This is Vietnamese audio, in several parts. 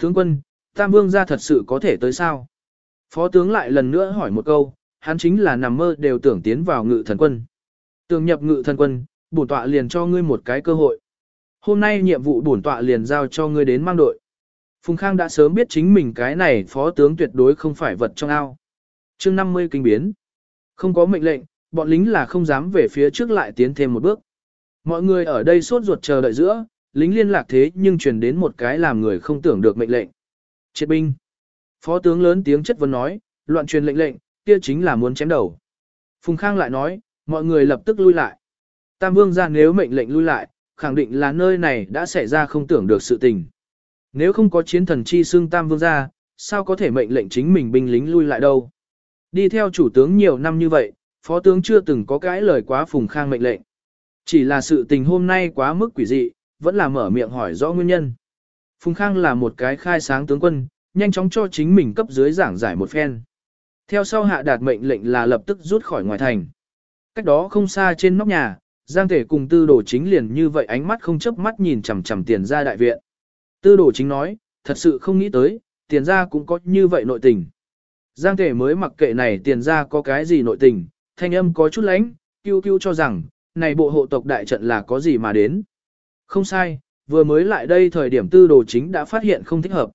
tướng quân, Tam Vương gia thật sự có thể tới sao? Phó tướng lại lần nữa hỏi một câu, hắn chính là nằm mơ đều tưởng tiến vào ngự thần quân. Tường nhập ngự thần quân, bổn tọa liền cho ngươi một cái cơ hội. Hôm nay nhiệm vụ bổn tọa liền giao cho ngươi đến mang đội. Phùng Khang đã sớm biết chính mình cái này phó tướng tuyệt đối không phải vật trong ao. chương 50 kinh biến. Không có mệnh lệnh, bọn lính là không dám về phía trước lại tiến thêm một bước. Mọi người ở đây sốt ruột chờ đợi giữa, lính liên lạc thế nhưng truyền đến một cái làm người không tưởng được mệnh lệnh. Triệt binh. Phó tướng lớn tiếng chất vấn nói, loạn truyền lệnh lệnh, kia chính là muốn chém đầu. Phùng Khang lại nói, mọi người lập tức lui lại. Tam Vương ra nếu mệnh lệnh lui lại, khẳng định là nơi này đã xảy ra không tưởng được sự tình. Nếu không có chiến thần chi xương Tam Vương ra, sao có thể mệnh lệnh chính mình binh lính lui lại đâu. Đi theo chủ tướng nhiều năm như vậy, phó tướng chưa từng có cái lời quá Phùng Khang mệnh lệnh. Chỉ là sự tình hôm nay quá mức quỷ dị, vẫn là mở miệng hỏi rõ nguyên nhân. Phùng Khang là một cái khai sáng tướng quân, nhanh chóng cho chính mình cấp dưới giảng giải một phen. Theo sau hạ đạt mệnh lệnh là lập tức rút khỏi ngoài thành. Cách đó không xa trên nóc nhà, Giang Thể cùng tư đồ chính liền như vậy ánh mắt không chớp mắt nhìn chằm chằm tiền ra đại viện. Tư đồ chính nói, thật sự không nghĩ tới, tiền ra cũng có như vậy nội tình. Giang Thể mới mặc kệ này tiền ra có cái gì nội tình, thanh âm có chút lánh, kêu kêu cho rằng, này bộ hộ tộc đại trận là có gì mà đến. Không sai, vừa mới lại đây thời điểm tư đồ chính đã phát hiện không thích hợp.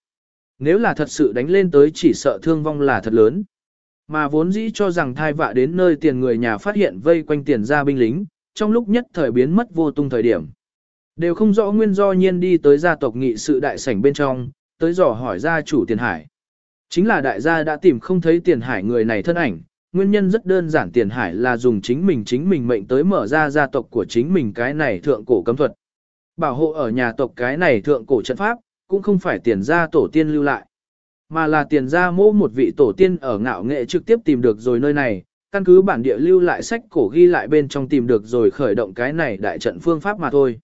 Nếu là thật sự đánh lên tới chỉ sợ thương vong là thật lớn. Mà vốn dĩ cho rằng thai vạ đến nơi tiền người nhà phát hiện vây quanh tiền ra binh lính, trong lúc nhất thời biến mất vô tung thời điểm. Đều không rõ nguyên do nhiên đi tới gia tộc nghị sự đại sảnh bên trong, tới dò hỏi gia chủ tiền hải. Chính là đại gia đã tìm không thấy tiền hải người này thân ảnh, nguyên nhân rất đơn giản tiền hải là dùng chính mình chính mình mệnh tới mở ra gia tộc của chính mình cái này thượng cổ cấm thuật. Bảo hộ ở nhà tộc cái này thượng cổ trận pháp, cũng không phải tiền gia tổ tiên lưu lại, mà là tiền gia mô một vị tổ tiên ở ngạo nghệ trực tiếp tìm được rồi nơi này, căn cứ bản địa lưu lại sách cổ ghi lại bên trong tìm được rồi khởi động cái này đại trận phương pháp mà thôi.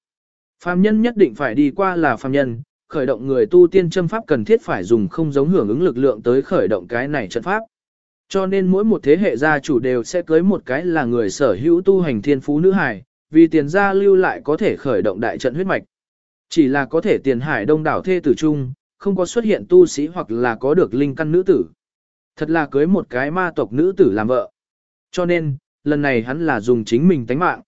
Phạm nhân nhất định phải đi qua là Phạm nhân, khởi động người tu tiên châm pháp cần thiết phải dùng không giống hưởng ứng lực lượng tới khởi động cái này trận pháp. Cho nên mỗi một thế hệ gia chủ đều sẽ cưới một cái là người sở hữu tu hành thiên phú nữ hài, vì tiền gia lưu lại có thể khởi động đại trận huyết mạch. Chỉ là có thể tiền hải đông đảo thê tử chung, không có xuất hiện tu sĩ hoặc là có được linh căn nữ tử. Thật là cưới một cái ma tộc nữ tử làm vợ. Cho nên, lần này hắn là dùng chính mình tánh mạng.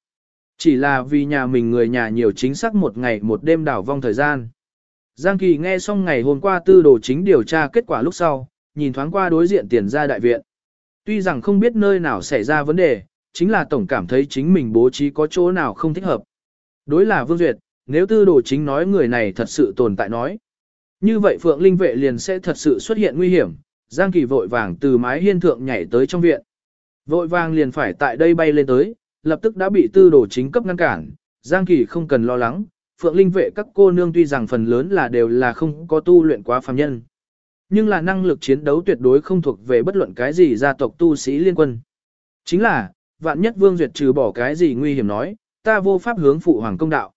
Chỉ là vì nhà mình người nhà nhiều chính xác một ngày một đêm đảo vong thời gian. Giang Kỳ nghe xong ngày hôm qua tư đồ chính điều tra kết quả lúc sau, nhìn thoáng qua đối diện tiền gia đại viện. Tuy rằng không biết nơi nào xảy ra vấn đề, chính là tổng cảm thấy chính mình bố trí có chỗ nào không thích hợp. Đối là Vương Duyệt, nếu tư đồ chính nói người này thật sự tồn tại nói. Như vậy Phượng Linh vệ liền sẽ thật sự xuất hiện nguy hiểm, Giang Kỳ vội vàng từ mái hiên thượng nhảy tới trong viện. Vội vàng liền phải tại đây bay lên tới, lập tức đã bị tư đồ chính cấp ngăn cản, Giang Kỳ không cần lo lắng, Phượng Linh vệ các cô nương tuy rằng phần lớn là đều là không có tu luyện quá phàm nhân. Nhưng là năng lực chiến đấu tuyệt đối không thuộc về bất luận cái gì gia tộc tu sĩ liên quân. Chính là, vạn nhất Vương Duyệt trừ bỏ cái gì nguy hiểm nói, ta vô pháp hướng phụ hoàng công đạo.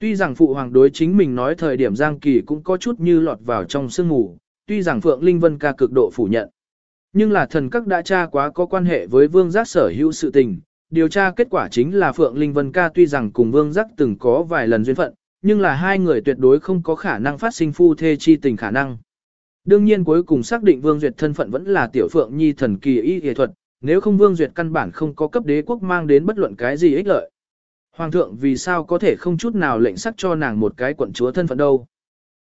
Tuy rằng phụ hoàng đối chính mình nói thời điểm Giang Kỳ cũng có chút như lọt vào trong sương mù, tuy rằng Phượng Linh Vân ca cực độ phủ nhận. Nhưng là thần các đã tra quá có quan hệ với vương giác sở hữu sự tình, điều tra kết quả chính là Phượng Linh Vân ca tuy rằng cùng vương giác từng có vài lần duyên phận, nhưng là hai người tuyệt đối không có khả năng phát sinh phu thê chi tình khả năng. Đương nhiên cuối cùng xác định Vương Duyệt thân phận vẫn là tiểu Phượng Nhi thần kỳ y y thuật, nếu không Vương Duyệt căn bản không có cấp đế quốc mang đến bất luận cái gì ích lợi. Hoàng thượng vì sao có thể không chút nào lệnh sắc cho nàng một cái quận chúa thân phận đâu.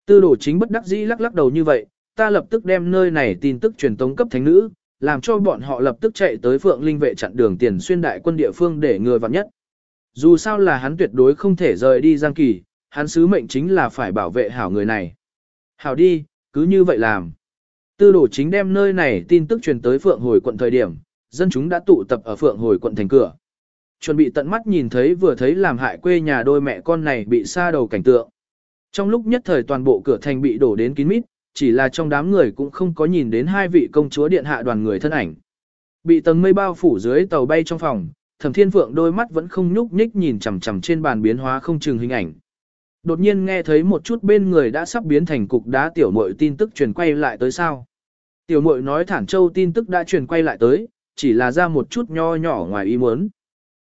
Tư đồ chính bất đắc dĩ lắc lắc đầu như vậy, ta lập tức đem nơi này tin tức truyền tống cấp thánh nữ, làm cho bọn họ lập tức chạy tới Phượng Linh vệ chặn đường tiền xuyên đại quân địa phương để ngừa vặn nhất. Dù sao là hắn tuyệt đối không thể rời đi Giang Kỳ, hắn sứ mệnh chính là phải bảo vệ hảo người này. Hảo đi, cứ như vậy làm. Tư đồ chính đem nơi này tin tức truyền tới Phượng hồi quận thời điểm, dân chúng đã tụ tập ở Phượng hồi quận thành cửa. Chuẩn bị tận mắt nhìn thấy vừa thấy làm hại quê nhà đôi mẹ con này bị xa đầu cảnh tượng. Trong lúc nhất thời toàn bộ cửa thành bị đổ đến kín mít, chỉ là trong đám người cũng không có nhìn đến hai vị công chúa điện hạ đoàn người thân ảnh. Bị tầng mây bao phủ dưới tàu bay trong phòng, Thẩm Thiên Phượng đôi mắt vẫn không nhúc nhích nhìn chằm chằm trên bàn biến hóa không chừng hình ảnh. Đột nhiên nghe thấy một chút bên người đã sắp biến thành cục đá tiểu muội tin tức truyền quay lại tới sao. Tiểu muội nói Thản Châu tin tức đã truyền quay lại tới, chỉ là ra một chút nho nhỏ ngoài ý muốn.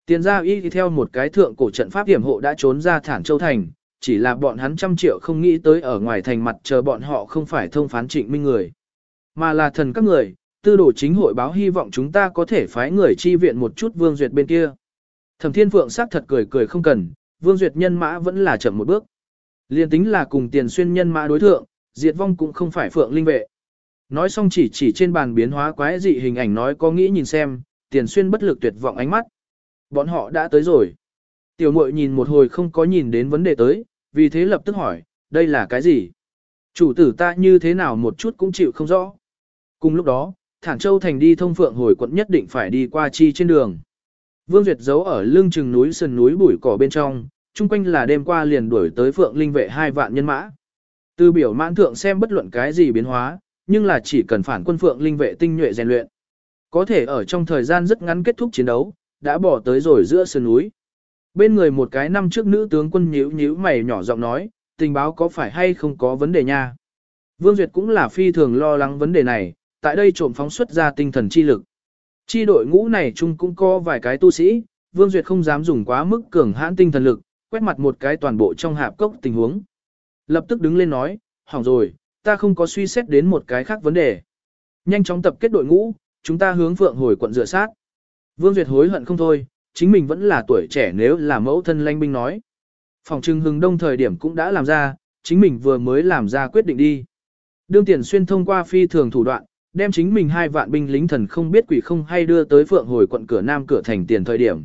Tiền gia y theo một cái thượng cổ trận pháp hiểm hộ đã trốn ra Thản Châu thành, chỉ là bọn hắn trăm triệu không nghĩ tới ở ngoài thành mặt chờ bọn họ không phải thông phán trịnh minh người, mà là thần các người, tư đồ chính hội báo hy vọng chúng ta có thể phái người chi viện một chút Vương Duyệt bên kia. Thẩm Thiên Phượng sắc thật cười cười không cần, Vương Duyệt nhân mã vẫn là chậm một bước. Liên tính là cùng tiền xuyên nhân mã đối thượng, diệt vong cũng không phải Phượng linh vệ. Nói xong chỉ chỉ trên bàn biến hóa quái dị hình ảnh nói có nghĩ nhìn xem, tiền xuyên bất lực tuyệt vọng ánh mắt. Bọn họ đã tới rồi. Tiểu mội nhìn một hồi không có nhìn đến vấn đề tới, vì thế lập tức hỏi, đây là cái gì? Chủ tử ta như thế nào một chút cũng chịu không rõ. Cùng lúc đó, Thản Châu Thành đi thông phượng hồi quận nhất định phải đi qua chi trên đường. Vương Duyệt giấu ở lưng chừng núi sườn núi bụi cỏ bên trong, chung quanh là đêm qua liền đuổi tới phượng linh vệ hai vạn nhân mã. Từ biểu mãn thượng xem bất luận cái gì biến hóa, nhưng là chỉ cần phản quân phượng linh vệ tinh nhuệ rèn luyện. Có thể ở trong thời gian rất ngắn kết thúc chiến đấu, đã bỏ tới rồi giữa sườn núi. Bên người một cái năm trước nữ tướng quân nhíu nhíu mày nhỏ giọng nói, tình báo có phải hay không có vấn đề nha. Vương Duyệt cũng là phi thường lo lắng vấn đề này, tại đây trộm phóng xuất ra tinh thần chi lực. Chi đội ngũ này chung cũng có vài cái tu sĩ, Vương Duyệt không dám dùng quá mức cường hãn tinh thần lực, quét mặt một cái toàn bộ trong hạp cốc tình huống. Lập tức đứng lên nói, hỏng rồi, ta không có suy xét đến một cái khác vấn đề. Nhanh chóng tập kết đội ngũ, chúng ta hướng phượng hồi quận dựa sát. Vương Duyệt hối hận không thôi, chính mình vẫn là tuổi trẻ nếu là mẫu thân lanh binh nói. Phòng trưng hừng đông thời điểm cũng đã làm ra, chính mình vừa mới làm ra quyết định đi. Đương tiền xuyên thông qua phi thường thủ đoạn, đem chính mình hai vạn binh lính thần không biết quỷ không hay đưa tới phượng hồi quận cửa nam cửa thành tiền thời điểm.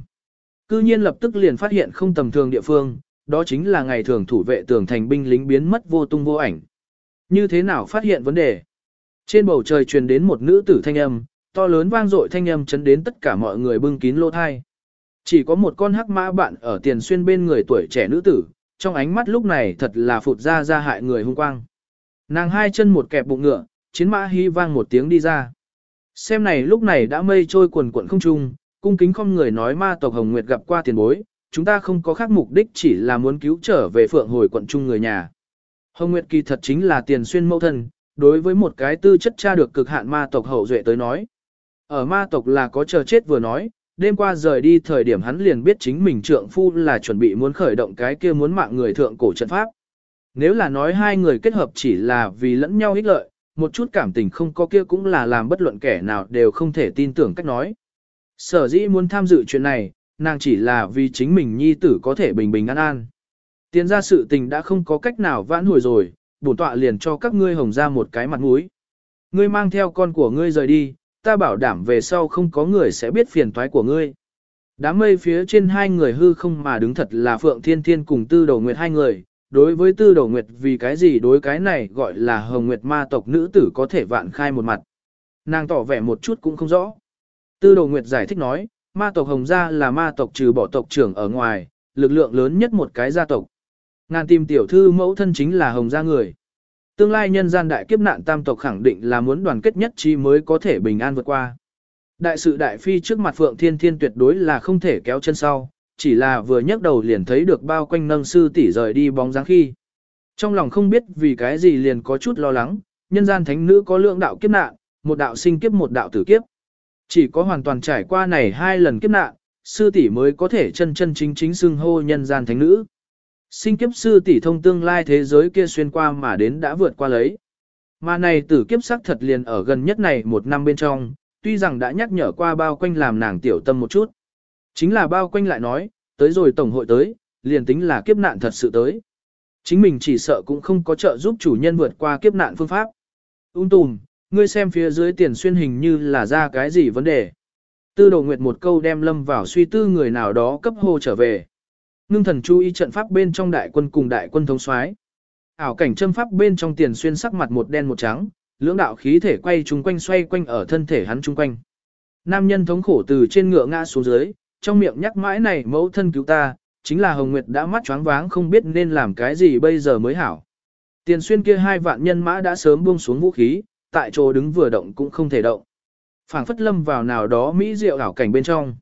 Cư nhiên lập tức liền phát hiện không tầm thường địa phương, đó chính là ngày thường thủ vệ tường thành binh lính biến mất vô tung vô ảnh. Như thế nào phát hiện vấn đề? Trên bầu trời truyền đến một nữ tử thanh âm, to lớn vang dội thanh âm chấn đến tất cả mọi người bưng kín lỗ thai. Chỉ có một con hắc mã bạn ở tiền xuyên bên người tuổi trẻ nữ tử, trong ánh mắt lúc này thật là phụt ra ra hại người hung quang. Nàng hai chân một kẹp bụng ngựa, chiến mã hy vang một tiếng đi ra. Xem này lúc này đã mây trôi quần quận không trung, cung kính không người nói ma tộc Hồng Nguyệt gặp qua tiền bối, chúng ta không có khác mục đích chỉ là muốn cứu trở về phượng hồi quận trung người nhà. Hồng Nguyệt kỳ thật chính là tiền xuyên mẫu thân, đối với một cái tư chất cha được cực hạn ma tộc hậu duệ tới nói. Ở ma tộc là có chờ chết vừa nói, đêm qua rời đi thời điểm hắn liền biết chính mình trượng phu là chuẩn bị muốn khởi động cái kia muốn mạng người thượng cổ trận pháp. Nếu là nói hai người kết hợp chỉ là vì lẫn nhau ích lợi, một chút cảm tình không có kia cũng là làm bất luận kẻ nào đều không thể tin tưởng cách nói. Sở dĩ muốn tham dự chuyện này, nàng chỉ là vì chính mình nhi tử có thể bình bình an an. Tiến ra sự tình đã không có cách nào vãn hồi rồi, bổn tọa liền cho các ngươi hồng ra một cái mặt mũi. Ngươi mang theo con của ngươi rời đi, ta bảo đảm về sau không có người sẽ biết phiền toái của ngươi. Đám mây phía trên hai người hư không mà đứng thật là Phượng Thiên Thiên cùng Tư Đầu Nguyệt hai người, đối với Tư Đầu Nguyệt vì cái gì đối cái này gọi là Hồng Nguyệt ma tộc nữ tử có thể vạn khai một mặt. Nàng tỏ vẻ một chút cũng không rõ. Tư Đầu Nguyệt giải thích nói, ma tộc Hồng gia là ma tộc trừ bỏ tộc trưởng ở ngoài, lực lượng lớn nhất một cái gia tộc. Ngàn tìm tiểu thư mẫu thân chính là Hồng gia người. Tương lai nhân gian đại kiếp nạn tam tộc khẳng định là muốn đoàn kết nhất trí mới có thể bình an vượt qua. Đại sự đại phi trước mặt Phượng Thiên Thiên tuyệt đối là không thể kéo chân sau, chỉ là vừa nhấc đầu liền thấy được bao quanh nâng sư tỷ rời đi bóng dáng khi. Trong lòng không biết vì cái gì liền có chút lo lắng, nhân gian thánh nữ có lượng đạo kiếp nạn, một đạo sinh kiếp một đạo tử kiếp. Chỉ có hoàn toàn trải qua này hai lần kiếp nạn, sư tỷ mới có thể chân chân chính chính xưng hô nhân gian thánh nữ. Sinh kiếp sư tỷ thông tương lai thế giới kia xuyên qua mà đến đã vượt qua lấy. Mà này tử kiếp sắc thật liền ở gần nhất này một năm bên trong, tuy rằng đã nhắc nhở qua bao quanh làm nàng tiểu tâm một chút. Chính là bao quanh lại nói, tới rồi tổng hội tới, liền tính là kiếp nạn thật sự tới. Chính mình chỉ sợ cũng không có trợ giúp chủ nhân vượt qua kiếp nạn phương pháp. Ung tùm, ngươi xem phía dưới tiền xuyên hình như là ra cái gì vấn đề. Tư đồ nguyệt một câu đem lâm vào suy tư người nào đó cấp hô trở về. Ngưng thần chú ý trận pháp bên trong đại quân cùng đại quân thống soái. Ảo cảnh châm pháp bên trong tiền xuyên sắc mặt một đen một trắng, lưỡng đạo khí thể quay chung quanh xoay quanh ở thân thể hắn chung quanh. Nam nhân thống khổ từ trên ngựa ngã xuống dưới, trong miệng nhắc mãi này mẫu thân cứu ta, chính là Hồng Nguyệt đã mắt choáng váng không biết nên làm cái gì bây giờ mới hảo. Tiền xuyên kia hai vạn nhân mã đã sớm buông xuống vũ khí, tại chỗ đứng vừa động cũng không thể động. Phảng phất lâm vào nào đó mỹ diệu ảo cảnh bên trong.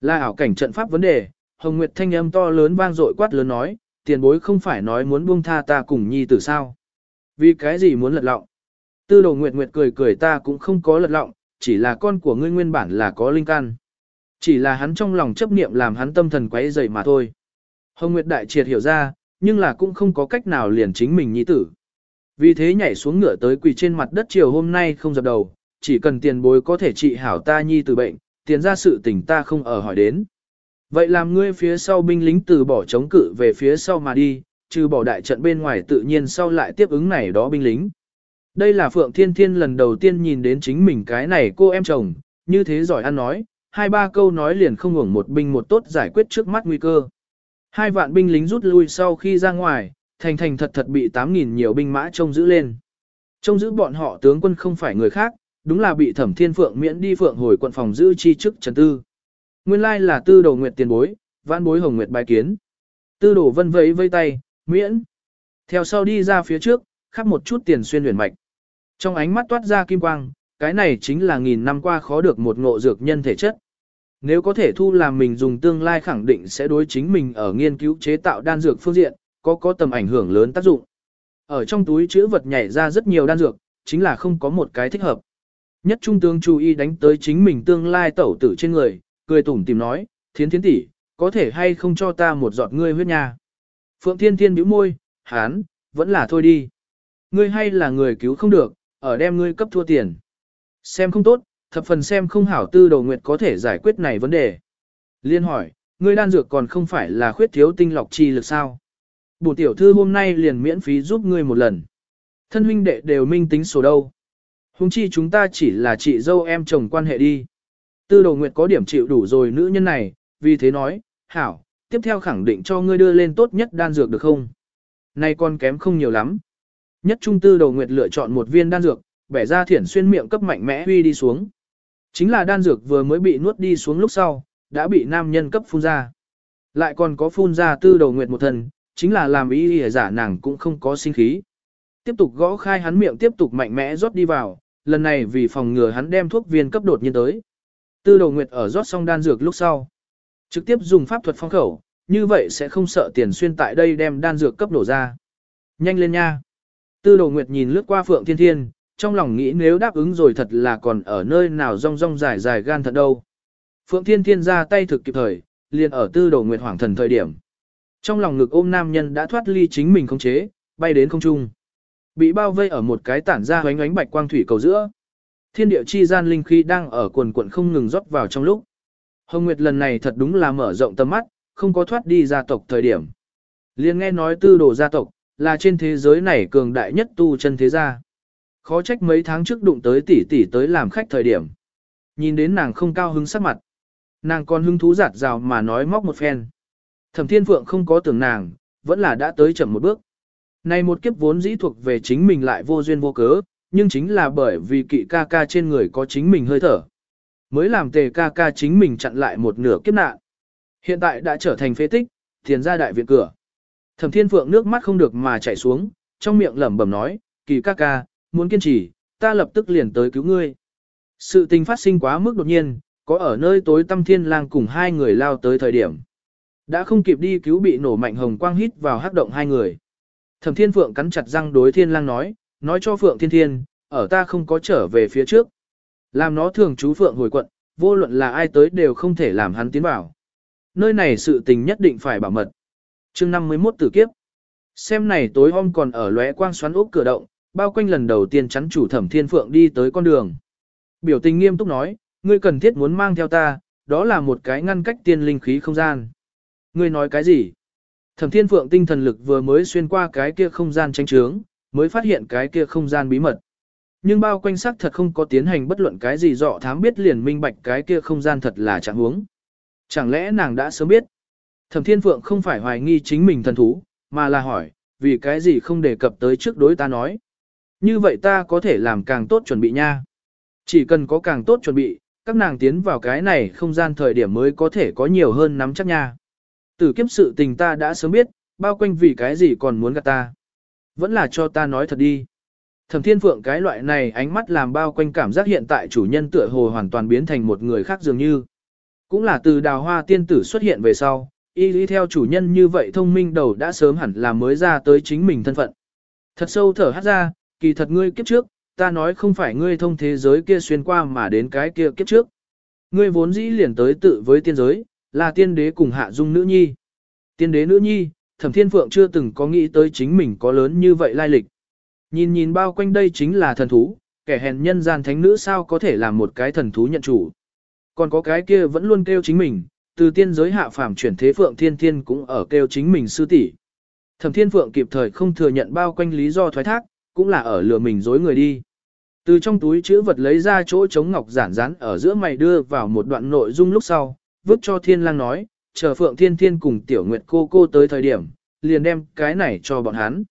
Là ảo cảnh trận pháp vấn đề, Hồng Nguyệt thanh âm to lớn vang dội quát lớn nói, tiền bối không phải nói muốn buông tha ta cùng nhi tử sao. Vì cái gì muốn lật lọng? Tư đồ Nguyệt Nguyệt cười cười ta cũng không có lật lọng, chỉ là con của ngươi nguyên bản là có linh căn. Chỉ là hắn trong lòng chấp niệm làm hắn tâm thần quấy dậy mà thôi. Hồng Nguyệt Đại Triệt hiểu ra, nhưng là cũng không có cách nào liền chính mình nhi tử. Vì thế nhảy xuống ngựa tới quỳ trên mặt đất chiều hôm nay không dập đầu, chỉ cần tiền bối có thể trị hảo ta nhi tử bệnh, tiền ra sự tình ta không ở hỏi đến. Vậy làm ngươi phía sau binh lính từ bỏ chống cự về phía sau mà đi, trừ bỏ đại trận bên ngoài tự nhiên sau lại tiếp ứng này đó binh lính. Đây là Phượng Thiên Thiên lần đầu tiên nhìn đến chính mình cái này cô em chồng, như thế giỏi ăn nói, hai ba câu nói liền không ngủng một binh một tốt giải quyết trước mắt nguy cơ. Hai vạn binh lính rút lui sau khi ra ngoài, thành thành thật thật bị 8.000 nhiều binh mã trông giữ lên. Trông giữ bọn họ tướng quân không phải người khác, đúng là bị thẩm thiên phượng miễn đi phượng hồi quận phòng giữ chi chức trần tư. Nguyên lai là tư đồ nguyệt tiền bối, vãn bối hồng nguyệt bài kiến. Tư đồ vân vẫy vây tay, miễn. Theo sau đi ra phía trước, khắp một chút tiền xuyên huyền mạch. Trong ánh mắt toát ra kim quang, cái này chính là nghìn năm qua khó được một ngộ dược nhân thể chất. Nếu có thể thu làm mình dùng tương lai khẳng định sẽ đối chính mình ở nghiên cứu chế tạo đan dược phương diện, có có tầm ảnh hưởng lớn tác dụng. Ở trong túi chữ vật nhảy ra rất nhiều đan dược, chính là không có một cái thích hợp. Nhất trung tướng chú ý đánh tới chính mình tương lai tẩu tử trên người, cười tủm tìm nói, thiến thiến tỷ, có thể hay không cho ta một giọt ngươi huyết nha. Phượng Thiên Thiên bĩu môi, hán, vẫn là thôi đi. Ngươi hay là người cứu không được, ở đem ngươi cấp thua tiền. Xem không tốt, thập phần xem không hảo tư đầu nguyệt có thể giải quyết này vấn đề. Liên hỏi, ngươi đan dược còn không phải là khuyết thiếu tinh lọc chi lực sao? Bổ tiểu thư hôm nay liền miễn phí giúp ngươi một lần. Thân huynh đệ đều minh tính sổ đâu. Hùng chi chúng ta chỉ là chị dâu em chồng quan hệ đi. Tư đầu nguyệt có điểm chịu đủ rồi nữ nhân này, vì thế nói, hảo, tiếp theo khẳng định cho ngươi đưa lên tốt nhất đan dược được không? Này con kém không nhiều lắm. Nhất trung tư đầu nguyệt lựa chọn một viên đan dược, bẻ ra thiển xuyên miệng cấp mạnh mẽ huy đi xuống. Chính là đan dược vừa mới bị nuốt đi xuống lúc sau, đã bị nam nhân cấp phun ra. Lại còn có phun ra tư đầu nguyệt một thần, chính là làm ý hề giả nàng cũng không có sinh khí. Tiếp tục gõ khai hắn miệng tiếp tục mạnh mẽ rót đi vào, lần này vì phòng ngừa hắn đem thuốc viên cấp đột nhiên tới. Tư đầu nguyệt ở rót xong đan dược lúc sau. Trực tiếp dùng pháp thuật phong khẩu, như vậy sẽ không sợ tiền xuyên tại đây đem đan dược cấp đổ ra. Nhanh lên nha. Tư đầu nguyệt nhìn lướt qua phượng thiên thiên, trong lòng nghĩ nếu đáp ứng rồi thật là còn ở nơi nào rong rong dài dài gan thật đâu. Phượng Thiên Thiên ra tay thực kịp thời, liền ở tư đầu nguyệt hoảng thần thời điểm. Trong lòng ngực ôm nam nhân đã thoát ly chính mình không chế, bay đến không trung. Bị bao vây ở một cái tản ra ánh ánh bạch quang thủy cầu giữa. Thiên địa chi gian linh khí đang ở quần quận không ngừng rót vào trong lúc. Hồng Nguyệt lần này thật đúng là mở rộng tầm mắt, không có thoát đi gia tộc thời điểm. Liên nghe nói tư đồ gia tộc, là trên thế giới này cường đại nhất tu chân thế gia. Khó trách mấy tháng trước đụng tới tỷ tỷ tới làm khách thời điểm. Nhìn đến nàng không cao hứng sắc mặt. Nàng còn hứng thú giạt rào mà nói móc một phen. Thẩm Thiên Phượng không có tưởng nàng, vẫn là đã tới chậm một bước. Này một kiếp vốn dĩ thuộc về chính mình lại vô duyên vô cớ, nhưng chính là bởi vì kỵ ca ca trên người có chính mình hơi thở. Mới làm tề ca ca chính mình chặn lại một nửa kiếp nạn. Hiện tại đã trở thành phế tích, tiền ra đại viện cửa. Thẩm Thiên Phượng nước mắt không được mà chảy xuống, trong miệng lẩm bẩm nói, kỳ ca ca, muốn kiên trì, ta lập tức liền tới cứu ngươi. Sự tình phát sinh quá mức đột nhiên, có ở nơi tối tâm thiên lang cùng hai người lao tới thời điểm. Đã không kịp đi cứu bị nổ mạnh hồng quang hít vào hắc động hai người. Thẩm thiên phượng cắn chặt răng đối thiên lang nói, nói cho phượng thiên thiên, ở ta không có trở về phía trước. Làm nó thường chú phượng hồi quận, vô luận là ai tới đều không thể làm hắn tiến vào. Nơi này sự tình nhất định phải bảo mật. chương 51 tử kiếp. Xem này tối hôm còn ở lóe quang xoắn úp cửa động, bao quanh lần đầu tiên chắn chủ thẩm thiên phượng đi tới con đường. Biểu tình nghiêm túc nói, ngươi cần thiết muốn mang theo ta, đó là một cái ngăn cách tiên linh khí không gian. Ngươi nói cái gì? Thẩm thiên phượng tinh thần lực vừa mới xuyên qua cái kia không gian tranh trướng, mới phát hiện cái kia không gian bí mật. Nhưng bao quanh sắc thật không có tiến hành bất luận cái gì dọ thám biết liền minh bạch cái kia không gian thật là trạng huống. Chẳng lẽ nàng đã sớm biết? Thẩm thiên phượng không phải hoài nghi chính mình thần thú, mà là hỏi, vì cái gì không đề cập tới trước đối ta nói. Như vậy ta có thể làm càng tốt chuẩn bị nha. Chỉ cần có càng tốt chuẩn bị, các nàng tiến vào cái này không gian thời điểm mới có thể có nhiều hơn nắm chắc nha. Từ kiếp sự tình ta đã sớm biết, bao quanh vì cái gì còn muốn gạt ta. Vẫn là cho ta nói thật đi. Thẩm thiên phượng cái loại này ánh mắt làm bao quanh cảm giác hiện tại chủ nhân tựa hồ hoàn toàn biến thành một người khác dường như. Cũng là từ đào hoa tiên tử xuất hiện về sau, y lý theo chủ nhân như vậy thông minh đầu đã sớm hẳn là mới ra tới chính mình thân phận. Thật sâu thở hát ra, kỳ thật ngươi kiếp trước, ta nói không phải ngươi thông thế giới kia xuyên qua mà đến cái kia kiếp trước. Ngươi vốn dĩ liền tới tự với tiên giới, là tiên đế cùng hạ dung nữ nhi. Tiên đế nữ nhi, thẩm thiên phượng chưa từng có nghĩ tới chính mình có lớn như vậy lai lịch. Nhìn nhìn bao quanh đây chính là thần thú, kẻ hèn nhân gian thánh nữ sao có thể làm một cái thần thú nhận chủ. Còn có cái kia vẫn luôn kêu chính mình, từ tiên giới hạ phàm chuyển thế phượng thiên thiên cũng ở kêu chính mình sư tỷ. Thẩm thiên phượng kịp thời không thừa nhận bao quanh lý do thoái thác, cũng là ở lừa mình dối người đi. Từ trong túi chữ vật lấy ra chỗ chống ngọc giản rán ở giữa mày đưa vào một đoạn nội dung lúc sau, vứt cho thiên lang nói, chờ phượng thiên thiên cùng tiểu nguyệt cô cô tới thời điểm, liền đem cái này cho bọn hắn.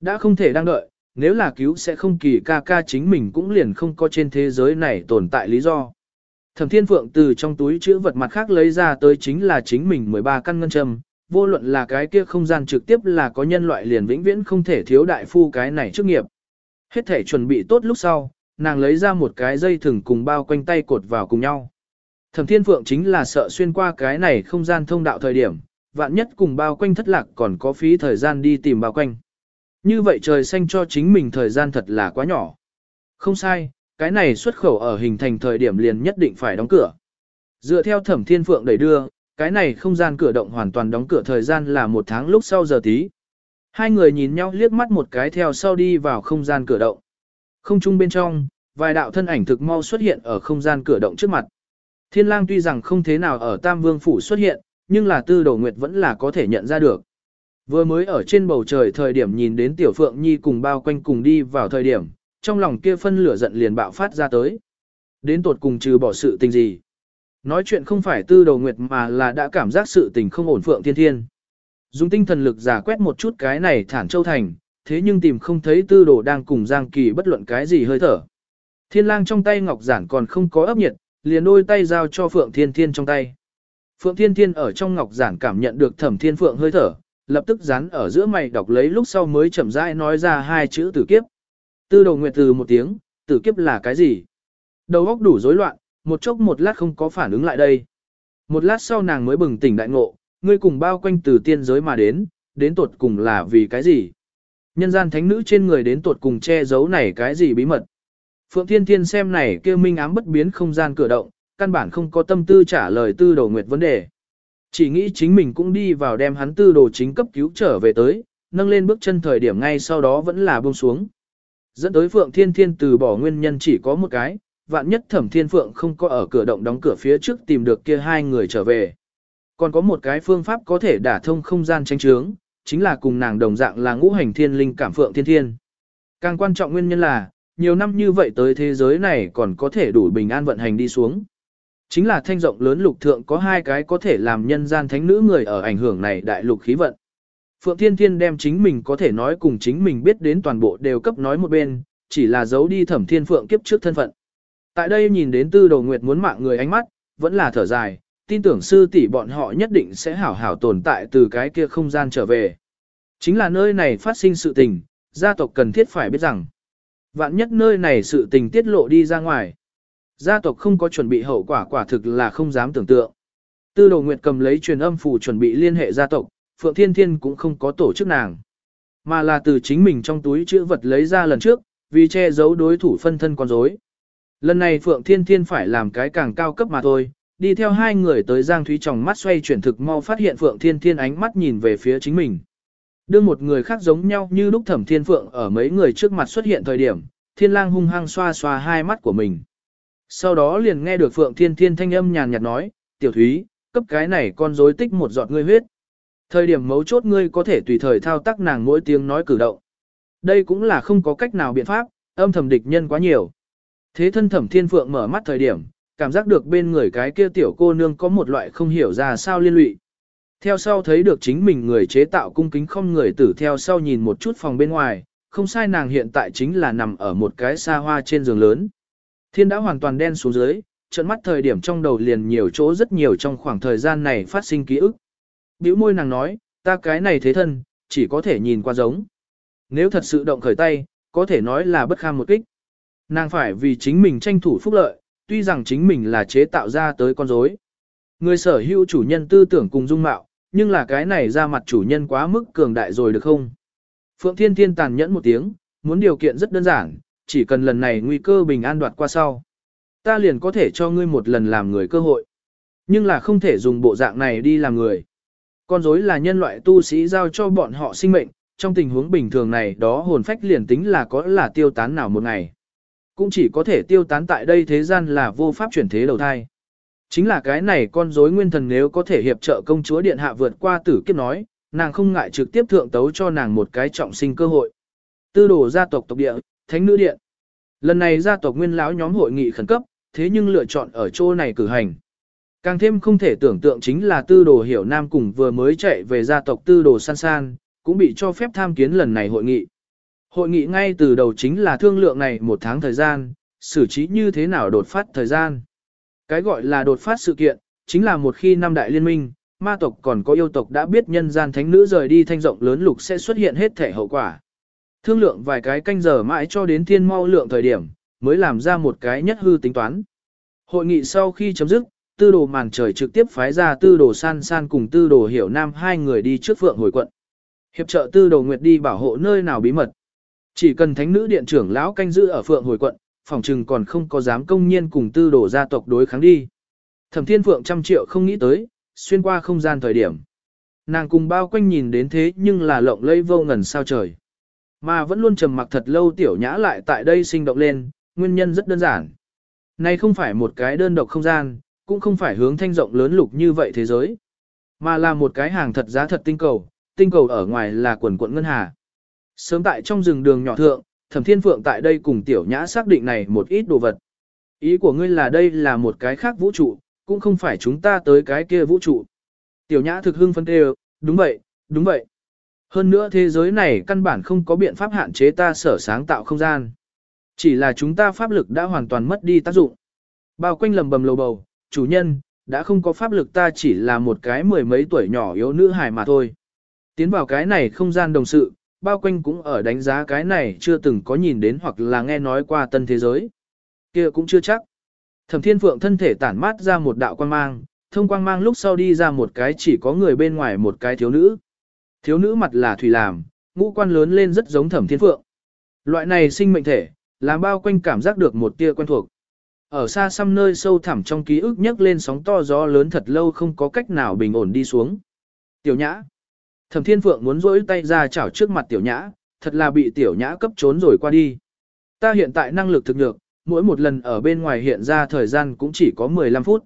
Đã không thể đang đợi, nếu là cứu sẽ không kỳ ca ca chính mình cũng liền không có trên thế giới này tồn tại lý do. Thẩm Thiên Phượng từ trong túi chữ vật mặt khác lấy ra tới chính là chính mình 13 căn ngân châm, vô luận là cái kia không gian trực tiếp là có nhân loại liền vĩnh viễn không thể thiếu đại phu cái này chức nghiệp. Hết thể chuẩn bị tốt lúc sau, nàng lấy ra một cái dây thừng cùng bao quanh tay cột vào cùng nhau. Thẩm Thiên Phượng chính là sợ xuyên qua cái này không gian thông đạo thời điểm, vạn nhất cùng bao quanh thất lạc còn có phí thời gian đi tìm bao quanh. Như vậy trời xanh cho chính mình thời gian thật là quá nhỏ. Không sai, cái này xuất khẩu ở hình thành thời điểm liền nhất định phải đóng cửa. Dựa theo thẩm thiên phượng đẩy đưa, cái này không gian cửa động hoàn toàn đóng cửa thời gian là một tháng lúc sau giờ tí. Hai người nhìn nhau liếc mắt một cái theo sau đi vào không gian cửa động. Không chung bên trong, vài đạo thân ảnh thực mau xuất hiện ở không gian cửa động trước mặt. Thiên lang tuy rằng không thế nào ở Tam Vương Phủ xuất hiện, nhưng là tư Đầu nguyệt vẫn là có thể nhận ra được. Vừa mới ở trên bầu trời thời điểm nhìn đến Tiểu Phượng Nhi cùng bao quanh cùng đi vào thời điểm, trong lòng kia phân lửa giận liền bạo phát ra tới. Đến tột cùng trừ bỏ sự tình gì. Nói chuyện không phải tư đầu nguyệt mà là đã cảm giác sự tình không ổn Phượng Thiên Thiên. Dùng tinh thần lực giả quét một chút cái này thản châu thành, thế nhưng tìm không thấy tư đồ đang cùng Giang Kỳ bất luận cái gì hơi thở. Thiên lang trong tay ngọc giản còn không có ấp nhiệt, liền đôi tay giao cho Phượng Thiên Thiên trong tay. Phượng Thiên Thiên ở trong ngọc giản cảm nhận được thẩm thiên phượng hơi thở, lập tức dán ở giữa mày đọc lấy lúc sau mới chậm rãi nói ra hai chữ tử kiếp. Tư đầu nguyệt từ một tiếng, tử kiếp là cái gì? Đầu óc đủ rối loạn, một chốc một lát không có phản ứng lại đây. Một lát sau nàng mới bừng tỉnh đại ngộ, ngươi cùng bao quanh từ tiên giới mà đến, đến tuột cùng là vì cái gì? Nhân gian thánh nữ trên người đến tuột cùng che giấu này cái gì bí mật? Phượng Thiên Thiên xem này kêu minh ám bất biến không gian cửa động, căn bản không có tâm tư trả lời tư đồ nguyệt vấn đề. Chỉ nghĩ chính mình cũng đi vào đem hắn tư đồ chính cấp cứu trở về tới, nâng lên bước chân thời điểm ngay sau đó vẫn là buông xuống. Dẫn tới Phượng Thiên Thiên từ bỏ nguyên nhân chỉ có một cái, vạn nhất Thẩm Thiên Phượng không có ở cửa động đóng cửa phía trước tìm được kia hai người trở về. Còn có một cái phương pháp có thể đả thông không gian tranh trướng, chính là cùng nàng đồng dạng là ngũ hành thiên linh cảm Phượng Thiên Thiên. Càng quan trọng nguyên nhân là, nhiều năm như vậy tới thế giới này còn có thể đủ bình an vận hành đi xuống. Chính là thanh rộng lớn lục thượng có hai cái có thể làm nhân gian thánh nữ người ở ảnh hưởng này đại lục khí vận. Phượng Thiên Thiên đem chính mình có thể nói cùng chính mình biết đến toàn bộ đều cấp nói một bên, chỉ là giấu đi thẩm thiên phượng kiếp trước thân phận. Tại đây nhìn đến tư đồ nguyệt muốn mạng người ánh mắt, vẫn là thở dài, tin tưởng sư tỷ bọn họ nhất định sẽ hảo hảo tồn tại từ cái kia không gian trở về. Chính là nơi này phát sinh sự tình, gia tộc cần thiết phải biết rằng, vạn nhất nơi này sự tình tiết lộ đi ra ngoài. Gia tộc không có chuẩn bị hậu quả quả thực là không dám tưởng tượng. Tư đồ nguyệt cầm lấy truyền âm phù chuẩn bị liên hệ gia tộc, Phượng Thiên Thiên cũng không có tổ chức nàng. Mà là từ chính mình trong túi chữ vật lấy ra lần trước, vì che giấu đối thủ phân thân con rối. Lần này Phượng Thiên Thiên phải làm cái càng cao cấp mà thôi, đi theo hai người tới Giang Thúy Tròng mắt xoay chuyển thực mau phát hiện Phượng Thiên Thiên ánh mắt nhìn về phía chính mình. Đưa một người khác giống nhau như lúc thẩm thiên phượng ở mấy người trước mặt xuất hiện thời điểm, thiên lang hung hăng xoa xoa hai mắt của mình. Sau đó liền nghe được Phượng Thiên Thiên thanh âm nhàn nhạt nói, tiểu thúy, cấp cái này con rối tích một giọt ngươi huyết. Thời điểm mấu chốt ngươi có thể tùy thời thao tác nàng mỗi tiếng nói cử động. Đây cũng là không có cách nào biện pháp, âm thầm địch nhân quá nhiều. Thế thân thẩm thiên phượng mở mắt thời điểm, cảm giác được bên người cái kia tiểu cô nương có một loại không hiểu ra sao liên lụy. Theo sau thấy được chính mình người chế tạo cung kính không người tử theo sau nhìn một chút phòng bên ngoài, không sai nàng hiện tại chính là nằm ở một cái xa hoa trên giường lớn. Thiên đã hoàn toàn đen xuống dưới, trận mắt thời điểm trong đầu liền nhiều chỗ rất nhiều trong khoảng thời gian này phát sinh ký ức. Biểu môi nàng nói, ta cái này thế thân, chỉ có thể nhìn qua giống. Nếu thật sự động khởi tay, có thể nói là bất kham một kích. Nàng phải vì chính mình tranh thủ phúc lợi, tuy rằng chính mình là chế tạo ra tới con rối. Người sở hữu chủ nhân tư tưởng cùng dung mạo, nhưng là cái này ra mặt chủ nhân quá mức cường đại rồi được không? Phượng Thiên Thiên tàn nhẫn một tiếng, muốn điều kiện rất đơn giản, chỉ cần lần này nguy cơ bình an đoạt qua sau. Ta liền có thể cho ngươi một lần làm người cơ hội. Nhưng là không thể dùng bộ dạng này đi làm người. Con rối là nhân loại tu sĩ giao cho bọn họ sinh mệnh, trong tình huống bình thường này đó hồn phách liền tính là có là tiêu tán nào một ngày. Cũng chỉ có thể tiêu tán tại đây thế gian là vô pháp chuyển thế đầu thai. Chính là cái này con rối nguyên thần nếu có thể hiệp trợ công chúa điện hạ vượt qua tử kiếp nói, nàng không ngại trực tiếp thượng tấu cho nàng một cái trọng sinh cơ hội. Tư đồ gia tộc tộc địa, thánh nữ điện. Lần này gia tộc nguyên lão nhóm hội nghị khẩn cấp, thế nhưng lựa chọn ở chỗ này cử hành. Càng thêm không thể tưởng tượng chính là tư đồ hiểu nam cùng vừa mới chạy về gia tộc tư đồ san san, cũng bị cho phép tham kiến lần này hội nghị. Hội nghị ngay từ đầu chính là thương lượng này một tháng thời gian, xử trí như thế nào đột phát thời gian. Cái gọi là đột phát sự kiện, chính là một khi năm đại liên minh, ma tộc còn có yêu tộc đã biết nhân gian thánh nữ rời đi thanh rộng lớn lục sẽ xuất hiện hết thể hậu quả. Thương lượng vài cái canh giờ mãi cho đến thiên mau lượng thời điểm, mới làm ra một cái nhất hư tính toán. Hội nghị sau khi chấm dứt, tư đồ màn trời trực tiếp phái ra tư đồ san san cùng tư đồ hiểu nam hai người đi trước phượng hồi quận. Hiệp trợ tư đồ nguyệt đi bảo hộ nơi nào bí mật. Chỉ cần thánh nữ điện trưởng lão canh giữ ở phượng hồi quận, phòng trừng còn không có dám công nhiên cùng tư đổ gia tộc đối kháng đi. Thẩm thiên phượng trăm triệu không nghĩ tới, xuyên qua không gian thời điểm. Nàng cùng bao quanh nhìn đến thế nhưng là lộng lây vô ngần sao trời. Mà vẫn luôn trầm mặc thật lâu tiểu nhã lại tại đây sinh động lên, nguyên nhân rất đơn giản. Này không phải một cái đơn độc không gian, cũng không phải hướng thanh rộng lớn lục như vậy thế giới, mà là một cái hàng thật giá thật tinh cầu, tinh cầu ở ngoài là quần quận ngân hà. Sớm tại trong rừng đường nhỏ thượng, Thẩm Thiên Phượng tại đây cùng Tiểu Nhã xác định này một ít đồ vật. Ý của ngươi là đây là một cái khác vũ trụ, cũng không phải chúng ta tới cái kia vũ trụ. Tiểu Nhã thực hưng phân tê đúng vậy, đúng vậy. Hơn nữa thế giới này căn bản không có biện pháp hạn chế ta sở sáng tạo không gian. Chỉ là chúng ta pháp lực đã hoàn toàn mất đi tác dụng. Bao quanh lầm bầm lầu bầu, chủ nhân, đã không có pháp lực ta chỉ là một cái mười mấy tuổi nhỏ yếu nữ hài mà thôi. Tiến vào cái này không gian đồng sự, bao quanh cũng ở đánh giá cái này chưa từng có nhìn đến hoặc là nghe nói qua tân thế giới. kia cũng chưa chắc. Thẩm Thiên Phượng thân thể tản mát ra một đạo quang mang, thông quang mang lúc sau đi ra một cái chỉ có người bên ngoài một cái thiếu nữ. Thiếu nữ mặt là thủy làm, ngũ quan lớn lên rất giống Thẩm Thiên Phượng. Loại này sinh mệnh thể, làm bao quanh cảm giác được một tia quen thuộc. Ở xa xăm nơi sâu thẳm trong ký ức nhấc lên sóng to gió lớn thật lâu không có cách nào bình ổn đi xuống. Tiểu nhã. Thẩm Thiên Phượng muốn rỗi tay ra chảo trước mặt tiểu nhã, thật là bị tiểu nhã cấp trốn rồi qua đi. Ta hiện tại năng lực thực nhược, mỗi một lần ở bên ngoài hiện ra thời gian cũng chỉ có 15 phút.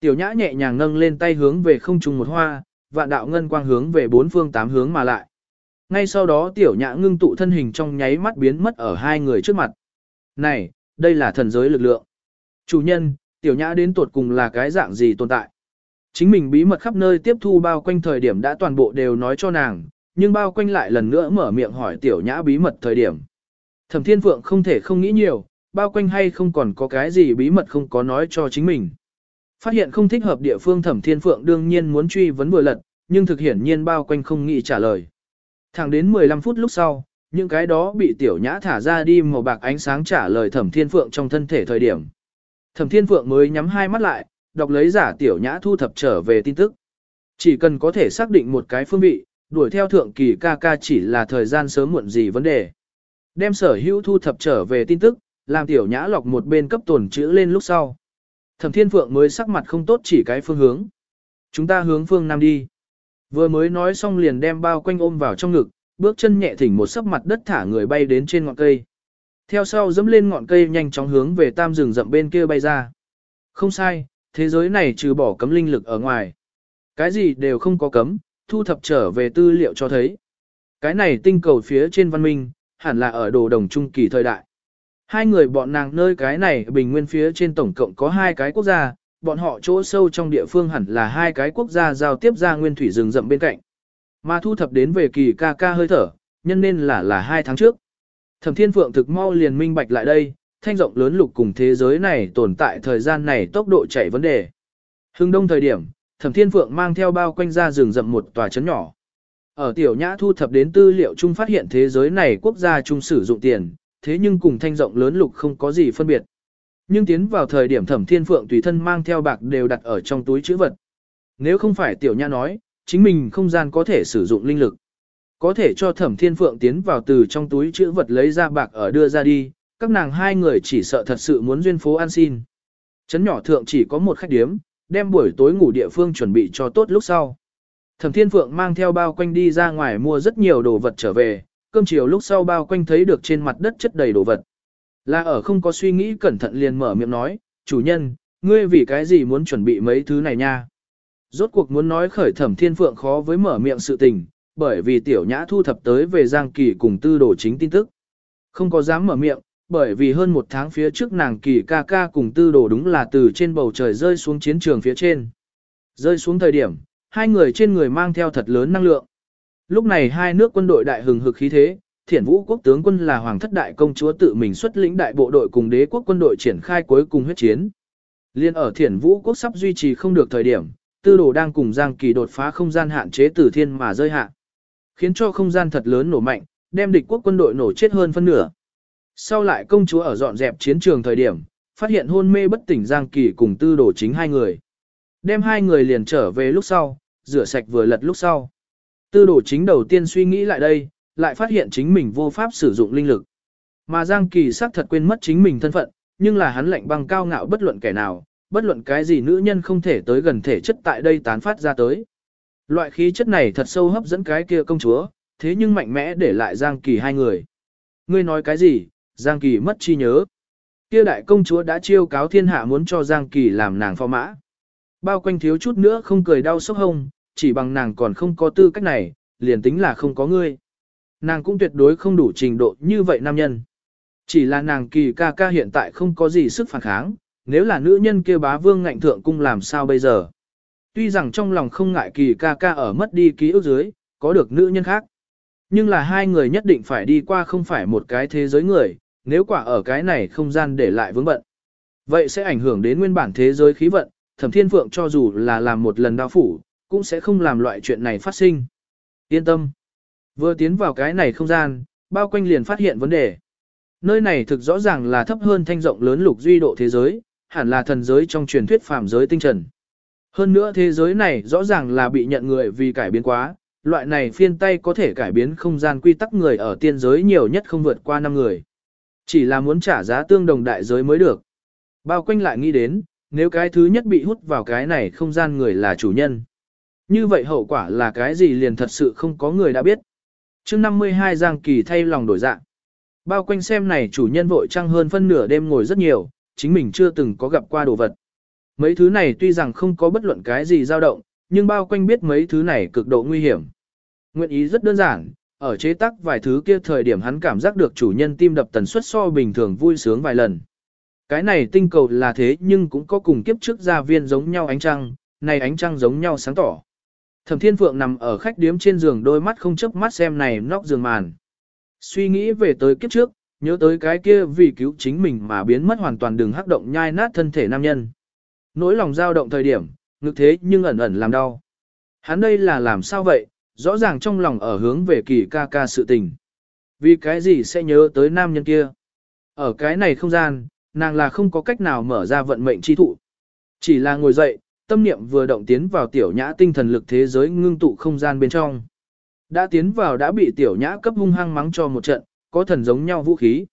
Tiểu nhã nhẹ nhàng nâng lên tay hướng về không trung một hoa, vạn đạo ngân quang hướng về bốn phương tám hướng mà lại. Ngay sau đó tiểu nhã ngưng tụ thân hình trong nháy mắt biến mất ở hai người trước mặt. Này, đây là thần giới lực lượng. Chủ nhân, tiểu nhã đến tuột cùng là cái dạng gì tồn tại? Chính mình bí mật khắp nơi tiếp thu bao quanh thời điểm đã toàn bộ đều nói cho nàng, nhưng bao quanh lại lần nữa mở miệng hỏi tiểu nhã bí mật thời điểm. Thẩm Thiên Phượng không thể không nghĩ nhiều, bao quanh hay không còn có cái gì bí mật không có nói cho chính mình. Phát hiện không thích hợp địa phương Thẩm Thiên Phượng đương nhiên muốn truy vấn vừa lật, nhưng thực hiển nhiên bao quanh không nghĩ trả lời. Thẳng đến 15 phút lúc sau, những cái đó bị tiểu nhã thả ra đi màu bạc ánh sáng trả lời Thẩm Thiên Phượng trong thân thể thời điểm. Thẩm Thiên Phượng mới nhắm hai mắt lại, đọc lấy giả tiểu nhã thu thập trở về tin tức. Chỉ cần có thể xác định một cái phương vị, đuổi theo thượng kỳ ca ca chỉ là thời gian sớm muộn gì vấn đề. Đem sở hữu thu thập trở về tin tức, làm tiểu nhã lọc một bên cấp tồn chữ lên lúc sau. Thẩm Thiên Phượng mới sắc mặt không tốt chỉ cái phương hướng. Chúng ta hướng phương Nam đi. Vừa mới nói xong liền đem bao quanh ôm vào trong ngực, bước chân nhẹ thỉnh một sấp mặt đất thả người bay đến trên ngọn cây. Theo sau dẫm lên ngọn cây nhanh chóng hướng về tam rừng rậm bên kia bay ra. Không sai, thế giới này trừ bỏ cấm linh lực ở ngoài. Cái gì đều không có cấm, thu thập trở về tư liệu cho thấy. Cái này tinh cầu phía trên văn minh, hẳn là ở đồ đồng trung kỳ thời đại. Hai người bọn nàng nơi cái này bình nguyên phía trên tổng cộng có hai cái quốc gia, bọn họ chỗ sâu trong địa phương hẳn là hai cái quốc gia giao tiếp ra nguyên thủy rừng rậm bên cạnh. Mà thu thập đến về kỳ ca ca hơi thở, nhân nên là là hai tháng trước. Thẩm Thiên Phượng thực mau liền minh bạch lại đây, thanh rộng lớn lục cùng thế giới này tồn tại thời gian này tốc độ chạy vấn đề. Hưng đông thời điểm, Thẩm Thiên Phượng mang theo bao quanh ra rừng rậm một tòa trấn nhỏ. Ở tiểu nhã thu thập đến tư liệu chung phát hiện thế giới này quốc gia chung sử dụng tiền, thế nhưng cùng thanh rộng lớn lục không có gì phân biệt. Nhưng tiến vào thời điểm Thẩm Thiên Phượng tùy thân mang theo bạc đều đặt ở trong túi chữ vật. Nếu không phải tiểu nhã nói, chính mình không gian có thể sử dụng linh lực. Có thể cho Thẩm Thiên Phượng tiến vào từ trong túi chữ vật lấy ra bạc ở đưa ra đi, các nàng hai người chỉ sợ thật sự muốn duyên phố ăn xin. Trấn nhỏ thượng chỉ có một khách điếm, đem buổi tối ngủ địa phương chuẩn bị cho tốt lúc sau. Thẩm Thiên Phượng mang theo bao quanh đi ra ngoài mua rất nhiều đồ vật trở về, cơm chiều lúc sau bao quanh thấy được trên mặt đất chất đầy đồ vật. Là ở không có suy nghĩ cẩn thận liền mở miệng nói, chủ nhân, ngươi vì cái gì muốn chuẩn bị mấy thứ này nha. Rốt cuộc muốn nói khởi thẩm thiên phượng khó với mở miệng sự tình, bởi vì tiểu nhã thu thập tới về Giang Kỳ cùng tư đồ chính tin tức. Không có dám mở miệng, bởi vì hơn một tháng phía trước nàng Kỳ ca ca cùng tư đồ đúng là từ trên bầu trời rơi xuống chiến trường phía trên. Rơi xuống thời điểm, hai người trên người mang theo thật lớn năng lượng. Lúc này hai nước quân đội đại hừng hực khí thế, Thiển Vũ quốc tướng quân là Hoàng thất đại công chúa tự mình xuất lĩnh đại bộ đội cùng đế quốc quân đội triển khai cuối cùng huyết chiến. Liên ở Thiển Vũ quốc sắp duy trì không được thời điểm, Tư Đồ đang cùng Giang Kỳ đột phá không gian hạn chế từ thiên mà rơi hạ, khiến cho không gian thật lớn nổ mạnh, đem địch quốc quân đội nổ chết hơn phân nửa. Sau lại công chúa ở dọn dẹp chiến trường thời điểm, phát hiện hôn mê bất tỉnh Giang Kỳ cùng Tư Đồ chính hai người. Đem hai người liền trở về lúc sau, rửa sạch vừa lật lúc sau. Tư đồ chính đầu tiên suy nghĩ lại đây, lại phát hiện chính mình vô pháp sử dụng linh lực. Mà Giang Kỳ xác thật quên mất chính mình thân phận, nhưng là hắn lạnh băng cao ngạo bất luận kẻ nào, bất luận cái gì nữ nhân không thể tới gần thể chất tại đây tán phát ra tới. Loại khí chất này thật sâu hấp dẫn cái kia công chúa, thế nhưng mạnh mẽ để lại Giang Kỳ hai người. Ngươi nói cái gì, Giang Kỳ mất chi nhớ. Kia đại công chúa đã chiêu cáo thiên hạ muốn cho Giang Kỳ làm nàng phò mã. Bao quanh thiếu chút nữa không cười đau sốc hông, chỉ bằng nàng còn không có tư cách này, liền tính là không có ngươi. Nàng cũng tuyệt đối không đủ trình độ như vậy nam nhân. Chỉ là nàng kỳ ca ca hiện tại không có gì sức phản kháng, nếu là nữ nhân kia bá vương ngạnh thượng cung làm sao bây giờ. Tuy rằng trong lòng không ngại kỳ ca ca ở mất đi ký ức dưới, có được nữ nhân khác. Nhưng là hai người nhất định phải đi qua không phải một cái thế giới người, nếu quả ở cái này không gian để lại vướng bận. Vậy sẽ ảnh hưởng đến nguyên bản thế giới khí vận, thẩm thiên phượng cho dù là làm một lần đao phủ, cũng sẽ không làm loại chuyện này phát sinh. Yên tâm. Vừa tiến vào cái này không gian, bao quanh liền phát hiện vấn đề. Nơi này thực rõ ràng là thấp hơn thanh rộng lớn lục duy độ thế giới, hẳn là thần giới trong truyền thuyết phàm giới tinh trần. Hơn nữa thế giới này rõ ràng là bị nhận người vì cải biến quá, loại này phiên tay có thể cải biến không gian quy tắc người ở tiên giới nhiều nhất không vượt qua 5 người. Chỉ là muốn trả giá tương đồng đại giới mới được. Bao quanh lại nghĩ đến, nếu cái thứ nhất bị hút vào cái này không gian người là chủ nhân. Như vậy hậu quả là cái gì liền thật sự không có người đã biết. chương 52 Giang Kỳ thay lòng đổi dạng. Bao quanh xem này chủ nhân vội trăng hơn phân nửa đêm ngồi rất nhiều, chính mình chưa từng có gặp qua đồ vật. Mấy thứ này tuy rằng không có bất luận cái gì dao động, nhưng bao quanh biết mấy thứ này cực độ nguy hiểm. Nguyện ý rất đơn giản, ở chế tác vài thứ kia thời điểm hắn cảm giác được chủ nhân tim đập tần suất so bình thường vui sướng vài lần. Cái này tinh cầu là thế nhưng cũng có cùng kiếp trước gia viên giống nhau ánh trăng, này ánh trăng giống nhau sáng tỏ. Thẩm Thiên Phượng nằm ở khách điếm trên giường đôi mắt không chớp mắt xem này nóc giường màn. Suy nghĩ về tới kiếp trước, nhớ tới cái kia vì cứu chính mình mà biến mất hoàn toàn đừng hắc động nhai nát thân thể nam nhân. Nỗi lòng dao động thời điểm, ngực thế nhưng ẩn ẩn làm đau. Hắn đây là làm sao vậy, rõ ràng trong lòng ở hướng về kỳ ca ca sự tình. Vì cái gì sẽ nhớ tới nam nhân kia? Ở cái này không gian, nàng là không có cách nào mở ra vận mệnh chi thụ. Chỉ là ngồi dậy, tâm niệm vừa động tiến vào tiểu nhã tinh thần lực thế giới ngưng tụ không gian bên trong. Đã tiến vào đã bị tiểu nhã cấp hung hăng mắng cho một trận, có thần giống nhau vũ khí.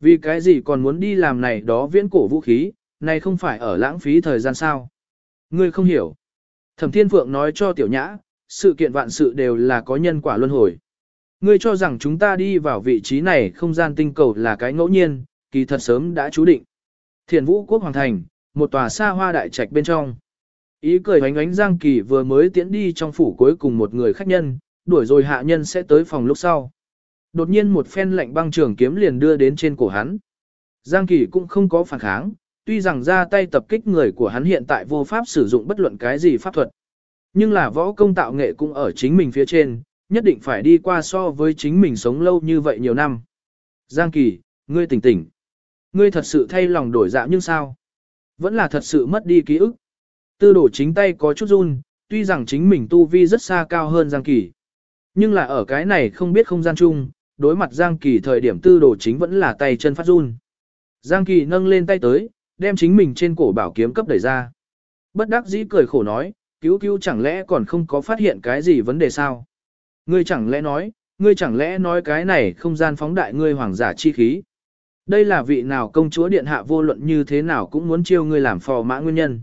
Vì cái gì còn muốn đi làm này đó viễn cổ vũ khí, này không phải ở lãng phí thời gian sao. Ngươi không hiểu. Thẩm Thiên Phượng nói cho tiểu nhã, sự kiện vạn sự đều là có nhân quả luân hồi. Ngươi cho rằng chúng ta đi vào vị trí này không gian tinh cầu là cái ngẫu nhiên, kỳ thật sớm đã chú định. Thiền vũ quốc hoàng thành, một tòa xa hoa đại trạch bên trong. Ý cười ánh ánh Giang Kỳ vừa mới tiễn đi trong phủ cuối cùng một người khách nhân, đuổi rồi hạ nhân sẽ tới phòng lúc sau. Đột nhiên một phen lạnh băng trường kiếm liền đưa đến trên cổ hắn. Giang Kỳ cũng không có phản kháng, tuy rằng ra tay tập kích người của hắn hiện tại vô pháp sử dụng bất luận cái gì pháp thuật. Nhưng là võ công tạo nghệ cũng ở chính mình phía trên, nhất định phải đi qua so với chính mình sống lâu như vậy nhiều năm. Giang Kỳ, ngươi tỉnh tỉnh. Ngươi thật sự thay lòng đổi dạ nhưng sao? Vẫn là thật sự mất đi ký ức. Tư đổ chính tay có chút run, tuy rằng chính mình tu vi rất xa cao hơn Giang Kỳ. Nhưng là ở cái này không biết không gian chung, đối mặt Giang Kỳ thời điểm tư đồ chính vẫn là tay chân phát run. Giang Kỳ nâng lên tay tới, đem chính mình trên cổ bảo kiếm cấp đẩy ra. Bất đắc dĩ cười khổ nói, cứu cứu chẳng lẽ còn không có phát hiện cái gì vấn đề sao? Ngươi chẳng lẽ nói, ngươi chẳng lẽ nói cái này không gian phóng đại ngươi hoàng giả chi khí? Đây là vị nào công chúa điện hạ vô luận như thế nào cũng muốn chiêu ngươi làm phò mã nguyên nhân.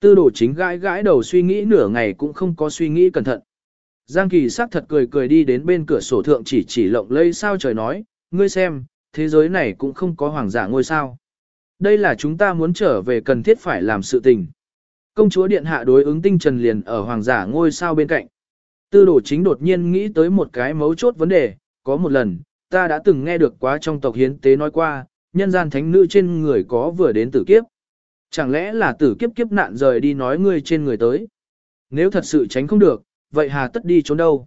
Tư đồ chính gãi gãi đầu suy nghĩ nửa ngày cũng không có suy nghĩ cẩn thận. Giang Kỳ sắc thật cười cười đi đến bên cửa sổ thượng chỉ chỉ lộng lây sao trời nói, ngươi xem, thế giới này cũng không có hoàng giả ngôi sao. Đây là chúng ta muốn trở về cần thiết phải làm sự tình. Công chúa điện hạ đối ứng tinh trần liền ở hoàng giả ngôi sao bên cạnh. Tư đồ chính đột nhiên nghĩ tới một cái mấu chốt vấn đề, có một lần, ta đã từng nghe được quá trong tộc hiến tế nói qua, nhân gian thánh nữ trên người có vừa đến tử kiếp. Chẳng lẽ là tử kiếp kiếp nạn rời đi nói ngươi trên người tới. Nếu thật sự tránh không được, vậy hà tất đi trốn đâu?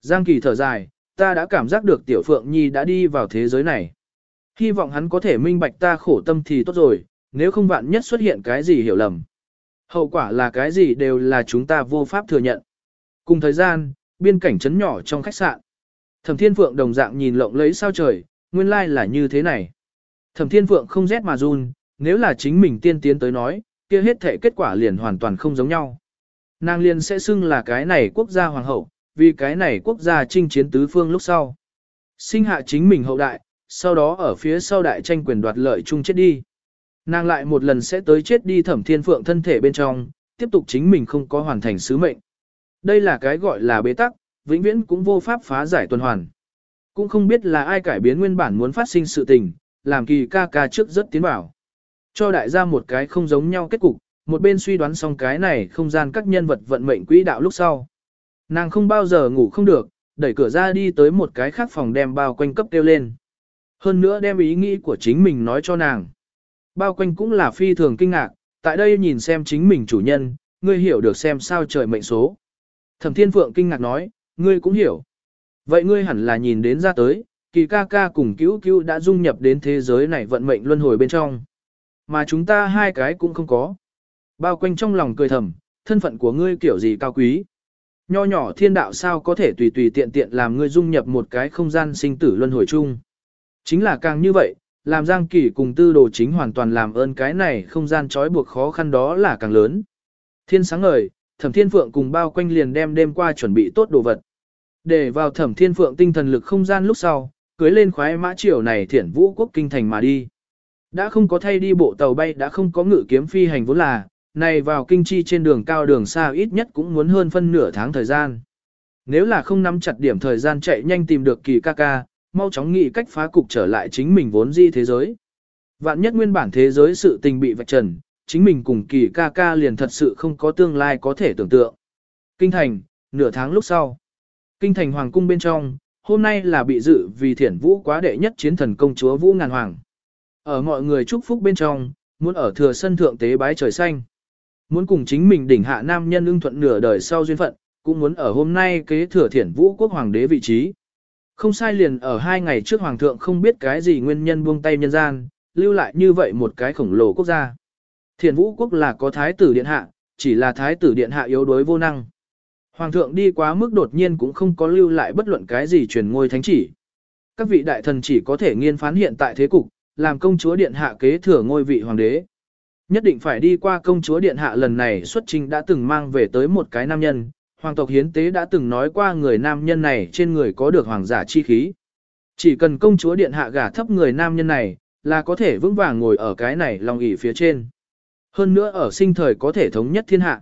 Giang Kỳ thở dài, ta đã cảm giác được Tiểu Phượng Nhi đã đi vào thế giới này. Hy vọng hắn có thể minh bạch ta khổ tâm thì tốt rồi, nếu không vạn nhất xuất hiện cái gì hiểu lầm. Hậu quả là cái gì đều là chúng ta vô pháp thừa nhận. Cùng thời gian, biên cảnh trấn nhỏ trong khách sạn. Thẩm Thiên Phượng đồng dạng nhìn lộng lấy sao trời, nguyên lai là như thế này. Thẩm Thiên Phượng không rét mà run, nếu là chính mình tiên tiến tới nói, kia hết thể kết quả liền hoàn toàn không giống nhau. Nàng liền sẽ xưng là cái này quốc gia hoàng hậu, vì cái này quốc gia chinh chiến tứ phương lúc sau. Sinh hạ chính mình hậu đại, sau đó ở phía sau đại tranh quyền đoạt lợi chung chết đi. Nàng lại một lần sẽ tới chết đi thẩm thiên phượng thân thể bên trong, tiếp tục chính mình không có hoàn thành sứ mệnh. Đây là cái gọi là bế tắc, vĩnh viễn cũng vô pháp phá giải tuần hoàn. Cũng không biết là ai cải biến nguyên bản muốn phát sinh sự tình, làm kỳ ca ca trước rất tiến bảo. Cho đại gia một cái không giống nhau kết cục, một bên suy đoán xong cái này không gian các nhân vật vận mệnh quỹ đạo lúc sau. Nàng không bao giờ ngủ không được, đẩy cửa ra đi tới một cái khác phòng đem bao quanh cấp tiêu lên. Hơn nữa đem ý nghĩ của chính mình nói cho nàng. Bao quanh cũng là phi thường kinh ngạc, tại đây nhìn xem chính mình chủ nhân, ngươi hiểu được xem sao trời mệnh số. Thẩm Thiên Phượng kinh ngạc nói, ngươi cũng hiểu. Vậy ngươi hẳn là nhìn đến ra tới, kỳ ca ca cùng cứu cứu đã dung nhập đến thế giới này vận mệnh luân hồi bên trong. Mà chúng ta hai cái cũng không có. Bao quanh trong lòng cười thầm, thân phận của ngươi kiểu gì cao quý. Nho nhỏ thiên đạo sao có thể tùy tùy tiện tiện làm ngươi dung nhập một cái không gian sinh tử luân hồi chung. Chính là càng như vậy, làm Giang Kỳ cùng tư đồ chính hoàn toàn làm ơn cái này không gian trói buộc khó khăn đó là càng lớn. Thiên sáng ngời, thẩm thiên phượng cùng bao quanh liền đem đêm qua chuẩn bị tốt đồ vật. Để vào thẩm thiên phượng tinh thần lực không gian lúc sau, cưới lên khoái mã triều này thiển vũ quốc kinh thành mà đi. Đã không có thay đi bộ tàu bay đã không có ngự kiếm phi hành vốn là, này vào kinh chi trên đường cao đường xa ít nhất cũng muốn hơn phân nửa tháng thời gian. Nếu là không nắm chặt điểm thời gian chạy nhanh tìm được kỳ ca ca, mau chóng nghĩ cách phá cục trở lại chính mình vốn di thế giới. Vạn nhất nguyên bản thế giới sự tình bị vạch trần, chính mình cùng kỳ ca ca liền thật sự không có tương lai có thể tưởng tượng. Kinh thành, nửa tháng lúc sau. Kinh thành hoàng cung bên trong, hôm nay là bị dự vì thiển vũ quá đệ nhất chiến thần công chúa Vũ Ngàn Hoàng. Ở mọi người chúc phúc bên trong, muốn ở thừa sân thượng tế bái trời xanh. Muốn cùng chính mình đỉnh hạ nam nhân ưng thuận nửa đời sau duyên phận, cũng muốn ở hôm nay kế thừa thiển vũ quốc hoàng đế vị trí. Không sai liền ở hai ngày trước hoàng thượng không biết cái gì nguyên nhân buông tay nhân gian, lưu lại như vậy một cái khổng lồ quốc gia. Thiền vũ quốc là có thái tử điện hạ, chỉ là thái tử điện hạ yếu đuối vô năng. Hoàng thượng đi quá mức đột nhiên cũng không có lưu lại bất luận cái gì truyền ngôi thánh chỉ. Các vị đại thần chỉ có thể nghiên phán hiện tại thế cục, làm công chúa điện hạ kế thừa ngôi vị hoàng đế. Nhất định phải đi qua công chúa điện hạ lần này xuất trình đã từng mang về tới một cái nam nhân, hoàng tộc hiến tế đã từng nói qua người nam nhân này trên người có được hoàng giả chi khí. Chỉ cần công chúa điện hạ gả thấp người nam nhân này, là có thể vững vàng ngồi ở cái này lòng ỷ phía trên. Hơn nữa ở sinh thời có thể thống nhất thiên hạ.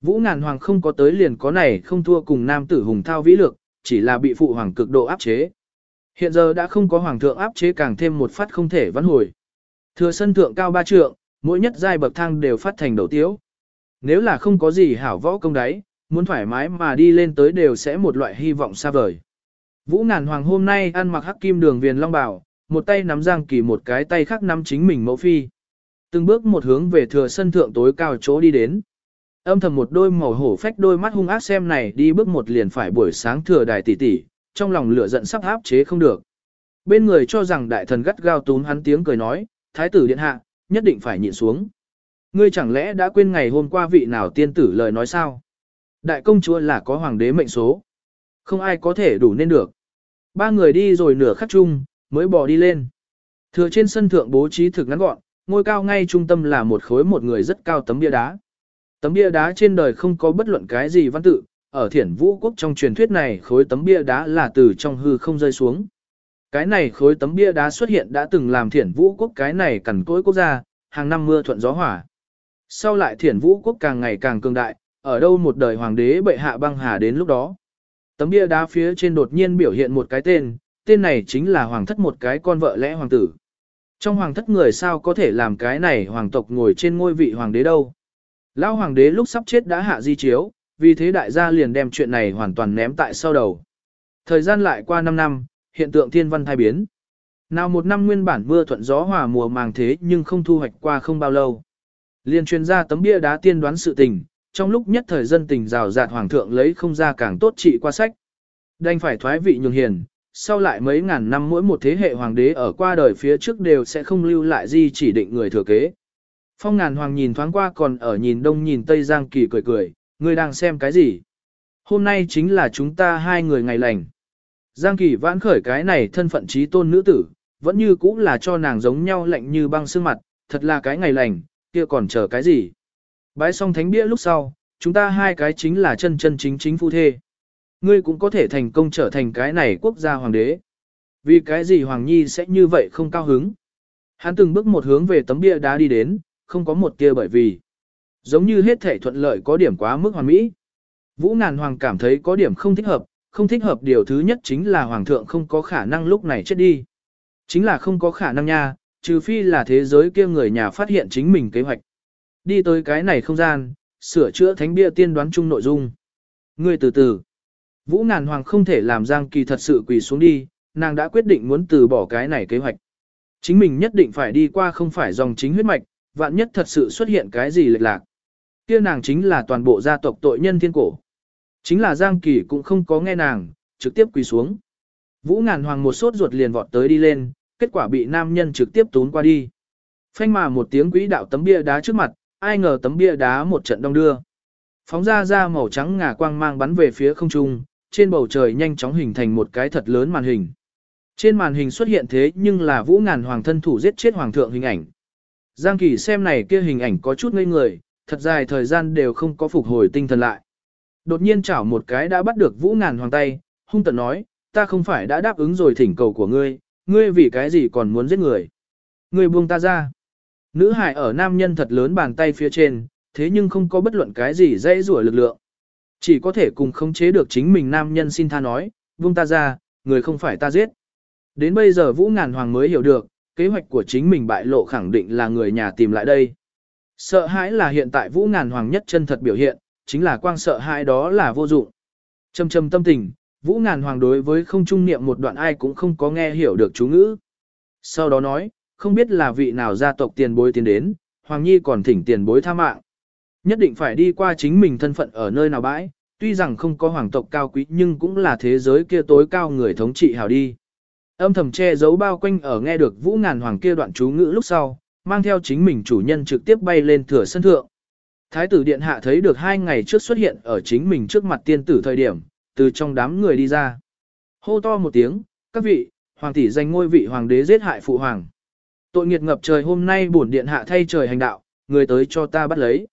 Vũ ngàn hoàng không có tới liền có này không thua cùng nam tử hùng thao vĩ lược, chỉ là bị phụ hoàng cực độ áp chế. Hiện giờ đã không có hoàng thượng áp chế càng thêm một phát không thể vãn hồi. Thừa sân thượng cao ba trượng, mỗi nhất giai bậc thang đều phát thành đầu tiếu. Nếu là không có gì hảo võ công đáy, muốn thoải mái mà đi lên tới đều sẽ một loại hy vọng xa vời. Vũ ngàn hoàng hôm nay ăn mặc hắc kim đường viền long bảo, một tay nắm giang kỳ một cái tay khác nắm chính mình mẫu phi. Từng bước một hướng về thừa sân thượng tối cao chỗ đi đến. Âm thầm một đôi màu hổ phách đôi mắt hung ác xem này đi bước một liền phải buổi sáng thừa đài tỷ tỷ, trong lòng lửa giận sắp áp chế không được. Bên người cho rằng đại thần gắt gao túm hắn tiếng cười nói, thái tử điện hạ, nhất định phải nhịn xuống. Ngươi chẳng lẽ đã quên ngày hôm qua vị nào tiên tử lời nói sao? Đại công chúa là có hoàng đế mệnh số. Không ai có thể đủ nên được. Ba người đi rồi nửa khắc chung, mới bỏ đi lên. Thừa trên sân thượng bố trí thực ngắn gọn, ngôi cao ngay trung tâm là một khối một người rất cao tấm bia đá. Tấm bia đá trên đời không có bất luận cái gì văn tự, ở thiển vũ quốc trong truyền thuyết này khối tấm bia đá là từ trong hư không rơi xuống. Cái này khối tấm bia đá xuất hiện đã từng làm thiển vũ quốc cái này cằn cỗi quốc gia, hàng năm mưa thuận gió hỏa. Sau lại thiển vũ quốc càng ngày càng cường đại, ở đâu một đời hoàng đế bệ hạ băng hà đến lúc đó. Tấm bia đá phía trên đột nhiên biểu hiện một cái tên, tên này chính là hoàng thất một cái con vợ lẽ hoàng tử. Trong hoàng thất người sao có thể làm cái này hoàng tộc ngồi trên ngôi vị hoàng đế đâu. Lão hoàng đế lúc sắp chết đã hạ di chiếu, vì thế đại gia liền đem chuyện này hoàn toàn ném tại sau đầu. Thời gian lại qua 5 năm, hiện tượng thiên văn thai biến. Nào một năm nguyên bản mưa thuận gió hòa mùa màng thế nhưng không thu hoạch qua không bao lâu. Liên truyền ra tấm bia đá tiên đoán sự tình, trong lúc nhất thời dân tình rào rạt hoàng thượng lấy không ra càng tốt trị qua sách. Đành phải thoái vị nhường hiền, sau lại mấy ngàn năm mỗi một thế hệ hoàng đế ở qua đời phía trước đều sẽ không lưu lại gì chỉ định người thừa kế. Phong ngàn hoàng nhìn thoáng qua còn ở nhìn đông nhìn tây giang kỳ cười cười, người đang xem cái gì? Hôm nay chính là chúng ta hai người ngày lành. Giang kỳ vãn khởi cái này thân phận trí tôn nữ tử, vẫn như cũng là cho nàng giống nhau lạnh như băng xương mặt, thật là cái ngày lành, kia còn chờ cái gì? Bái xong thánh bia lúc sau, chúng ta hai cái chính là chân chân chính chính phu thê. Ngươi cũng có thể thành công trở thành cái này quốc gia hoàng đế. Vì cái gì Hoàng Nhi sẽ như vậy không cao hứng? Hắn từng bước một hướng về tấm bia đá đi đến, không có một tia bởi vì. Giống như hết thể thuận lợi có điểm quá mức hoàn mỹ. Vũ ngàn hoàng cảm thấy có điểm không thích hợp, không thích hợp điều thứ nhất chính là hoàng thượng không có khả năng lúc này chết đi. Chính là không có khả năng nha, trừ phi là thế giới kia người nhà phát hiện chính mình kế hoạch. Đi tới cái này không gian, sửa chữa thánh bia tiên đoán chung nội dung. Ngươi từ từ. Vũ ngàn hoàng không thể làm Giang Kỳ thật sự quỳ xuống đi, nàng đã quyết định muốn từ bỏ cái này kế hoạch. Chính mình nhất định phải đi qua không phải dòng chính huyết mạch, vạn nhất thật sự xuất hiện cái gì lệch lạc. Kia nàng chính là toàn bộ gia tộc tội nhân thiên cổ. Chính là Giang Kỳ cũng không có nghe nàng, trực tiếp quỳ xuống. Vũ ngàn hoàng một sốt ruột liền vọt tới đi lên, kết quả bị nam nhân trực tiếp tún qua đi. Phanh mà một tiếng quỹ đạo tấm bia đá trước mặt, ai ngờ tấm bia đá một trận đông đưa. Phóng ra ra màu trắng ngà quang mang bắn về phía không trung, trên bầu trời nhanh chóng hình thành một cái thật lớn màn hình. Trên màn hình xuất hiện thế nhưng là vũ ngàn hoàng thân thủ giết chết hoàng thượng hình ảnh. Giang Kỳ xem này kia hình ảnh có chút ngây người, thật dài thời gian đều không có phục hồi tinh thần lại. Đột nhiên chảo một cái đã bắt được vũ ngàn hoàng tay, hung tận nói, ta không phải đã đáp ứng rồi thỉnh cầu của ngươi, ngươi vì cái gì còn muốn giết người. Ngươi buông ta ra. Nữ hải ở nam nhân thật lớn bàn tay phía trên, thế nhưng không có bất luận cái gì dễ rủa lực lượng. Chỉ có thể cùng khống chế được chính mình nam nhân xin tha nói, vung ta ra, người không phải ta giết. Đến bây giờ Vũ Ngàn Hoàng mới hiểu được, kế hoạch của chính mình bại lộ khẳng định là người nhà tìm lại đây. Sợ hãi là hiện tại Vũ Ngàn Hoàng nhất chân thật biểu hiện, chính là quang sợ hãi đó là vô dụng. Trầm trầm tâm tình, Vũ Ngàn Hoàng đối với không trung niệm một đoạn ai cũng không có nghe hiểu được chú ngữ. Sau đó nói, không biết là vị nào gia tộc tiền bối tiến đến, Hoàng Nhi còn thỉnh tiền bối tha mạng. Nhất định phải đi qua chính mình thân phận ở nơi nào bãi, tuy rằng không có hoàng tộc cao quý nhưng cũng là thế giới kia tối cao người thống trị hào đi. Âm thầm che giấu bao quanh ở nghe được vũ ngàn hoàng kia đoạn chú ngữ lúc sau, mang theo chính mình chủ nhân trực tiếp bay lên thừa sân thượng. Thái tử điện hạ thấy được hai ngày trước xuất hiện ở chính mình trước mặt tiên tử thời điểm, từ trong đám người đi ra. Hô to một tiếng, các vị, hoàng tỷ danh ngôi vị hoàng đế giết hại phụ hoàng. Tội nghiệt ngập trời hôm nay bổn điện hạ thay trời hành đạo, người tới cho ta bắt lấy.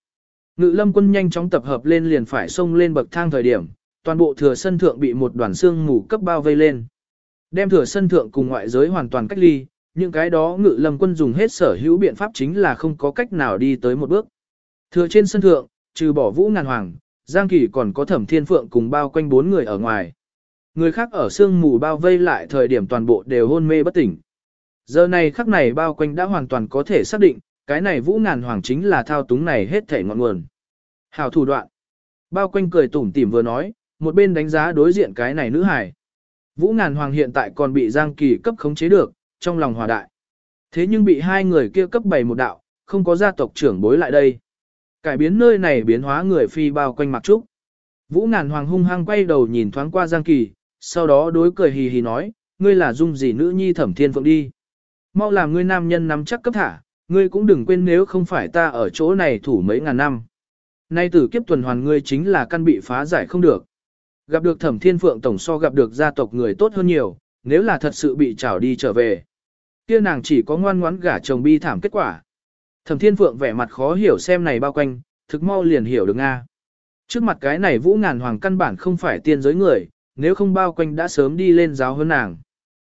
Ngự lâm quân nhanh chóng tập hợp lên liền phải xông lên bậc thang thời điểm, toàn bộ thừa sân thượng bị một đoàn xương mù cấp bao vây lên. Đem thừa sân thượng cùng ngoại giới hoàn toàn cách ly, những cái đó ngự lâm quân dùng hết sở hữu biện pháp chính là không có cách nào đi tới một bước. Thừa trên sân thượng, trừ bỏ vũ ngàn hoàng, Giang Kỳ còn có thẩm thiên phượng cùng bao quanh bốn người ở ngoài. Người khác ở sương mù bao vây lại thời điểm toàn bộ đều hôn mê bất tỉnh. Giờ này khắc này bao quanh đã hoàn toàn có thể xác định, cái này vũ ngàn hoàng chính là thao túng này hết thể ngọn nguồn. Hảo thủ đoạn. Bao quanh cười tủm tỉm vừa nói, một bên đánh giá đối diện cái này nữ hải. Vũ ngàn hoàng hiện tại còn bị Giang Kỳ cấp khống chế được, trong lòng hòa đại. Thế nhưng bị hai người kia cấp bày một đạo, không có gia tộc trưởng bối lại đây. Cải biến nơi này biến hóa người phi bao quanh mặc trúc. Vũ ngàn hoàng hung hăng quay đầu nhìn thoáng qua Giang Kỳ, sau đó đối cười hì hì nói, ngươi là dung gì nữ nhi thẩm thiên phượng đi. Mau làm ngươi nam nhân nắm chắc cấp thả, ngươi cũng đừng quên nếu không phải ta ở chỗ này thủ mấy ngàn năm. Nay tử kiếp tuần hoàn ngươi chính là căn bị phá giải không được. Gặp được thẩm thiên phượng tổng so gặp được gia tộc người tốt hơn nhiều, nếu là thật sự bị trảo đi trở về. Kia nàng chỉ có ngoan ngoãn gả chồng bi thảm kết quả. Thẩm thiên phượng vẻ mặt khó hiểu xem này bao quanh, thực mau liền hiểu được Nga. Trước mặt cái này vũ ngàn hoàng căn bản không phải tiên giới người, nếu không bao quanh đã sớm đi lên giáo hơn nàng.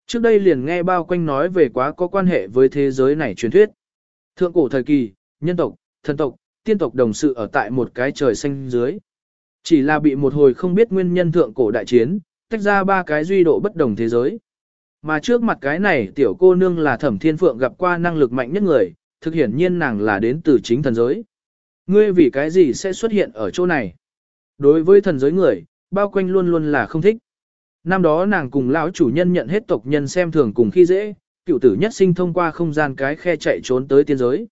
Trước đây liền nghe bao quanh nói về quá có quan hệ với thế giới này truyền thuyết. Thượng cổ thời kỳ, nhân tộc, thần tộc, tiên tộc đồng sự ở tại một cái trời xanh dưới. Chỉ là bị một hồi không biết nguyên nhân thượng cổ đại chiến, tách ra ba cái duy độ bất đồng thế giới. Mà trước mặt cái này tiểu cô nương là thẩm thiên phượng gặp qua năng lực mạnh nhất người, thực hiển nhiên nàng là đến từ chính thần giới. Ngươi vì cái gì sẽ xuất hiện ở chỗ này? Đối với thần giới người, bao quanh luôn luôn là không thích. Năm đó nàng cùng lão chủ nhân nhận hết tộc nhân xem thường cùng khi dễ, cựu tử nhất sinh thông qua không gian cái khe chạy trốn tới tiên giới.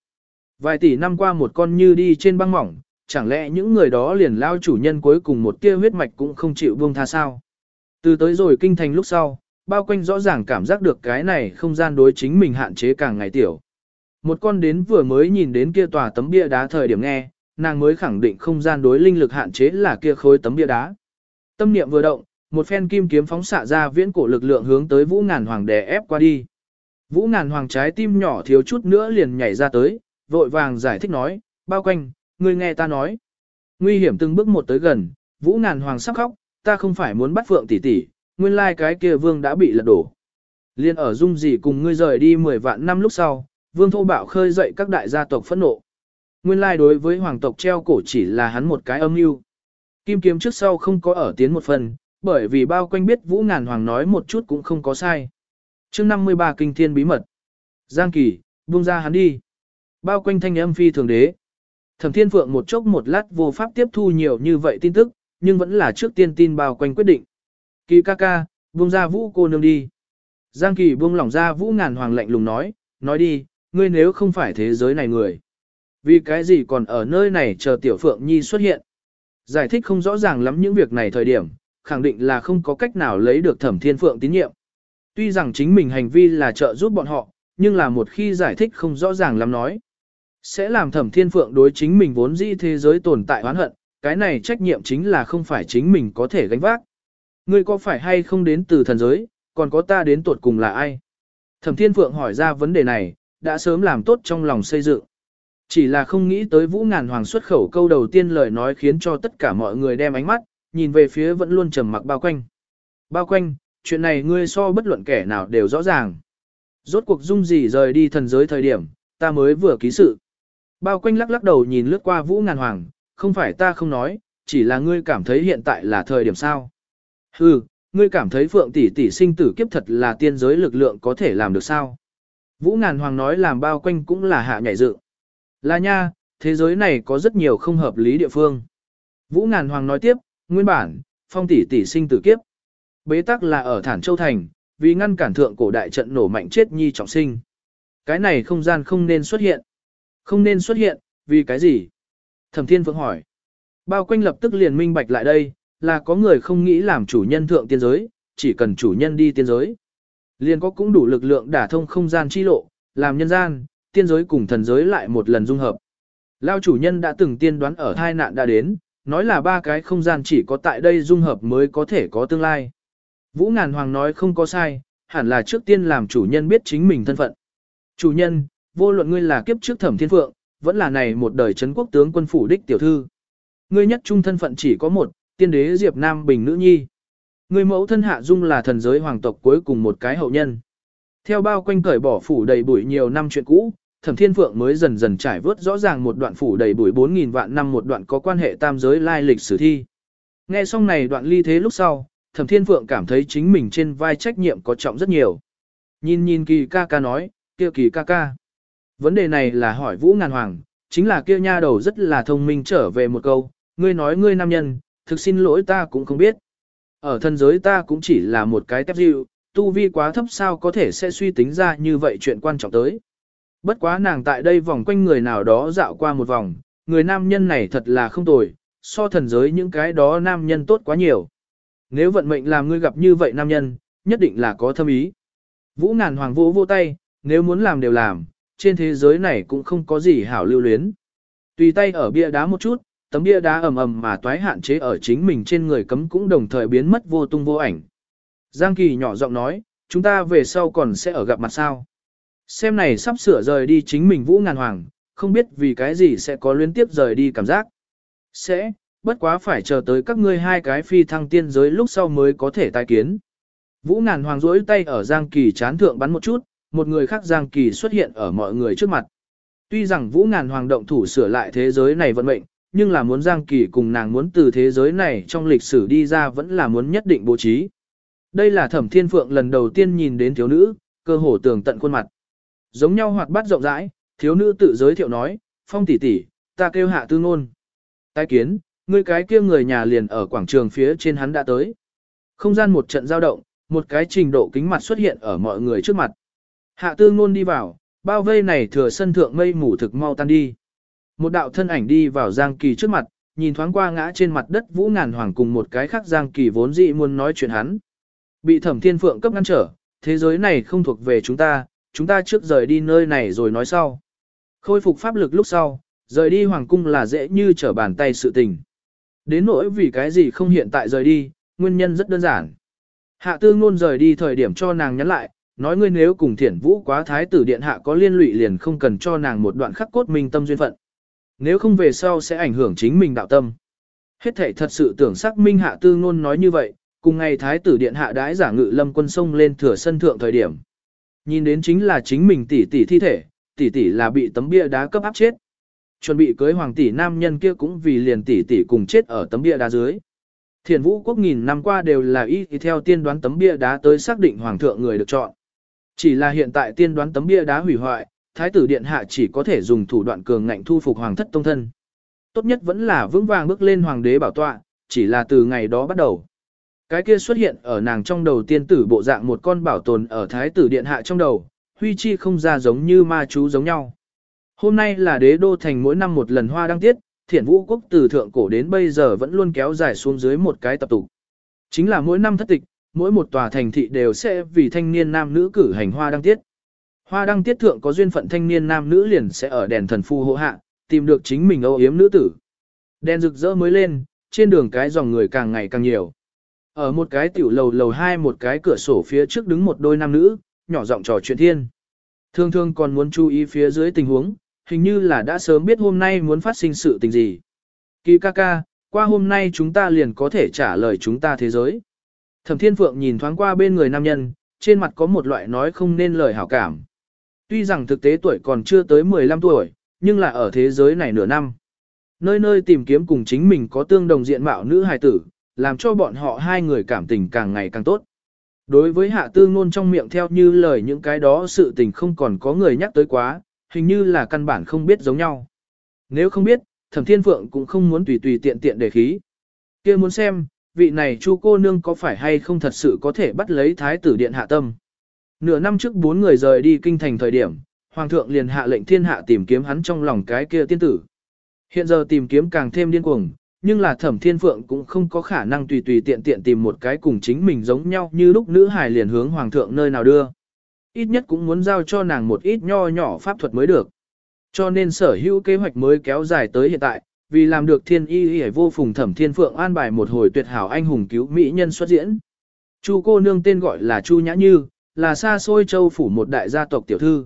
Vài tỷ năm qua một con như đi trên băng mỏng, chẳng lẽ những người đó liền lao chủ nhân cuối cùng một tia huyết mạch cũng không chịu buông tha sao? Từ tới rồi kinh thành lúc sau, bao quanh rõ ràng cảm giác được cái này không gian đối chính mình hạn chế càng ngày tiểu. Một con đến vừa mới nhìn đến kia tòa tấm bia đá thời điểm nghe, nàng mới khẳng định không gian đối linh lực hạn chế là kia khối tấm bia đá. Tâm niệm vừa động, một phen kim kiếm phóng xạ ra viễn cổ lực lượng hướng tới Vũ Ngàn Hoàng đè ép qua đi. Vũ Ngàn Hoàng trái tim nhỏ thiếu chút nữa liền nhảy ra tới, vội vàng giải thích nói, bao quanh, ngươi nghe ta nói. Nguy hiểm từng bước một tới gần, Vũ Ngàn Hoàng sắp khóc, ta không phải muốn bắt Phượng tỷ tỷ, nguyên lai cái kia vương đã bị lật đổ. Liên ở dung gì cùng ngươi rời đi 10 vạn năm lúc sau, vương thô bạo khơi dậy các đại gia tộc phẫn nộ. Nguyên lai đối với hoàng tộc treo cổ chỉ là hắn một cái âm mưu. Kim kiếm trước sau không có ở tiến một phần, bởi vì bao quanh biết Vũ Ngàn Hoàng nói một chút cũng không có sai. chương 53 Kinh Thiên Bí Mật Giang Kỳ, buông ra hắn đi. Bao quanh thanh âm phi thường đế. Thẩm Thiên Phượng một chốc một lát vô pháp tiếp thu nhiều như vậy tin tức, nhưng vẫn là trước tiên tin bao quanh quyết định. Kỳ ca ca, buông ra Vũ cô nương đi. Giang Kỳ buông lỏng ra Vũ Ngàn Hoàng lạnh lùng nói, nói đi, ngươi nếu không phải thế giới này người. Vì cái gì còn ở nơi này chờ Tiểu Phượng Nhi xuất hiện. Giải thích không rõ ràng lắm những việc này thời điểm, khẳng định là không có cách nào lấy được Thẩm Thiên Phượng tín nhiệm. Tuy rằng chính mình hành vi là trợ giúp bọn họ, nhưng là một khi giải thích không rõ ràng lắm nói. Sẽ làm Thẩm Thiên Phượng đối chính mình vốn dĩ thế giới tồn tại oán hận, cái này trách nhiệm chính là không phải chính mình có thể gánh vác. Ngươi có phải hay không đến từ thần giới, còn có ta đến tuột cùng là ai? Thẩm Thiên Phượng hỏi ra vấn đề này, đã sớm làm tốt trong lòng xây dựng. Chỉ là không nghĩ tới Vũ Ngàn Hoàng xuất khẩu câu đầu tiên lời nói khiến cho tất cả mọi người đem ánh mắt, nhìn về phía vẫn luôn trầm mặc bao quanh. Bao quanh, chuyện này ngươi so bất luận kẻ nào đều rõ ràng. Rốt cuộc dung gì rời đi thần giới thời điểm, ta mới vừa ký sự. Bao quanh lắc lắc đầu nhìn lướt qua Vũ Ngàn Hoàng, không phải ta không nói, chỉ là ngươi cảm thấy hiện tại là thời điểm sao. Hừ, ngươi cảm thấy Phượng tỷ tỷ sinh tử kiếp thật là tiên giới lực lượng có thể làm được sao? Vũ Ngàn Hoàng nói làm bao quanh cũng là hạ nhảy dự. Là nha, thế giới này có rất nhiều không hợp lý địa phương. Vũ Ngàn Hoàng nói tiếp, nguyên bản, phong tỷ tỷ sinh tử kiếp. Bế tắc là ở Thản Châu Thành, vì ngăn cản thượng cổ đại trận nổ mạnh chết nhi trọng sinh. Cái này không gian không nên xuất hiện. Không nên xuất hiện, vì cái gì? Thẩm Thiên Phượng hỏi. Bao quanh lập tức liền minh bạch lại đây, là có người không nghĩ làm chủ nhân thượng tiên giới, chỉ cần chủ nhân đi tiên giới. Liền có cũng đủ lực lượng đả thông không gian chi lộ, làm nhân gian, tiên giới cùng thần giới lại một lần dung hợp. Lao chủ nhân đã từng tiên đoán ở thai nạn đã đến, nói là ba cái không gian chỉ có tại đây dung hợp mới có thể có tương lai. Vũ Ngàn Hoàng nói không có sai, hẳn là trước tiên làm chủ nhân biết chính mình thân phận. Chủ nhân, vô luận ngươi là kiếp trước thẩm thiên phượng, vẫn là này một đời chấn quốc tướng quân phủ đích tiểu thư. Ngươi nhất trung thân phận chỉ có một, tiên đế Diệp Nam Bình nữ nhi. Người mẫu thân hạ dung là thần giới hoàng tộc cuối cùng một cái hậu nhân. Theo bao quanh cởi bỏ phủ đầy bụi nhiều năm chuyện cũ, Thẩm Thiên Phượng mới dần dần trải vớt rõ ràng một đoạn phủ đầy bụi 4.000 vạn năm một đoạn có quan hệ tam giới lai lịch sử thi. Nghe xong này đoạn ly thế lúc sau, Thẩm Thiên Phượng cảm thấy chính mình trên vai trách nhiệm có trọng rất nhiều. Nhìn nhìn kỳ ca ca nói, kia kỳ ca ca. Vấn đề này là hỏi Vũ Ngàn Hoàng, chính là kia nha đầu rất là thông minh trở về một câu, ngươi nói ngươi nam nhân, thực xin lỗi ta cũng không biết. Ở thân giới ta cũng chỉ là một cái tép dịu, tu vi quá thấp sao có thể sẽ suy tính ra như vậy chuyện quan trọng tới. Bất quá nàng tại đây vòng quanh người nào đó dạo qua một vòng, người nam nhân này thật là không tồi, so thần giới những cái đó nam nhân tốt quá nhiều. Nếu vận mệnh làm ngươi gặp như vậy nam nhân, nhất định là có thâm ý. Vũ ngàn hoàng vũ vô tay, nếu muốn làm đều làm, trên thế giới này cũng không có gì hảo lưu luyến. Tùy tay ở bia đá một chút, tấm bia đá ầm ầm mà toái hạn chế ở chính mình trên người cấm cũng đồng thời biến mất vô tung vô ảnh. Giang Kỳ nhỏ giọng nói, chúng ta về sau còn sẽ ở gặp mặt sao. Xem này sắp sửa rời đi chính mình Vũ Ngàn Hoàng, không biết vì cái gì sẽ có liên tiếp rời đi cảm giác. Sẽ, bất quá phải chờ tới các ngươi hai cái phi thăng tiên giới lúc sau mới có thể tái kiến. Vũ Ngàn Hoàng rỗi tay ở Giang Kỳ chán thượng bắn một chút, một người khác Giang Kỳ xuất hiện ở mọi người trước mặt. Tuy rằng Vũ Ngàn Hoàng động thủ sửa lại thế giới này vận mệnh, nhưng là muốn Giang Kỳ cùng nàng muốn từ thế giới này trong lịch sử đi ra vẫn là muốn nhất định bố trí. Đây là thẩm thiên phượng lần đầu tiên nhìn đến thiếu nữ, cơ hồ tường tận khuôn mặt. Giống nhau hoạt bát rộng rãi, thiếu nữ tự giới thiệu nói, phong tỷ tỷ, ta kêu hạ tư ngôn. Tái kiến, người cái kia người nhà liền ở quảng trường phía trên hắn đã tới. Không gian một trận giao động, một cái trình độ kính mặt xuất hiện ở mọi người trước mặt. Hạ tư ngôn đi vào, bao vây này thừa sân thượng mây mù thực mau tan đi. Một đạo thân ảnh đi vào Giang Kỳ trước mặt, nhìn thoáng qua ngã trên mặt đất Vũ Ngàn Hoàng cùng một cái khác Giang Kỳ vốn dị muốn nói chuyện hắn. Bị Thẩm Thiên Phượng cấp ngăn trở, thế giới này không thuộc về chúng ta, chúng ta trước rời đi nơi này rồi nói sau. Khôi phục pháp lực lúc sau, rời đi hoàng cung là dễ như trở bàn tay sự tình. Đến nỗi vì cái gì không hiện tại rời đi, nguyên nhân rất đơn giản. Hạ tư ngôn rời đi thời điểm cho nàng nhắn lại, nói ngươi nếu cùng thiển vũ quá thái tử điện hạ có liên lụy liền không cần cho nàng một đoạn khắc cốt minh tâm duyên phận. Nếu không về sau sẽ ảnh hưởng chính mình đạo tâm. Hết thể thật sự tưởng sắc minh hạ tư ngôn nói như vậy, cùng ngày thái tử điện hạ đãi giả ngự lâm quân sông lên thừa sân thượng thời điểm. Nhìn đến chính là chính mình tỷ tỷ thi thể, tỷ tỷ là bị tấm bia đá cấp áp chết. Chuẩn bị cưới hoàng tỷ nam nhân kia cũng vì liền tỷ tỷ cùng chết ở tấm bia đá dưới. Thiền vũ quốc nghìn năm qua đều là y theo tiên đoán tấm bia đá tới xác định hoàng thượng người được chọn. Chỉ là hiện tại tiên đoán tấm bia đá hủy hoại, thái tử điện hạ chỉ có thể dùng thủ đoạn cường ngạnh thu phục hoàng thất tông thân. Tốt nhất vẫn là vững vàng bước lên hoàng đế bảo tọa, chỉ là từ ngày đó bắt đầu. Cái kia xuất hiện ở nàng trong đầu tiên tử bộ dạng một con bảo tồn ở thái tử điện hạ trong đầu, huy chi không ra giống như ma chú giống nhau. Hôm nay là đế đô thành mỗi năm một lần hoa đăng tiết, thiển vũ quốc từ thượng cổ đến bây giờ vẫn luôn kéo dài xuống dưới một cái tập tục. Chính là mỗi năm thất tịch, mỗi một tòa thành thị đều sẽ vì thanh niên nam nữ cử hành hoa đăng tiết. Hoa đăng tiết thượng có duyên phận thanh niên nam nữ liền sẽ ở đèn thần phu hộ hạ, tìm được chính mình âu yếm nữ tử. Đèn rực rỡ mới lên, trên đường cái dòng người càng ngày càng nhiều. Ở một cái tiểu lầu lầu hai một cái cửa sổ phía trước đứng một đôi nam nữ, nhỏ giọng trò chuyện thiên. Thương thương còn muốn chú ý phía dưới tình huống, hình như là đã sớm biết hôm nay muốn phát sinh sự tình gì. Kỳ ca ca, qua hôm nay chúng ta liền có thể trả lời chúng ta thế giới. Thẩm Thiên Phượng nhìn thoáng qua bên người nam nhân, trên mặt có một loại nói không nên lời hảo cảm. Tuy rằng thực tế tuổi còn chưa tới 15 tuổi, nhưng là ở thế giới này nửa năm. Nơi nơi tìm kiếm cùng chính mình có tương đồng diện mạo nữ hài tử, làm cho bọn họ hai người cảm tình càng ngày càng tốt. Đối với hạ tư ngôn trong miệng theo như lời những cái đó sự tình không còn có người nhắc tới quá, hình như là căn bản không biết giống nhau. Nếu không biết, thẩm thiên phượng cũng không muốn tùy tùy tiện tiện để khí. kia muốn xem, vị này chu cô nương có phải hay không thật sự có thể bắt lấy thái tử điện hạ tâm. Nửa năm trước bốn người rời đi kinh thành thời điểm, hoàng thượng liền hạ lệnh thiên hạ tìm kiếm hắn trong lòng cái kia tiên tử. Hiện giờ tìm kiếm càng thêm điên cuồng, nhưng là thẩm thiên phượng cũng không có khả năng tùy tùy tiện tiện tìm một cái cùng chính mình giống nhau như lúc nữ hài liền hướng hoàng thượng nơi nào đưa. Ít nhất cũng muốn giao cho nàng một ít nho nhỏ pháp thuật mới được. Cho nên sở hữu kế hoạch mới kéo dài tới hiện tại, vì làm được thiên y y vô phùng thẩm thiên phượng an bài một hồi tuyệt hảo anh hùng cứu mỹ nhân xuất diễn. Chu cô nương tên gọi là Chu Nhã Như, là xa xôi châu phủ một đại gia tộc tiểu thư.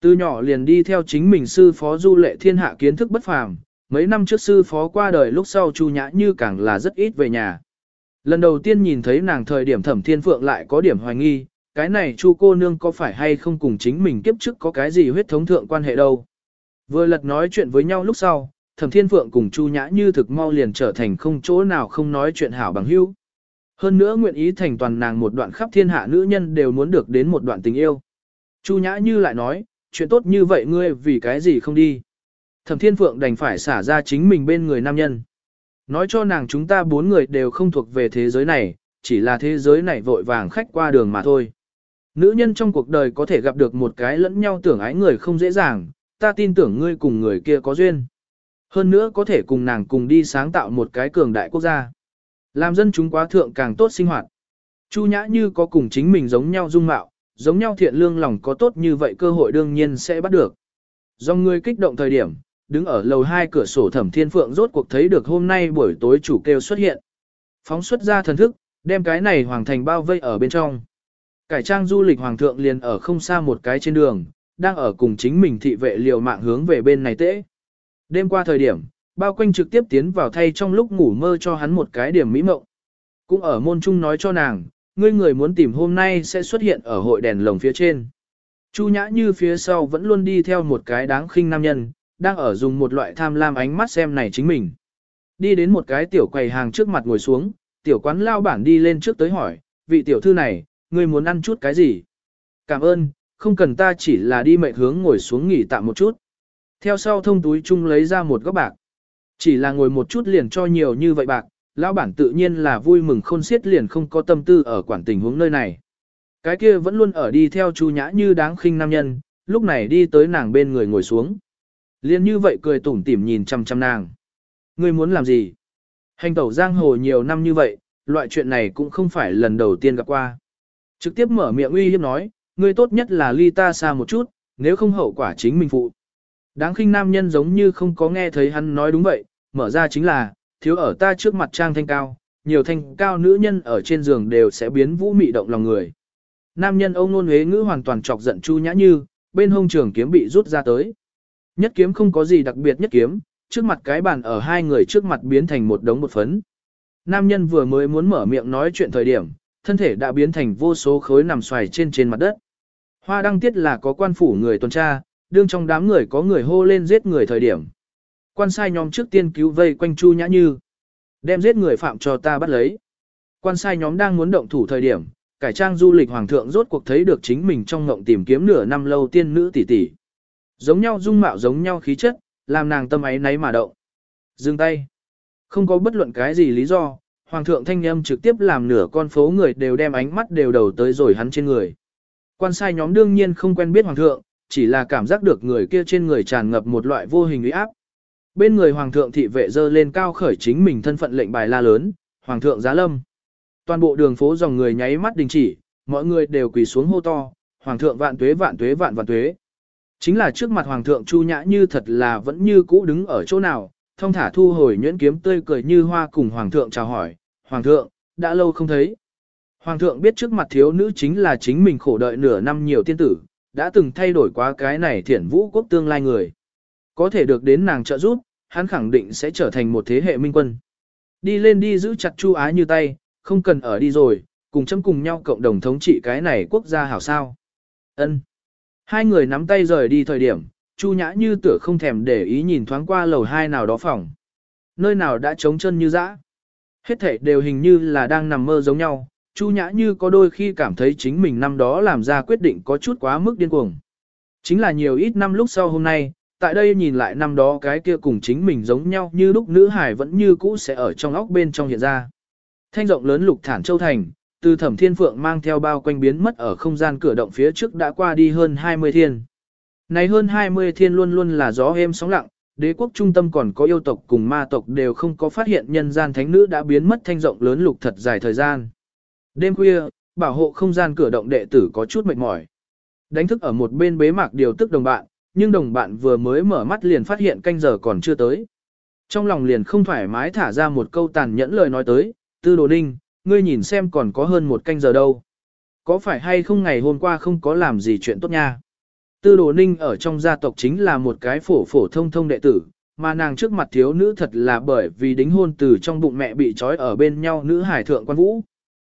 Từ nhỏ liền đi theo chính mình sư phó du lệ thiên hạ kiến thức bất phàm, mấy năm trước sư phó qua đời lúc sau Chu Nhã Như càng là rất ít về nhà. Lần đầu tiên nhìn thấy nàng thời điểm thẩm thiên phượng lại có điểm hoài nghi, cái này Chu cô nương có phải hay không cùng chính mình kiếp trước có cái gì huyết thống thượng quan hệ đâu. Vừa lật nói chuyện với nhau lúc sau, thẩm thiên phượng cùng Chu Nhã Như thực mau liền trở thành không chỗ nào không nói chuyện hảo bằng hữu. Hơn nữa nguyện ý thành toàn nàng một đoạn khắp thiên hạ nữ nhân đều muốn được đến một đoạn tình yêu. Chu Nhã Như lại nói, chuyện tốt như vậy ngươi vì cái gì không đi. Thẩm Thiên Phượng đành phải xả ra chính mình bên người nam nhân. Nói cho nàng chúng ta bốn người đều không thuộc về thế giới này, chỉ là thế giới này vội vàng khách qua đường mà thôi. Nữ nhân trong cuộc đời có thể gặp được một cái lẫn nhau tưởng ái người không dễ dàng, ta tin tưởng ngươi cùng người kia có duyên. Hơn nữa có thể cùng nàng cùng đi sáng tạo một cái cường đại quốc gia. Làm dân chúng quá thượng càng tốt sinh hoạt. Chu Nhã như có cùng chính mình giống nhau dung mạo, giống nhau thiện lương lòng có tốt như vậy cơ hội đương nhiên sẽ bắt được. Do người kích động thời điểm, đứng ở lầu hai cửa sổ thẩm thiên phượng rốt cuộc thấy được hôm nay buổi tối chủ kêu xuất hiện. Phóng xuất ra thần thức, đem cái này hoàng thành bao vây ở bên trong. Cải trang du lịch hoàng thượng liền ở không xa một cái trên đường, đang ở cùng chính mình thị vệ liều mạng hướng về bên này tễ. Đêm qua thời điểm, bao quanh trực tiếp tiến vào thay trong lúc ngủ mơ cho hắn một cái điểm mỹ mộng. Cũng ở môn trung nói cho nàng, ngươi người muốn tìm hôm nay sẽ xuất hiện ở hội đèn lồng phía trên. Chu nhã như phía sau vẫn luôn đi theo một cái đáng khinh nam nhân, đang ở dùng một loại tham lam ánh mắt xem này chính mình. Đi đến một cái tiểu quầy hàng trước mặt ngồi xuống, tiểu quán lao bản đi lên trước tới hỏi, vị tiểu thư này, ngươi muốn ăn chút cái gì? Cảm ơn, không cần ta chỉ là đi mệnh hướng ngồi xuống nghỉ tạm một chút. Theo sau thông túi chung lấy ra một góc bạc. Chỉ là ngồi một chút liền cho nhiều như vậy bạc, lão bản tự nhiên là vui mừng khôn xiết liền không có tâm tư ở quản tình huống nơi này. Cái kia vẫn luôn ở đi theo chú nhã như đáng khinh nam nhân, lúc này đi tới nàng bên người ngồi xuống. Liên như vậy cười tủm tỉm nhìn chăm chăm nàng. Ngươi muốn làm gì? Hành tẩu giang hồ nhiều năm như vậy, loại chuyện này cũng không phải lần đầu tiên gặp qua. Trực tiếp mở miệng uy hiếp nói, ngươi tốt nhất là ly ta xa một chút, nếu không hậu quả chính mình phụ. Đáng khinh nam nhân giống như không có nghe thấy hắn nói đúng vậy, mở ra chính là, thiếu ở ta trước mặt trang thanh cao, nhiều thanh cao nữ nhân ở trên giường đều sẽ biến vũ mị động lòng người. Nam nhân ông nôn huế ngữ hoàn toàn chọc giận Chu Nhã Như, bên hông trường kiếm bị rút ra tới. Nhất kiếm không có gì đặc biệt nhất kiếm, trước mặt cái bàn ở hai người trước mặt biến thành một đống bột phấn. Nam nhân vừa mới muốn mở miệng nói chuyện thời điểm, thân thể đã biến thành vô số khối nằm xoài trên trên mặt đất. Hoa đăng tiết là có quan phủ người tuần tra, đương trong đám người có người hô lên giết người thời điểm. Quan sai nhóm trước tiên cứu vây quanh Chu Nhã Như. Đem giết người phạm cho ta bắt lấy. Quan sai nhóm đang muốn động thủ thời điểm, cải trang du lịch hoàng thượng rốt cuộc thấy được chính mình trong ngộng tìm kiếm nửa năm lâu tiên nữ tỷ tỷ. Giống nhau dung mạo giống nhau khí chất, làm nàng tâm ấy nấy mà động. Dừng tay. Không có bất luận cái gì lý do, hoàng thượng thanh âm trực tiếp làm nửa con phố người đều đem ánh mắt đều đầu tới rồi hắn trên người. Quan sai nhóm đương nhiên không quen biết hoàng thượng, chỉ là cảm giác được người kia trên người tràn ngập một loại vô hình uy áp. Bên người hoàng thượng thị vệ dơ lên cao khởi chính mình thân phận lệnh bài la lớn, hoàng thượng giá lâm. Toàn bộ đường phố dòng người nháy mắt đình chỉ, mọi người đều quỳ xuống hô to, hoàng thượng vạn tuế vạn tuế vạn vạn tuế. Chính là trước mặt hoàng thượng Chu Nhã như thật là vẫn như cũ đứng ở chỗ nào, thông thả thu hồi nhuyễn kiếm tươi cười như hoa cùng hoàng thượng chào hỏi, hoàng thượng, đã lâu không thấy. Hoàng thượng biết trước mặt thiếu nữ chính là chính mình khổ đợi nửa năm nhiều tiên tử, đã từng thay đổi quá cái này thiển vũ quốc tương lai người. Có thể được đến nàng trợ giúp, hắn khẳng định sẽ trở thành một thế hệ minh quân. Đi lên đi giữ chặt Chu Á như tay, không cần ở đi rồi, cùng chấm cùng nhau cộng đồng thống trị cái này quốc gia hảo sao. Ân. Hai người nắm tay rời đi thời điểm, Chu Nhã như tựa không thèm để ý nhìn thoáng qua lầu hai nào đó phòng. Nơi nào đã trống chân như dã. Hết thể đều hình như là đang nằm mơ giống nhau, Chu Nhã như có đôi khi cảm thấy chính mình năm đó làm ra quyết định có chút quá mức điên cuồng. Chính là nhiều ít năm lúc sau hôm nay, tại đây nhìn lại năm đó cái kia cùng chính mình giống nhau như lúc nữ hải vẫn như cũ sẽ ở trong óc bên trong hiện ra. Thanh rộng lớn lục thản châu thành, từ thẩm thiên phượng mang theo bao quanh biến mất ở không gian cửa động phía trước đã qua đi hơn 20 thiên. Này hơn 20 thiên luôn luôn là gió êm sóng lặng, đế quốc trung tâm còn có yêu tộc cùng ma tộc đều không có phát hiện nhân gian thánh nữ đã biến mất thanh rộng lớn lục thật dài thời gian. Đêm khuya, bảo hộ không gian cửa động đệ tử có chút mệt mỏi. Đánh thức ở một bên bế mạc điều tức đồng bạn, nhưng đồng bạn vừa mới mở mắt liền phát hiện canh giờ còn chưa tới. Trong lòng liền không thoải mái thả ra một câu tàn nhẫn lời nói tới, tư đồ ninh, ngươi nhìn xem còn có hơn một canh giờ đâu. Có phải hay không ngày hôm qua không có làm gì chuyện tốt nha. Tư đồ ninh ở trong gia tộc chính là một cái phổ phổ thông thông đệ tử, mà nàng trước mặt thiếu nữ thật là bởi vì đính hôn từ trong bụng mẹ bị trói ở bên nhau nữ hải thượng quan vũ.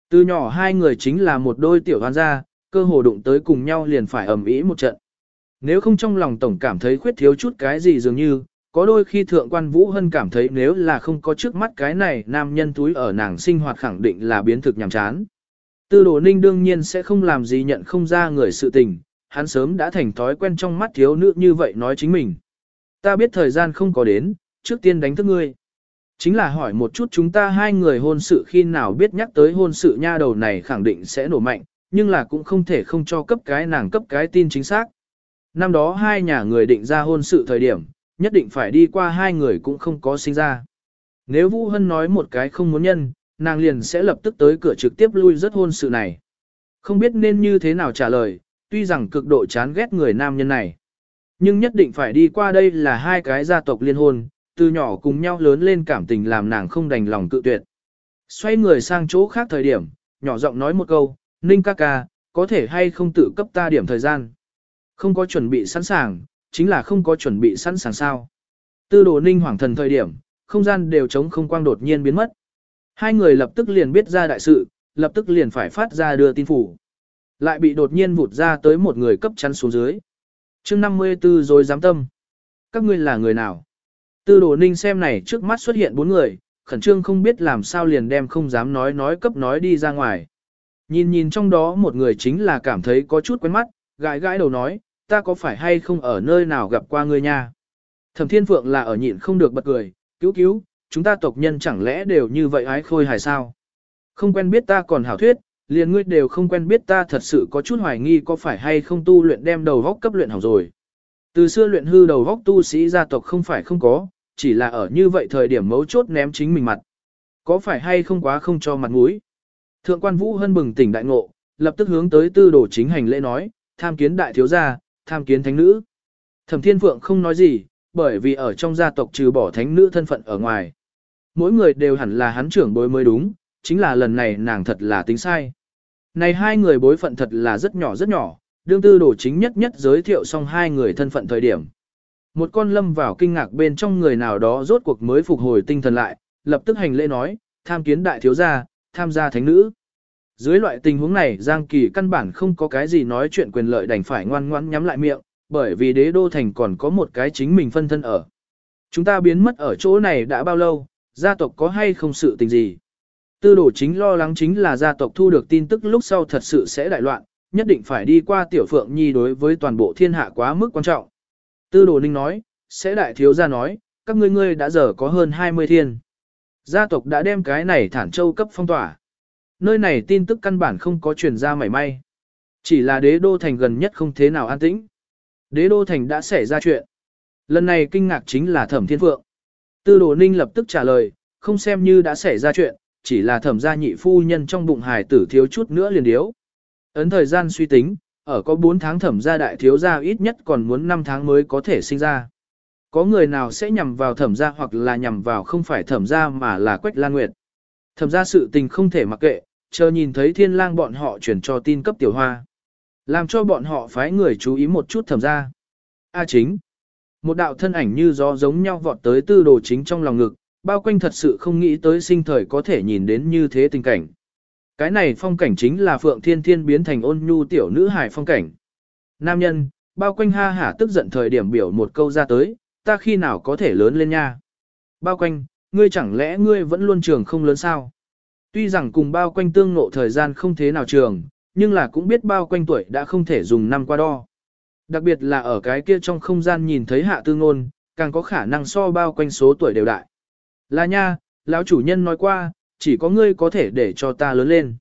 Từ nhỏ hai người chính là một đôi tiểu hoan gia, cơ hồ đụng tới cùng nhau liền phải ầm ĩ một trận. Nếu không trong lòng tổng cảm thấy khuyết thiếu chút cái gì dường như, có đôi khi thượng quan Vũ Hân cảm thấy nếu là không có trước mắt cái này nam nhân túi ở nàng sinh hoạt khẳng định là biến thực nhàm chán. Tư đồ ninh đương nhiên sẽ không làm gì nhận không ra người sự tình, hắn sớm đã thành thói quen trong mắt thiếu nữ như vậy nói chính mình. Ta biết thời gian không có đến, trước tiên đánh thức ngươi. Chính là hỏi một chút chúng ta hai người hôn sự khi nào biết nhắc tới hôn sự nha đầu này khẳng định sẽ nổ mạnh, nhưng là cũng không thể không cho cấp cái nàng cấp cái tin chính xác. Năm đó hai nhà người định ra hôn sự thời điểm, nhất định phải đi qua hai người cũng không có sinh ra. Nếu Vũ Hân nói một cái không muốn nhân, nàng liền sẽ lập tức tới cửa trực tiếp lui rất hôn sự này. Không biết nên như thế nào trả lời, tuy rằng cực độ chán ghét người nam nhân này. Nhưng nhất định phải đi qua đây là hai cái gia tộc liên hôn, từ nhỏ cùng nhau lớn lên cảm tình làm nàng không đành lòng cự tuyệt. Xoay người sang chỗ khác thời điểm, nhỏ giọng nói một câu, Ninh ca ca, có thể hay không tự cấp ta điểm thời gian. Không có chuẩn bị sẵn sàng, chính là không có chuẩn bị sẵn sàng sao. Tư đồ Ninh hoảng thần thời điểm, không gian đều trống không quang đột nhiên biến mất. Hai người lập tức liền biết ra đại sự, lập tức liền phải phát ra đưa tin phủ. Lại bị đột nhiên vụt ra tới một người cấp chắn xuống dưới. chương 54 rồi dám tâm. Các ngươi là người nào? Tư đồ ninh xem này trước mắt xuất hiện bốn người, khẩn trương không biết làm sao liền đem không dám nói nói cấp nói đi ra ngoài. Nhìn nhìn trong đó một người chính là cảm thấy có chút quen mắt, gãi gãi đầu nói, ta có phải hay không ở nơi nào gặp qua ngươi nha. Thẩm Thiên Phượng là ở nhịn không được bật cười, cứu cứu, chúng ta tộc nhân chẳng lẽ đều như vậy ái khôi hài sao? Không quen biết ta còn hảo thuyết, liền ngươi đều không quen biết ta thật sự có chút hoài nghi có phải hay không tu luyện đem đầu vóc cấp luyện hỏng rồi. Từ xưa luyện hư đầu vóc tu sĩ gia tộc không phải không có, chỉ là ở như vậy thời điểm mấu chốt ném chính mình mặt. Có phải hay không quá không cho mặt mũi? Thượng quan Vũ Hân bừng tỉnh đại ngộ, lập tức hướng tới tư đồ chính hành lễ nói, tham kiến đại thiếu gia, tham kiến thánh nữ. Thẩm Thiên Phượng không nói gì, bởi vì ở trong gia tộc trừ bỏ thánh nữ thân phận ở ngoài. Mỗi người đều hẳn là hắn trưởng bối mới đúng, chính là lần này nàng thật là tính sai. Này hai người bối phận thật là rất nhỏ rất nhỏ, đương tư đồ chính nhất nhất giới thiệu xong hai người thân phận thời điểm. Một con lâm vào kinh ngạc bên trong người nào đó rốt cuộc mới phục hồi tinh thần lại, lập tức hành lễ nói, tham kiến đại thiếu gia, tham gia thánh nữ. Dưới loại tình huống này Giang Kỳ căn bản không có cái gì nói chuyện quyền lợi đành phải ngoan ngoãn nhắm lại miệng, bởi vì đế đô thành còn có một cái chính mình phân thân ở. Chúng ta biến mất ở chỗ này đã bao lâu, gia tộc có hay không sự tình gì? Tư đồ chính lo lắng chính là gia tộc thu được tin tức lúc sau thật sự sẽ đại loạn, nhất định phải đi qua tiểu phượng nhi đối với toàn bộ thiên hạ quá mức quan trọng. Tư đồ ninh nói, sẽ đại thiếu gia nói, các ngươi ngươi đã giờ có hơn 20 thiên. Gia tộc đã đem cái này thản châu cấp phong tỏa. Nơi này tin tức căn bản không có truyền ra mảy may. Chỉ là đế đô thành gần nhất không thế nào an tĩnh. Đế đô thành đã xảy ra chuyện. Lần này kinh ngạc chính là thẩm thiên phượng. Tư đồ ninh lập tức trả lời, không xem như đã xảy ra chuyện, chỉ là thẩm gia nhị phu nhân trong bụng hài tử thiếu chút nữa liền điếu. Ấn thời gian suy tính, ở có 4 tháng thẩm gia đại thiếu gia ít nhất còn muốn 5 tháng mới có thể sinh ra. Có người nào sẽ nhằm vào thẩm gia hoặc là nhằm vào không phải thẩm gia mà là Quách Lan Nguyệt. Thẩm gia sự tình không thể mặc kệ, chờ nhìn thấy thiên lang bọn họ chuyển cho tin cấp tiểu hoa. Làm cho bọn họ phái người chú ý một chút thẩm ra. A à chính. Một đạo thân ảnh như gió giống nhau vọt tới tư đồ chính trong lòng ngực, bao quanh thật sự không nghĩ tới sinh thời có thể nhìn đến như thế tình cảnh. Cái này phong cảnh chính là Phượng Thiên Thiên biến thành ôn nhu tiểu nữ hài phong cảnh. Nam nhân, bao quanh ha hả tức giận thời điểm biểu một câu ra tới, ta khi nào có thể lớn lên nha. Bao quanh, ngươi chẳng lẽ ngươi vẫn luôn trường không lớn sao? Tuy rằng cùng bao quanh tương ngộ thời gian không thế nào trường, nhưng là cũng biết bao quanh tuổi đã không thể dùng năm qua đo. Đặc biệt là ở cái kia trong không gian nhìn thấy hạ tư ngôn, càng có khả năng so bao quanh số tuổi đều đại. Là nha, lão chủ nhân nói qua, chỉ có ngươi có thể để cho ta lớn lên.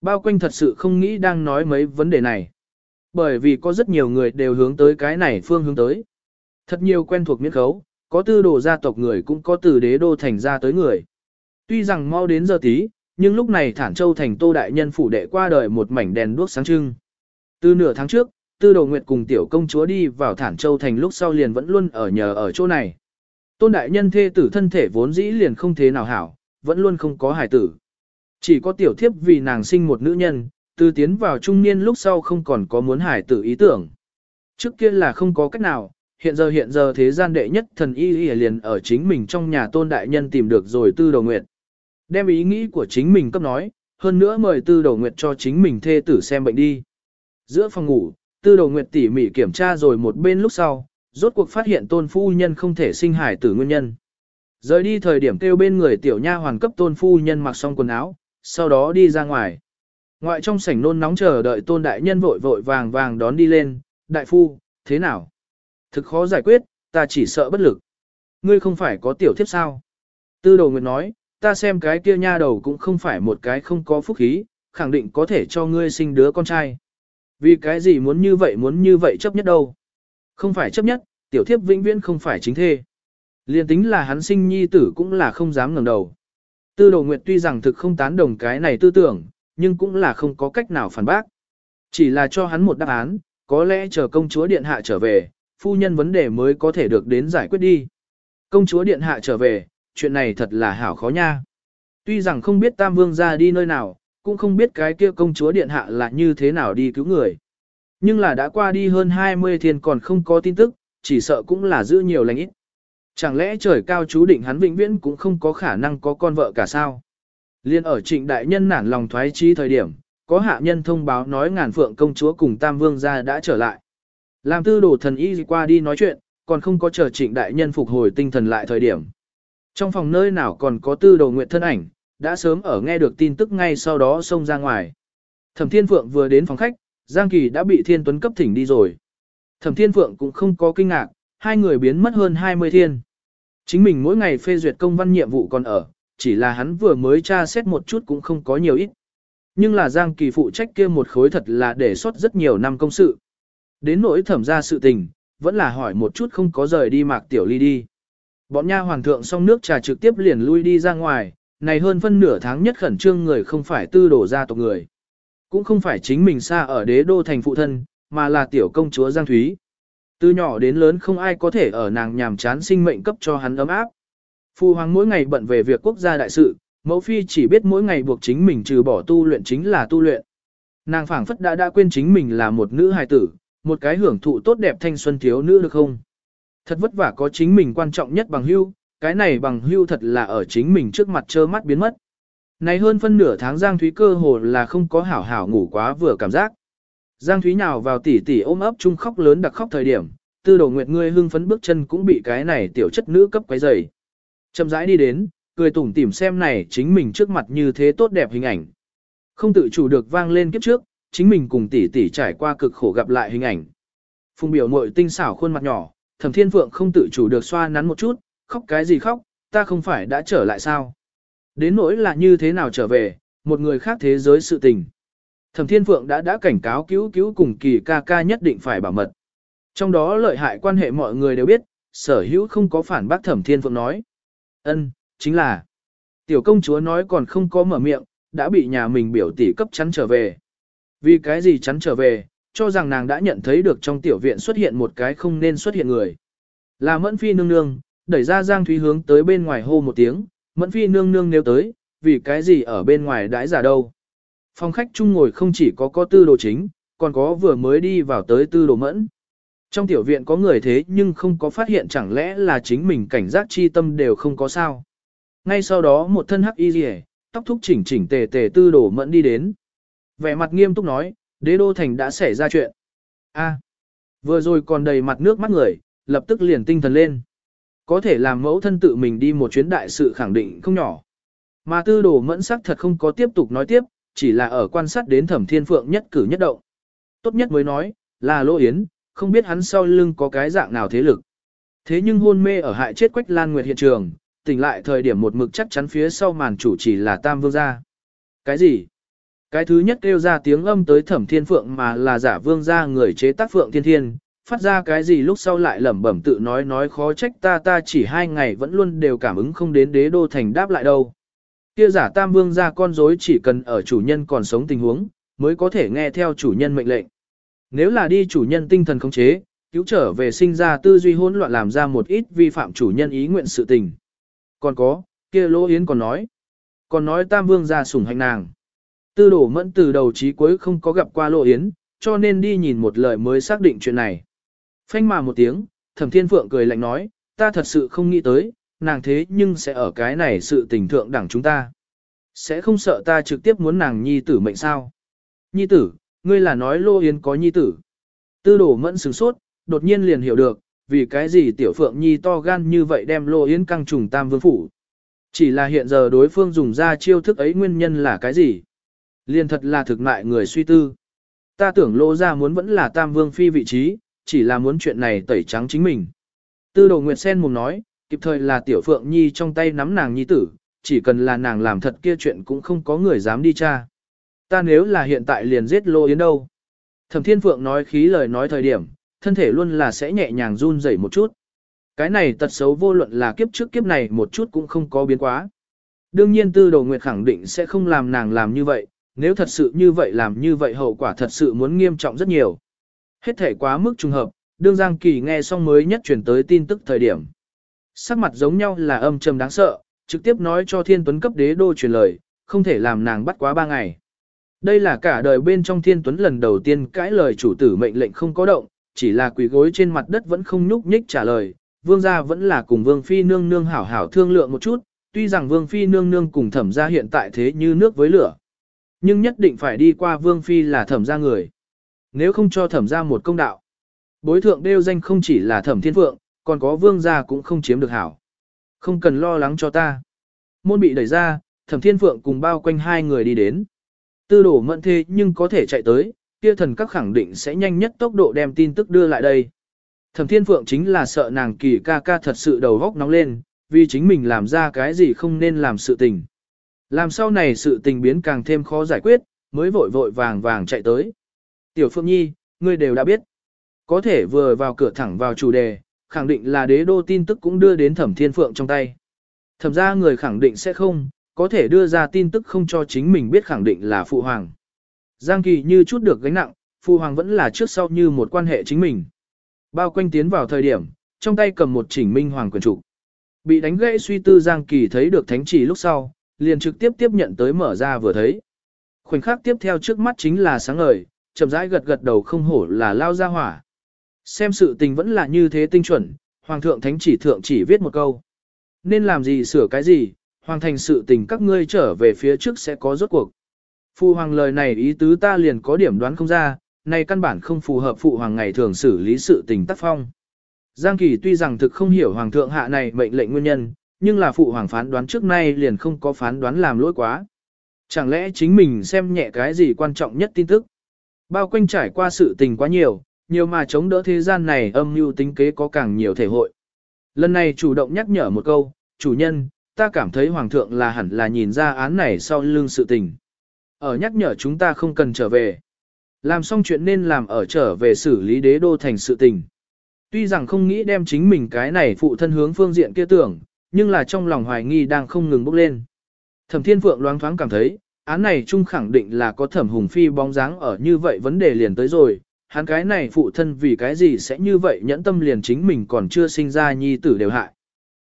Bao quanh thật sự không nghĩ đang nói mấy vấn đề này. Bởi vì có rất nhiều người đều hướng tới cái này phương hướng tới. Thật nhiều quen thuộc miễn khấu, có tư đồ gia tộc người cũng có từ đế đô thành ra tới người. Tuy rằng mau đến giờ tí, nhưng lúc này Thản Châu thành Tô Đại Nhân phủ đệ qua đời một mảnh đèn đuốc sáng trưng. Từ nửa tháng trước, Tư Đồ Nguyệt cùng tiểu công chúa đi vào Thản Châu thành lúc sau liền vẫn luôn ở nhờ ở chỗ này. Tôn Đại Nhân thê tử thân thể vốn dĩ liền không thế nào hảo, vẫn luôn không có hài tử. Chỉ có tiểu thiếp vì nàng sinh một nữ nhân, từ tiến vào trung niên lúc sau không còn có muốn hài tử ý tưởng. Trước kia là không có cách nào, hiện giờ hiện giờ thế gian đệ nhất thần y y liền ở chính mình trong nhà tôn đại nhân tìm được rồi tư đầu nguyệt. Đem ý nghĩ của chính mình cấp nói, hơn nữa mời tư đầu nguyệt cho chính mình thê tử xem bệnh đi. Giữa phòng ngủ, tư đầu nguyệt tỉ mỉ kiểm tra rồi một bên lúc sau, rốt cuộc phát hiện tôn phu nhân không thể sinh hải tử nguyên nhân. Rời đi thời điểm kêu bên người tiểu nha hoàn cấp tôn phu nhân mặc xong quần áo, sau đó đi ra ngoài. Ngoại trong sảnh nôn nóng chờ đợi tôn đại nhân vội vội vàng vàng đón đi lên, đại phu, thế nào? Thực khó giải quyết, ta chỉ sợ bất lực. Ngươi không phải có tiểu thiếp sao? Tư Đầu nguyệt nói, ta xem cái kia nha đầu cũng không phải một cái không có phúc khí, khẳng định có thể cho ngươi sinh đứa con trai. Vì cái gì muốn như vậy muốn như vậy chấp nhất đâu? Không phải chấp nhất, tiểu thiếp vĩnh viễn không phải chính thê. Liên tính là hắn sinh nhi tử cũng là không dám ngẩng đầu. Tư đồ nguyệt tuy rằng thực không tán đồng cái này tư tưởng, nhưng cũng là không có cách nào phản bác. Chỉ là cho hắn một đáp án, có lẽ chờ công chúa điện hạ trở về, phu nhân vấn đề mới có thể được đến giải quyết đi. Công chúa điện hạ trở về, chuyện này thật là hảo khó nha. Tuy rằng không biết Tam Vương ra đi nơi nào, cũng không biết cái kia công chúa điện hạ là như thế nào đi cứu người. Nhưng là đã qua đi hơn 20 thiên còn không có tin tức, chỉ sợ cũng là giữ nhiều lành ít. Chẳng lẽ trời cao chú định hắn vĩnh viễn cũng không có khả năng có con vợ cả sao? Liên ở trịnh đại nhân nản lòng thoái trí thời điểm, có hạ nhân thông báo nói ngàn phượng công chúa cùng Tam Vương gia đã trở lại. Làm tư đồ thần y qua đi nói chuyện, còn không có chờ trịnh đại nhân phục hồi tinh thần lại thời điểm. Trong phòng nơi nào còn có tư đồ nguyện thân ảnh, đã sớm ở nghe được tin tức ngay sau đó xông ra ngoài. Thẩm Thiên Phượng vừa đến phòng khách, Giang Kỳ đã bị Thiên Tuấn cấp thỉnh đi rồi. Thẩm Thiên Phượng cũng không có kinh ngạc, hai người biến mất hơn 20 thiên. Chính mình mỗi ngày phê duyệt công văn nhiệm vụ còn ở, chỉ là hắn vừa mới tra xét một chút cũng không có nhiều ít. Nhưng là Giang Kỳ phụ trách kia một khối thật là để xuất rất nhiều năm công sự. Đến nỗi thẩm ra sự tình, vẫn là hỏi một chút không có rời đi mạc tiểu ly đi. Bọn nha hoàng thượng xong nước trà trực tiếp liền lui đi ra ngoài, này hơn phân nửa tháng nhất khẩn trương người không phải tư đổ ra tộc người. Cũng không phải chính mình xa ở đế đô thành phụ thân, mà là tiểu công chúa Giang Thúy. Từ nhỏ đến lớn không ai có thể ở nàng nhàm chán sinh mệnh cấp cho hắn ấm áp. Phu hoàng mỗi ngày bận về việc quốc gia đại sự, mẫu phi chỉ biết mỗi ngày buộc chính mình trừ bỏ tu luyện chính là tu luyện. Nàng phảng phất đã đã quên chính mình là một nữ hài tử, một cái hưởng thụ tốt đẹp thanh xuân thiếu nữ được không? Thật vất vả có chính mình quan trọng nhất bằng hưu, cái này bằng hưu thật là ở chính mình trước mặt trơ mắt biến mất. Này hơn phân nửa tháng Giang Thúy cơ hồ là không có hảo hảo ngủ quá vừa cảm giác. Giang Thúy nào vào tỉ tỉ ôm ấp chung khóc lớn đặc khóc thời điểm, tư đồ nguyệt ngươi hưng phấn bước chân cũng bị cái này tiểu chất nữ cấp quấy rầy. Chậm rãi đi đến, cười tủm tỉm xem này chính mình trước mặt như thế tốt đẹp hình ảnh. Không tự chủ được vang lên kiếp trước, chính mình cùng tỷ tỷ trải qua cực khổ gặp lại hình ảnh. Phùng biểu muội tinh xảo khuôn mặt nhỏ, Thẩm Thiên Phượng không tự chủ được xoa nắn một chút, khóc cái gì khóc, ta không phải đã trở lại sao? Đến nỗi là như thế nào trở về, một người khác thế giới sự tình. Thẩm Thiên Phượng đã đã cảnh cáo cứu cứu cùng kỳ ca ca nhất định phải bảo mật. Trong đó lợi hại quan hệ mọi người đều biết, sở hữu không có phản bác Thẩm Thiên Phượng nói. ân chính là. Tiểu công chúa nói còn không có mở miệng, đã bị nhà mình biểu tỷ cấp chắn trở về. Vì cái gì chắn trở về, cho rằng nàng đã nhận thấy được trong tiểu viện xuất hiện một cái không nên xuất hiện người. Là Mẫn Phi nương nương, đẩy ra Giang Thúy hướng tới bên ngoài hô một tiếng, Mẫn Phi nương nương nếu tới, vì cái gì ở bên ngoài đãi giả đâu. Phòng khách chung ngồi không chỉ có có tư đồ chính, còn có vừa mới đi vào tới tư đồ mẫn. Trong tiểu viện có người thế nhưng không có phát hiện chẳng lẽ là chính mình cảnh giác chi tâm đều không có sao. Ngay sau đó một thân hắc y rỉ, tóc thúc chỉnh chỉnh tề tề tư đồ mẫn đi đến. Vẻ mặt nghiêm túc nói, đế đô thành đã xảy ra chuyện. a vừa rồi còn đầy mặt nước mắt người, lập tức liền tinh thần lên. Có thể làm mẫu thân tự mình đi một chuyến đại sự khẳng định không nhỏ. Mà tư đồ mẫn sắc thật không có tiếp tục nói tiếp, chỉ là ở quan sát đến thẩm thiên phượng nhất cử nhất động. Tốt nhất mới nói, là Lỗ yến, không biết hắn sau lưng có cái dạng nào thế lực. Thế nhưng hôn mê ở hại chết Quách Lan Nguyệt hiện trường, tỉnh lại thời điểm một mực chắc chắn phía sau màn chủ chỉ là Tam Vương gia. Cái gì? Cái thứ nhất kêu ra tiếng âm tới thẩm thiên phượng mà là giả vương gia người chế tác phượng thiên thiên, phát ra cái gì lúc sau lại lẩm bẩm tự nói nói khó trách ta ta chỉ hai ngày vẫn luôn đều cảm ứng không đến đế đô thành đáp lại đâu. Kia giả tam vương gia con rối chỉ cần ở chủ nhân còn sống tình huống, mới có thể nghe theo chủ nhân mệnh lệnh. Nếu là đi chủ nhân tinh thần khống chế, cứu trở về sinh ra tư duy hỗn loạn làm ra một ít vi phạm chủ nhân ý nguyện sự tình. Còn có, kia lỗ yến còn nói, còn nói tam vương gia sủng hành nàng. Tư đổ mẫn từ đầu chí cuối không có gặp qua Lộ yến, cho nên đi nhìn một lời mới xác định chuyện này. Phanh mà một tiếng, thẩm thiên phượng cười lạnh nói, ta thật sự không nghĩ tới, nàng thế nhưng sẽ ở cái này sự tình thượng đẳng chúng ta. Sẽ không sợ ta trực tiếp muốn nàng nhi tử mệnh sao. Nhi tử, ngươi là nói Lô Yến có nhi tử. Tư đổ mẫn sửng sốt, đột nhiên liền hiểu được, vì cái gì tiểu phượng nhi to gan như vậy đem Lô Yến căng trùng tam vương phủ. Chỉ là hiện giờ đối phương dùng ra chiêu thức ấy nguyên nhân là cái gì? Liền thật là thực mại người suy tư. Ta tưởng Lô ra muốn vẫn là tam vương phi vị trí, chỉ là muốn chuyện này tẩy trắng chính mình. Tư đồ Nguyệt Sen mùng nói, kịp thời là tiểu phượng nhi trong tay nắm nàng nhi tử, chỉ cần là nàng làm thật kia chuyện cũng không có người dám đi tra. Ta nếu là hiện tại liền giết Lô Yến đâu. Thẩm Thiên Phượng nói khí lời nói thời điểm, thân thể luôn là sẽ nhẹ nhàng run rẩy một chút. Cái này tật xấu vô luận là kiếp trước kiếp này một chút cũng không có biến quá. Đương nhiên tư đồ nguyệt khẳng định sẽ không làm nàng làm như vậy, nếu thật sự như vậy làm như vậy hậu quả thật sự muốn nghiêm trọng rất nhiều. Hết thể quá mức trùng hợp, đương Giang Kỳ nghe xong mới nhất chuyển tới tin tức thời điểm. Sắc mặt giống nhau là âm trầm đáng sợ, trực tiếp nói cho thiên tuấn cấp đế đô truyền lời, không thể làm nàng bắt quá ba ngày. Đây là cả đời bên trong thiên tuấn lần đầu tiên cãi lời chủ tử mệnh lệnh không có động, chỉ là quỳ gối trên mặt đất vẫn không nhúc nhích trả lời, vương gia vẫn là cùng vương phi nương nương hảo hảo thương lượng một chút, tuy rằng vương phi nương nương cùng thẩm gia hiện tại thế như nước với lửa. Nhưng nhất định phải đi qua vương phi là thẩm gia người. Nếu không cho thẩm gia một công đạo, bối thượng đêu danh không chỉ là thẩm thiên phượng, còn có vương gia cũng không chiếm được hảo. Không cần lo lắng cho ta. Môn bị đẩy ra, thẩm thiên phượng cùng bao quanh hai người đi đến. Tư đổ mận thế nhưng có thể chạy tới, kia thần các khẳng định sẽ nhanh nhất tốc độ đem tin tức đưa lại đây. Thẩm thiên phượng chính là sợ nàng kỳ ca ca thật sự đầu góc nóng lên, vì chính mình làm ra cái gì không nên làm sự tình. Làm sau này sự tình biến càng thêm khó giải quyết, mới vội vội vàng vàng chạy tới. Tiểu Phượng Nhi, ngươi đều đã biết. Có thể vừa vào cửa thẳng vào chủ đề, khẳng định là đế đô tin tức cũng đưa đến thẩm thiên phượng trong tay. Thẩm ra người khẳng định sẽ không, có thể đưa ra tin tức không cho chính mình biết khẳng định là phụ hoàng. Giang kỳ như chút được gánh nặng, phụ hoàng vẫn là trước sau như một quan hệ chính mình. Bao quanh tiến vào thời điểm, trong tay cầm một chỉnh minh hoàng quyền trụ. Bị đánh gãy suy tư Giang kỳ thấy được thánh chỉ lúc sau, liền trực tiếp tiếp nhận tới mở ra vừa thấy. Khoảnh khắc tiếp theo trước mắt chính là sáng ngời, chậm rãi gật gật đầu không hổ là lao ra hỏa. Xem sự tình vẫn là như thế tinh chuẩn, Hoàng thượng thánh chỉ thượng chỉ viết một câu. Nên làm gì sửa cái gì, Hoàng thành sự tình các ngươi trở về phía trước sẽ có rốt cuộc. Phụ Hoàng lời này ý tứ ta liền có điểm đoán không ra, này căn bản không phù hợp Phụ Hoàng ngày thường xử lý sự tình tác phong. Giang Kỳ tuy rằng thực không hiểu Hoàng thượng hạ này mệnh lệnh nguyên nhân, nhưng là Phụ Hoàng phán đoán trước nay liền không có phán đoán làm lỗi quá. Chẳng lẽ chính mình xem nhẹ cái gì quan trọng nhất tin tức? Bao quanh trải qua sự tình quá nhiều, nhiều mà chống đỡ thế gian này âm mưu tính kế có càng nhiều thể hội. Lần này chủ động nhắc nhở một câu, chủ nhân, ta cảm thấy hoàng thượng là hẳn là nhìn ra án này sau lưng sự tình. Ở nhắc nhở chúng ta không cần trở về. Làm xong chuyện nên làm ở trở về xử lý đế đô thành sự tình. Tuy rằng không nghĩ đem chính mình cái này phụ thân hướng phương diện kia tưởng, nhưng là trong lòng hoài nghi đang không ngừng bốc lên. Thẩm Thiên Phượng loáng thoáng cảm thấy, án này chung khẳng định là có Thẩm Hùng Phi bóng dáng ở như vậy vấn đề liền tới rồi, hắn cái này phụ thân vì cái gì sẽ như vậy nhẫn tâm liền chính mình còn chưa sinh ra nhi tử đều hại.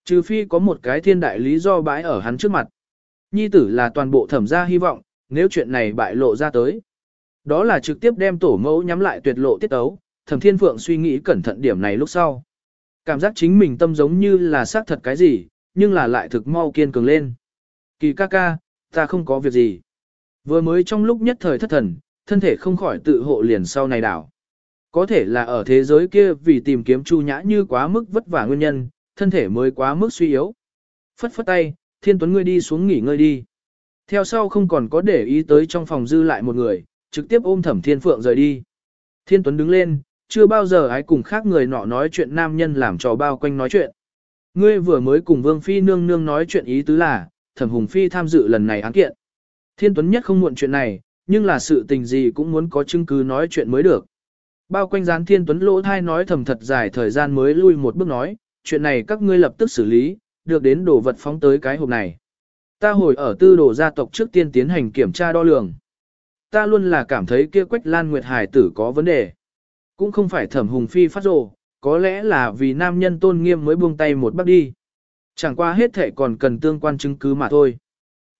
Trừ phi có một cái thiên đại lý do bãi ở hắn trước mặt. Nhi tử là toàn bộ thẩm gia hy vọng, nếu chuyện này bại lộ ra tới. Đó là trực tiếp đem tổ mẫu nhắm lại tuyệt lộ tiết ấu, thẩm thiên phượng suy nghĩ cẩn thận điểm này lúc sau. Cảm giác chính mình tâm giống như là xác thật cái gì, nhưng là lại thực mau kiên cường lên. Kỳ ca ca, ta không có việc gì. Vừa mới trong lúc nhất thời thất thần, thân thể không khỏi tự hộ liền sau này đảo. Có thể là ở thế giới kia vì tìm kiếm Chu Nhã Như quá mức vất vả nguyên nhân, thân thể mới quá mức suy yếu. Phất phất tay, Thiên Tuấn ngươi đi xuống nghỉ ngơi đi. Theo sau không còn có để ý tới trong phòng dư lại một người, trực tiếp ôm Thẩm Thiên Phượng rời đi. Thiên Tuấn đứng lên, chưa bao giờ ai cùng khác người nọ nói chuyện nam nhân làm trò bao quanh nói chuyện. Ngươi vừa mới cùng Vương Phi nương nương nói chuyện ý tứ là, Thẩm Hùng Phi tham dự lần này án kiện. Thiên Tuấn nhất không muộn chuyện này, nhưng là sự tình gì cũng muốn có chứng cứ nói chuyện mới được. Bao quanh gián thiên tuấn lỗ thai nói thầm thật dài thời gian mới lui một bước nói, chuyện này các ngươi lập tức xử lý, được đến đồ vật phóng tới cái hộp này. Ta hồi ở tư đồ gia tộc trước tiên tiến hành kiểm tra đo lường. Ta luôn là cảm thấy kia quách lan nguyệt hải tử có vấn đề. Cũng không phải thẩm hùng phi phát rồ, có lẽ là vì nam nhân tôn nghiêm mới buông tay một bước đi. Chẳng qua hết thể còn cần tương quan chứng cứ mà thôi.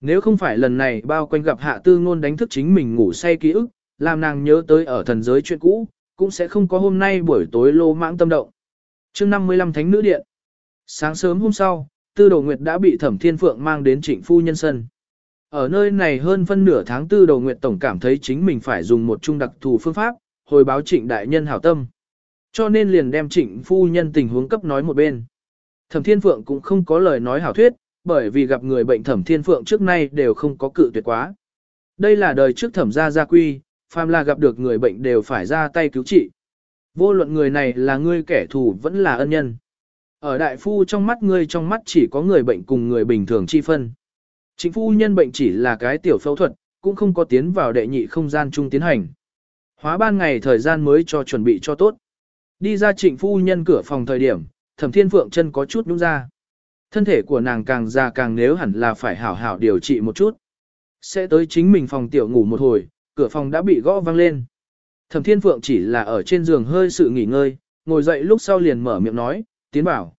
Nếu không phải lần này bao quanh gặp hạ tư ngôn đánh thức chính mình ngủ say ký ức, làm nàng nhớ tới ở thần giới chuyện cũ, cũng sẽ không có hôm nay buổi tối lô mãng tâm động. chương 55 Thánh Nữ Điện Sáng sớm hôm sau, Tư Đồ Nguyệt đã bị Thẩm Thiên Phượng mang đến trịnh phu nhân sân. Ở nơi này hơn phân nửa tháng Tư Đồ Nguyệt Tổng cảm thấy chính mình phải dùng một trung đặc thù phương pháp, hồi báo trịnh đại nhân hảo tâm. Cho nên liền đem trịnh phu nhân tình huống cấp nói một bên. Thẩm Thiên Phượng cũng không có lời nói hảo thuyết, bởi vì gặp người bệnh Thẩm Thiên Phượng trước nay đều không có cự tuyệt quá. Đây là đời trước thẩm gia gia quy, phàm là gặp được người bệnh đều phải ra tay cứu trị. Vô luận người này là ngươi kẻ thù vẫn là ân nhân. Ở đại phu trong mắt ngươi trong mắt chỉ có người bệnh cùng người bình thường chi phân. Chính phu nhân bệnh chỉ là cái tiểu phẫu thuật, cũng không có tiến vào đệ nhị không gian chung tiến hành. Hóa ban ngày thời gian mới cho chuẩn bị cho tốt. Đi ra trịnh phu nhân cửa phòng thời điểm, thẩm thiên phượng chân có chút nhúng ra. Thân thể của nàng càng già càng nếu hẳn là phải hảo hảo điều trị một chút. Sẽ tới chính mình phòng tiểu ngủ một hồi, cửa phòng đã bị gõ vang lên. Thẩm Thiên Phượng chỉ là ở trên giường hơi sự nghỉ ngơi, ngồi dậy lúc sau liền mở miệng nói, tiến bảo.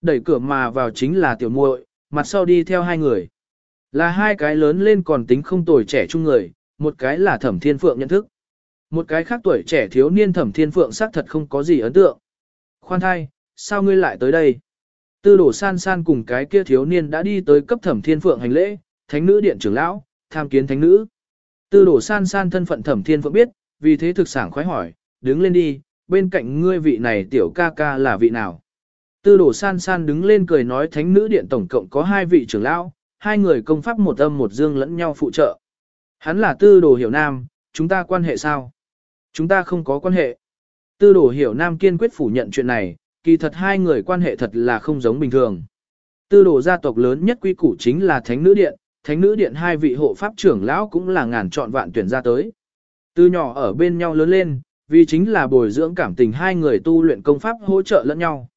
Đẩy cửa mà vào chính là tiểu muội, mặt sau đi theo hai người. Là hai cái lớn lên còn tính không tuổi trẻ chung người, một cái là Thẩm Thiên Phượng nhận thức. Một cái khác tuổi trẻ thiếu niên Thẩm Thiên Phượng xác thật không có gì ấn tượng. Khoan thai, sao ngươi lại tới đây? Tư đổ san san cùng cái kia thiếu niên đã đi tới cấp Thẩm Thiên Phượng hành lễ, thánh nữ điện trưởng lão, tham kiến thánh nữ. Tư đổ san san thân phận thẩm thiên phượng biết, vì thế thực sản khoái hỏi, đứng lên đi, bên cạnh ngươi vị này tiểu ca ca là vị nào. Tư đổ san san đứng lên cười nói thánh nữ điện tổng cộng có hai vị trưởng lão, hai người công pháp một âm một dương lẫn nhau phụ trợ. Hắn là tư đồ hiểu nam, chúng ta quan hệ sao? Chúng ta không có quan hệ. Tư đồ hiểu nam kiên quyết phủ nhận chuyện này, kỳ thật hai người quan hệ thật là không giống bình thường. Tư đồ gia tộc lớn nhất quy củ chính là thánh nữ điện, thánh nữ điện hai vị hộ pháp trưởng lão cũng là ngàn chọn vạn tuyển ra tới. Từ nhỏ ở bên nhau lớn lên, vì chính là bồi dưỡng cảm tình hai người tu luyện công pháp hỗ trợ lẫn nhau.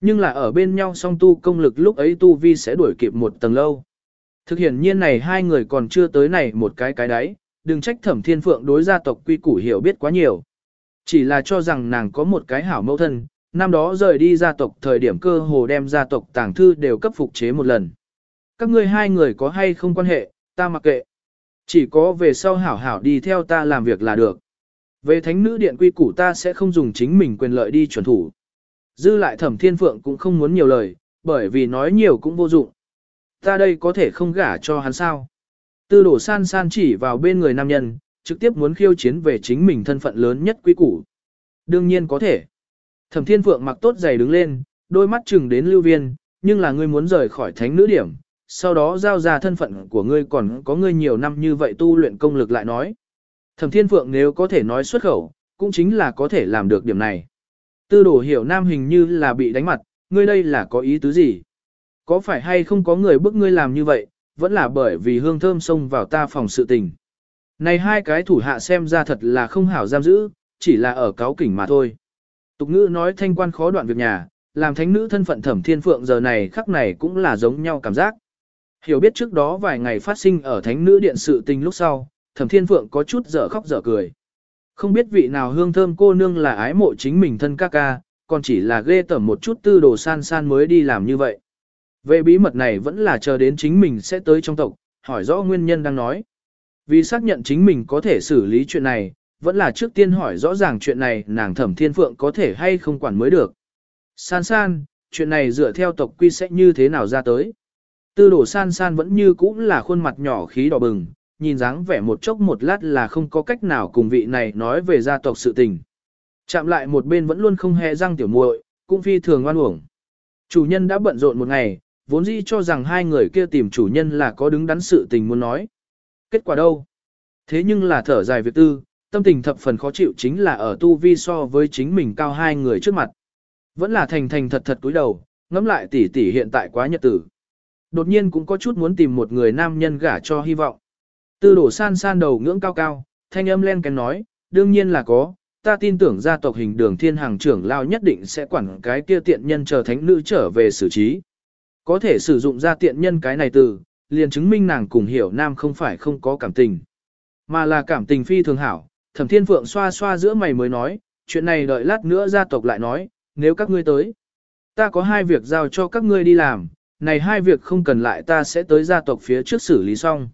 Nhưng là ở bên nhau song tu công lực lúc ấy tu vi sẽ đuổi kịp một tầng lâu. Thực hiện nhiên này hai người còn chưa tới này một cái cái đấy, đừng trách thẩm thiên phượng đối gia tộc quy củ hiểu biết quá nhiều. Chỉ là cho rằng nàng có một cái hảo mẫu thân, năm đó rời đi gia tộc thời điểm cơ hồ đem gia tộc tàng thư đều cấp phục chế một lần. Các ngươi hai người có hay không quan hệ, ta mặc kệ. Chỉ có về sau hảo hảo đi theo ta làm việc là được. Về thánh nữ điện quy củ ta sẽ không dùng chính mình quyền lợi đi chuẩn thủ. Dư lại thẩm thiên phượng cũng không muốn nhiều lời, bởi vì nói nhiều cũng vô dụng. Ta đây có thể không gả cho hắn sao. Tư đổ san san chỉ vào bên người nam nhân, trực tiếp muốn khiêu chiến về chính mình thân phận lớn nhất quý củ. Đương nhiên có thể. Thẩm thiên phượng mặc tốt giày đứng lên, đôi mắt chừng đến lưu viên, nhưng là ngươi muốn rời khỏi thánh nữ điểm, sau đó giao ra thân phận của ngươi còn có ngươi nhiều năm như vậy tu luyện công lực lại nói. Thẩm thiên phượng nếu có thể nói xuất khẩu, cũng chính là có thể làm được điểm này. Tư đổ hiểu nam hình như là bị đánh mặt, ngươi đây là có ý tứ gì? Có phải hay không có người bức ngươi làm như vậy, vẫn là bởi vì hương thơm xông vào ta phòng sự tình. Này hai cái thủ hạ xem ra thật là không hảo giam giữ, chỉ là ở cáo kỉnh mà thôi. Tục ngữ nói thanh quan khó đoạn việc nhà, làm thánh nữ thân phận thẩm thiên phượng giờ này khắc này cũng là giống nhau cảm giác. Hiểu biết trước đó vài ngày phát sinh ở thánh nữ điện sự tình lúc sau, thẩm thiên phượng có chút dở khóc dở cười. Không biết vị nào hương thơm cô nương là ái mộ chính mình thân ca ca, còn chỉ là ghê tởm một chút tư đồ san san mới đi làm như vậy. Về bí mật này vẫn là chờ đến chính mình sẽ tới trong tộc, hỏi rõ nguyên nhân đang nói. Vì xác nhận chính mình có thể xử lý chuyện này, vẫn là trước tiên hỏi rõ ràng chuyện này nàng thẩm thiên phượng có thể hay không quản mới được. San san, chuyện này dựa theo tộc quy sẽ như thế nào ra tới. Tư đổ san san vẫn như cũ là khuôn mặt nhỏ khí đỏ bừng, nhìn dáng vẻ một chốc một lát là không có cách nào cùng vị này nói về gia tộc sự tình. Chạm lại một bên vẫn luôn không hề răng tiểu muội, cũng phi thường ngoan uổng. Chủ nhân đã bận rộn một ngày, vốn dĩ cho rằng hai người kia tìm chủ nhân là có đứng đắn sự tình muốn nói. Kết quả đâu? Thế nhưng là thở dài việc tư, tâm tình thập phần khó chịu chính là ở tu vi so với chính mình cao hai người trước mặt. Vẫn là thành thành thật thật cúi đầu, ngẫm lại tỷ tỷ hiện tại quá nhật tử. Đột nhiên cũng có chút muốn tìm một người nam nhân gả cho hy vọng. Tư đổ san san đầu ngưỡng cao cao, thanh âm len kén nói, đương nhiên là có, ta tin tưởng gia tộc hình đường thiên hàng trưởng lao nhất định sẽ quản cái kia tiện nhân chờ thánh nữ trở về xử trí. Có thể sử dụng ra tiện nhân cái này từ, liền chứng minh nàng cùng hiểu nam không phải không có cảm tình, mà là cảm tình phi thường hảo. Thẩm Thiên Phượng xoa xoa giữa mày mới nói, chuyện này đợi lát nữa gia tộc lại nói, nếu các ngươi tới. Ta có hai việc giao cho các ngươi đi làm, này hai việc không cần lại ta sẽ tới gia tộc phía trước xử lý xong.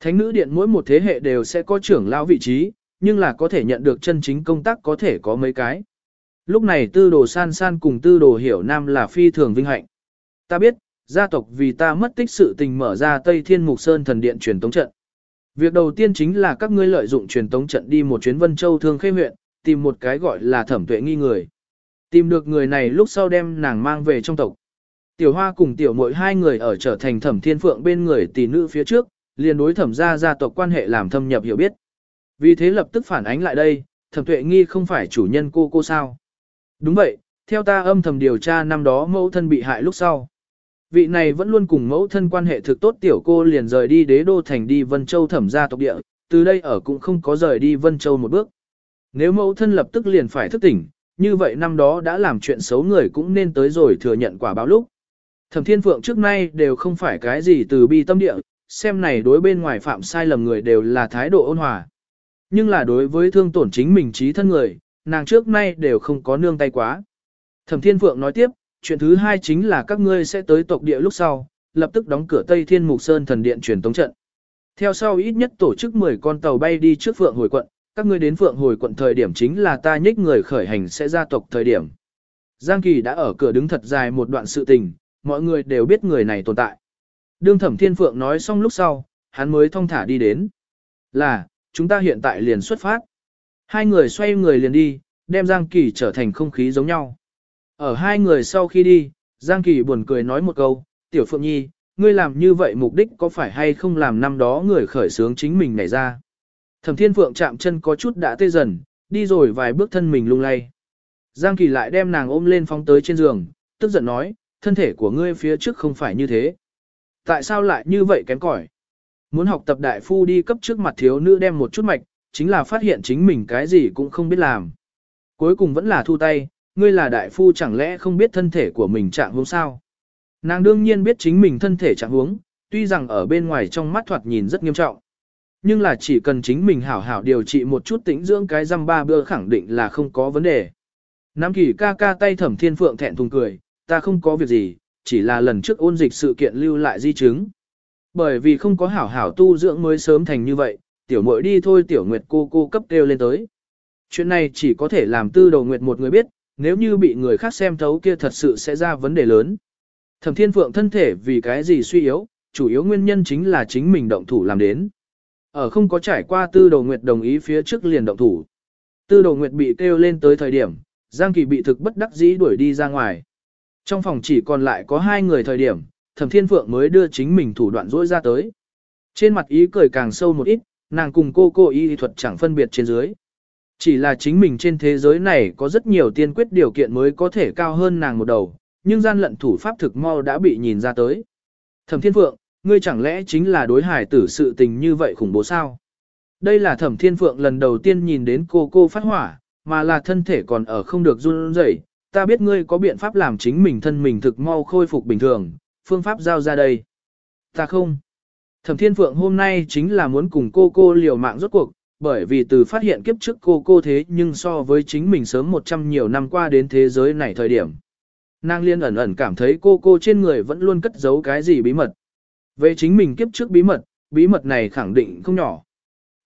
Thánh nữ điện mỗi một thế hệ đều sẽ có trưởng lão vị trí, nhưng là có thể nhận được chân chính công tác có thể có mấy cái. Lúc này tư đồ san san cùng tư đồ hiểu nam là phi thường vinh hạnh. Ta biết, gia tộc vì ta mất tích sự tình mở ra Tây Thiên Mục Sơn thần điện truyền tống trận. Việc đầu tiên chính là các ngươi lợi dụng truyền tống trận đi một chuyến Vân Châu Thương Khê huyện, tìm một cái gọi là thẩm tuệ nghi người. Tìm được người này lúc sau đem nàng mang về trong tộc. Tiểu Hoa cùng Tiểu muội hai người ở trở thành thẩm thiên phượng bên người tỷ nữ phía trước, liền đối thẩm gia gia tộc quan hệ làm thâm nhập hiểu biết. Vì thế lập tức phản ánh lại đây, thẩm tuệ nghi không phải chủ nhân cô cô sao. Đúng vậy, theo ta âm thầm điều tra năm đó mẫu thân bị hại lúc sau. Vị này vẫn luôn cùng mẫu thân quan hệ thực tốt tiểu cô liền rời đi đế đô thành đi Vân Châu thẩm gia tộc địa, từ đây ở cũng không có rời đi Vân Châu một bước. Nếu mẫu thân lập tức liền phải thức tỉnh, như vậy năm đó đã làm chuyện xấu người cũng nên tới rồi thừa nhận quả báo lúc. Thẩm Thiên Phượng trước nay đều không phải cái gì từ bi tâm địa, xem này đối bên ngoài phạm sai lầm người đều là thái độ ôn hòa. Nhưng là đối với thương tổn chính mình trí thân người, nàng trước nay đều không có nương tay quá. Thẩm Thiên Phượng nói tiếp, chuyện thứ hai chính là các ngươi sẽ tới tộc địa lúc sau, lập tức đóng cửa Tây Thiên Mục Sơn thần điện truyền tống trận. Theo sau ít nhất tổ chức 10 con tàu bay đi trước Phượng hồi quận, các ngươi đến Phượng hồi quận thời điểm chính là ta nhích người khởi hành sẽ ra tộc thời điểm. Giang Kỳ đã ở cửa đứng thật dài một đoạn sự tình, mọi người đều biết người này tồn tại. Đương Thẩm Thiên Phượng nói xong lúc sau, hắn mới thong thả đi đến. Là, chúng ta hiện tại liền xuất phát. Hai người xoay người liền đi, đem Giang Kỳ trở thành không khí giống nhau. Ở hai người sau khi đi, Giang Kỳ buồn cười nói một câu, Tiểu Phượng Nhi, ngươi làm như vậy mục đích có phải hay không làm năm đó người khởi sướng chính mình nảy ra. Thẩm Thiên Phượng chạm chân có chút đã tê dần, đi rồi vài bước thân mình lung lay. Giang Kỳ lại đem nàng ôm lên phóng tới trên giường, tức giận nói, thân thể của ngươi phía trước không phải như thế. Tại sao lại như vậy kém cỏi? Muốn học tập đại phu đi cấp trước mặt thiếu nữ đem một chút mạch, chính là phát hiện chính mình cái gì cũng không biết làm. Cuối cùng vẫn là thu tay, ngươi là đại phu chẳng lẽ không biết thân thể của mình trạng huống sao? Nàng đương nhiên biết chính mình thân thể trạng huống, tuy rằng ở bên ngoài trong mắt thoạt nhìn rất nghiêm trọng. Nhưng là chỉ cần chính mình hảo hảo điều trị một chút tĩnh dưỡng cái răm ba bữa khẳng định là không có vấn đề. Nam kỳ ca ca tay thẩm thiên phượng thẹn thùng cười, ta không có việc gì, chỉ là lần trước ôn dịch sự kiện lưu lại di chứng. Bởi vì không có hảo hảo tu dưỡng mới sớm thành như vậy, tiểu muội đi thôi tiểu nguyệt cô cô cấp kêu lên tới. Chuyện này chỉ có thể làm tư đầu nguyệt một người biết, nếu như bị người khác xem thấu kia thật sự sẽ ra vấn đề lớn. Thẩm thiên phượng thân thể vì cái gì suy yếu, chủ yếu nguyên nhân chính là chính mình động thủ làm đến. Ở không có trải qua tư Đồ nguyệt đồng ý phía trước liền động thủ. Tư Đồ nguyệt bị kêu lên tới thời điểm, Giang Kỳ bị thực bất đắc dĩ đuổi đi ra ngoài. Trong phòng chỉ còn lại có hai người thời điểm, Thẩm Thiên Phượng mới đưa chính mình thủ đoạn dỗi ra tới. Trên mặt ý cười càng sâu một ít, nàng cùng cô cô y thuật chẳng phân biệt trên dưới. Chỉ là chính mình trên thế giới này có rất nhiều tiên quyết điều kiện mới có thể cao hơn nàng một đầu, nhưng gian lận thủ pháp thực mau đã bị nhìn ra tới. Thẩm Thiên Phượng, ngươi chẳng lẽ chính là đối hải tử sự tình như vậy khủng bố sao? Đây là Thẩm Thiên Phượng lần đầu tiên nhìn đến cô cô phát hỏa, mà là thân thể còn ở không được run rẩy. Ta biết ngươi có biện pháp làm chính mình thân mình thực mau khôi phục bình thường, phương pháp giao ra đây. Ta không. Thẩm Thiên Phượng hôm nay chính là muốn cùng cô cô liều mạng rốt cuộc, bởi vì từ phát hiện kiếp trước cô cô thế nhưng so với chính mình sớm 100 nhiều năm qua đến thế giới này thời điểm. Nàng liên ẩn ẩn cảm thấy cô cô trên người vẫn luôn cất giấu cái gì bí mật. Về chính mình kiếp trước bí mật, bí mật này khẳng định không nhỏ.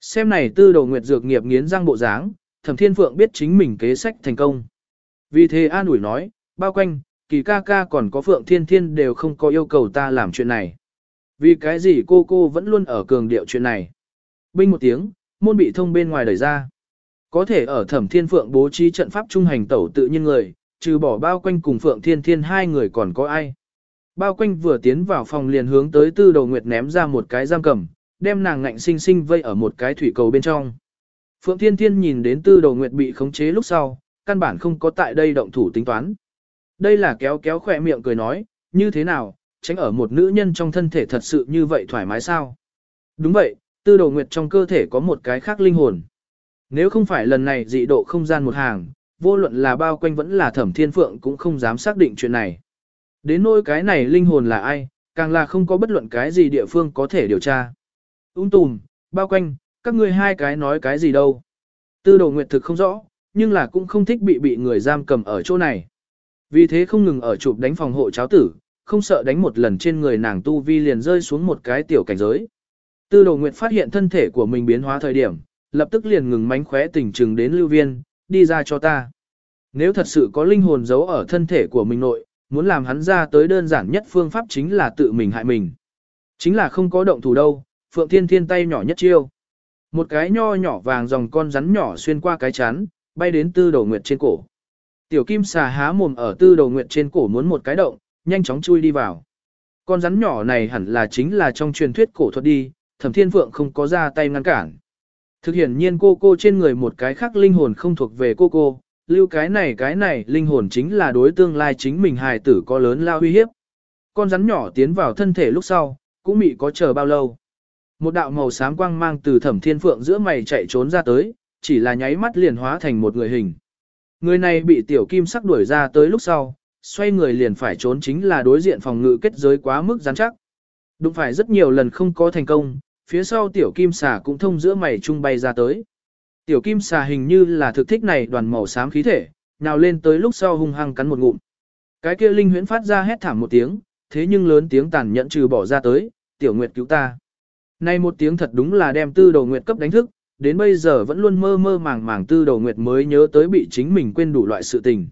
Xem này tư đầu nguyệt dược nghiệp nghiến răng bộ dáng, thẩm thiên phượng biết chính mình kế sách thành công. Vì thế an ủi nói, bao quanh, kỳ ca ca còn có phượng thiên thiên đều không có yêu cầu ta làm chuyện này. Vì cái gì cô cô vẫn luôn ở cường điệu chuyện này. Binh một tiếng, môn bị thông bên ngoài đẩy ra. Có thể ở thẩm thiên phượng bố trí trận pháp trung hành tẩu tự nhiên người, trừ bỏ bao quanh cùng phượng thiên thiên hai người còn có ai. Bao quanh vừa tiến vào phòng liền hướng tới tư đầu nguyệt ném ra một cái giam cầm, đem nàng ngạnh sinh sinh vây ở một cái thủy cầu bên trong. Phượng Thiên Thiên nhìn đến tư đầu nguyệt bị khống chế lúc sau, căn bản không có tại đây động thủ tính toán. Đây là kéo kéo khỏe miệng cười nói, như thế nào, tránh ở một nữ nhân trong thân thể thật sự như vậy thoải mái sao? Đúng vậy, tư Đồ nguyệt trong cơ thể có một cái khác linh hồn. Nếu không phải lần này dị độ không gian một hàng, vô luận là bao quanh vẫn là thẩm thiên phượng cũng không dám xác định chuyện này. Đến nỗi cái này linh hồn là ai, càng là không có bất luận cái gì địa phương có thể điều tra. Ung tùm, bao quanh, các ngươi hai cái nói cái gì đâu. Tư đồ nguyệt thực không rõ, nhưng là cũng không thích bị bị người giam cầm ở chỗ này. Vì thế không ngừng ở chụp đánh phòng hộ cháo tử, không sợ đánh một lần trên người nàng tu vi liền rơi xuống một cái tiểu cảnh giới. Tư đồ nguyệt phát hiện thân thể của mình biến hóa thời điểm, lập tức liền ngừng mánh khóe tỉnh trừng đến lưu viên, đi ra cho ta. Nếu thật sự có linh hồn giấu ở thân thể của mình nội, muốn làm hắn ra tới đơn giản nhất phương pháp chính là tự mình hại mình. Chính là không có động thủ đâu, Phượng Thiên Thiên tay nhỏ nhất chiêu. Một cái nho nhỏ vàng dòng con rắn nhỏ xuyên qua cái chán, bay đến tư đầu nguyệt trên cổ. Tiểu kim xà há mồm ở tư đầu nguyệt trên cổ muốn một cái động, nhanh chóng chui đi vào. Con rắn nhỏ này hẳn là chính là trong truyền thuyết cổ thuật đi, thẩm thiên phượng không có ra tay ngăn cản. Thực hiện nhiên cô cô trên người một cái khác linh hồn không thuộc về cô cô, lưu cái này cái này linh hồn chính là đối tương lai chính mình hài tử có lớn lao uy hiếp. Con rắn nhỏ tiến vào thân thể lúc sau, cũng mị có chờ bao lâu. Một đạo màu xám quang mang từ thẩm thiên phượng giữa mày chạy trốn ra tới, chỉ là nháy mắt liền hóa thành một người hình. Người này bị tiểu kim sắc đuổi ra tới lúc sau, xoay người liền phải trốn chính là đối diện phòng ngự kết giới quá mức rắn chắc. Đúng phải rất nhiều lần không có thành công, phía sau tiểu kim xà cũng thông giữa mày trung bay ra tới. Tiểu kim xà hình như là thực thích này đoàn màu xám khí thể, nào lên tới lúc sau hung hăng cắn một ngụm. Cái kia linh huyễn phát ra hét thảm một tiếng, thế nhưng lớn tiếng tàn nhẫn trừ bỏ ra tới, tiểu nguyệt cứu ta. Nay một tiếng thật đúng là đem tư đầu nguyệt cấp đánh thức, đến bây giờ vẫn luôn mơ mơ màng màng tư đầu nguyệt mới nhớ tới bị chính mình quên đủ loại sự tình.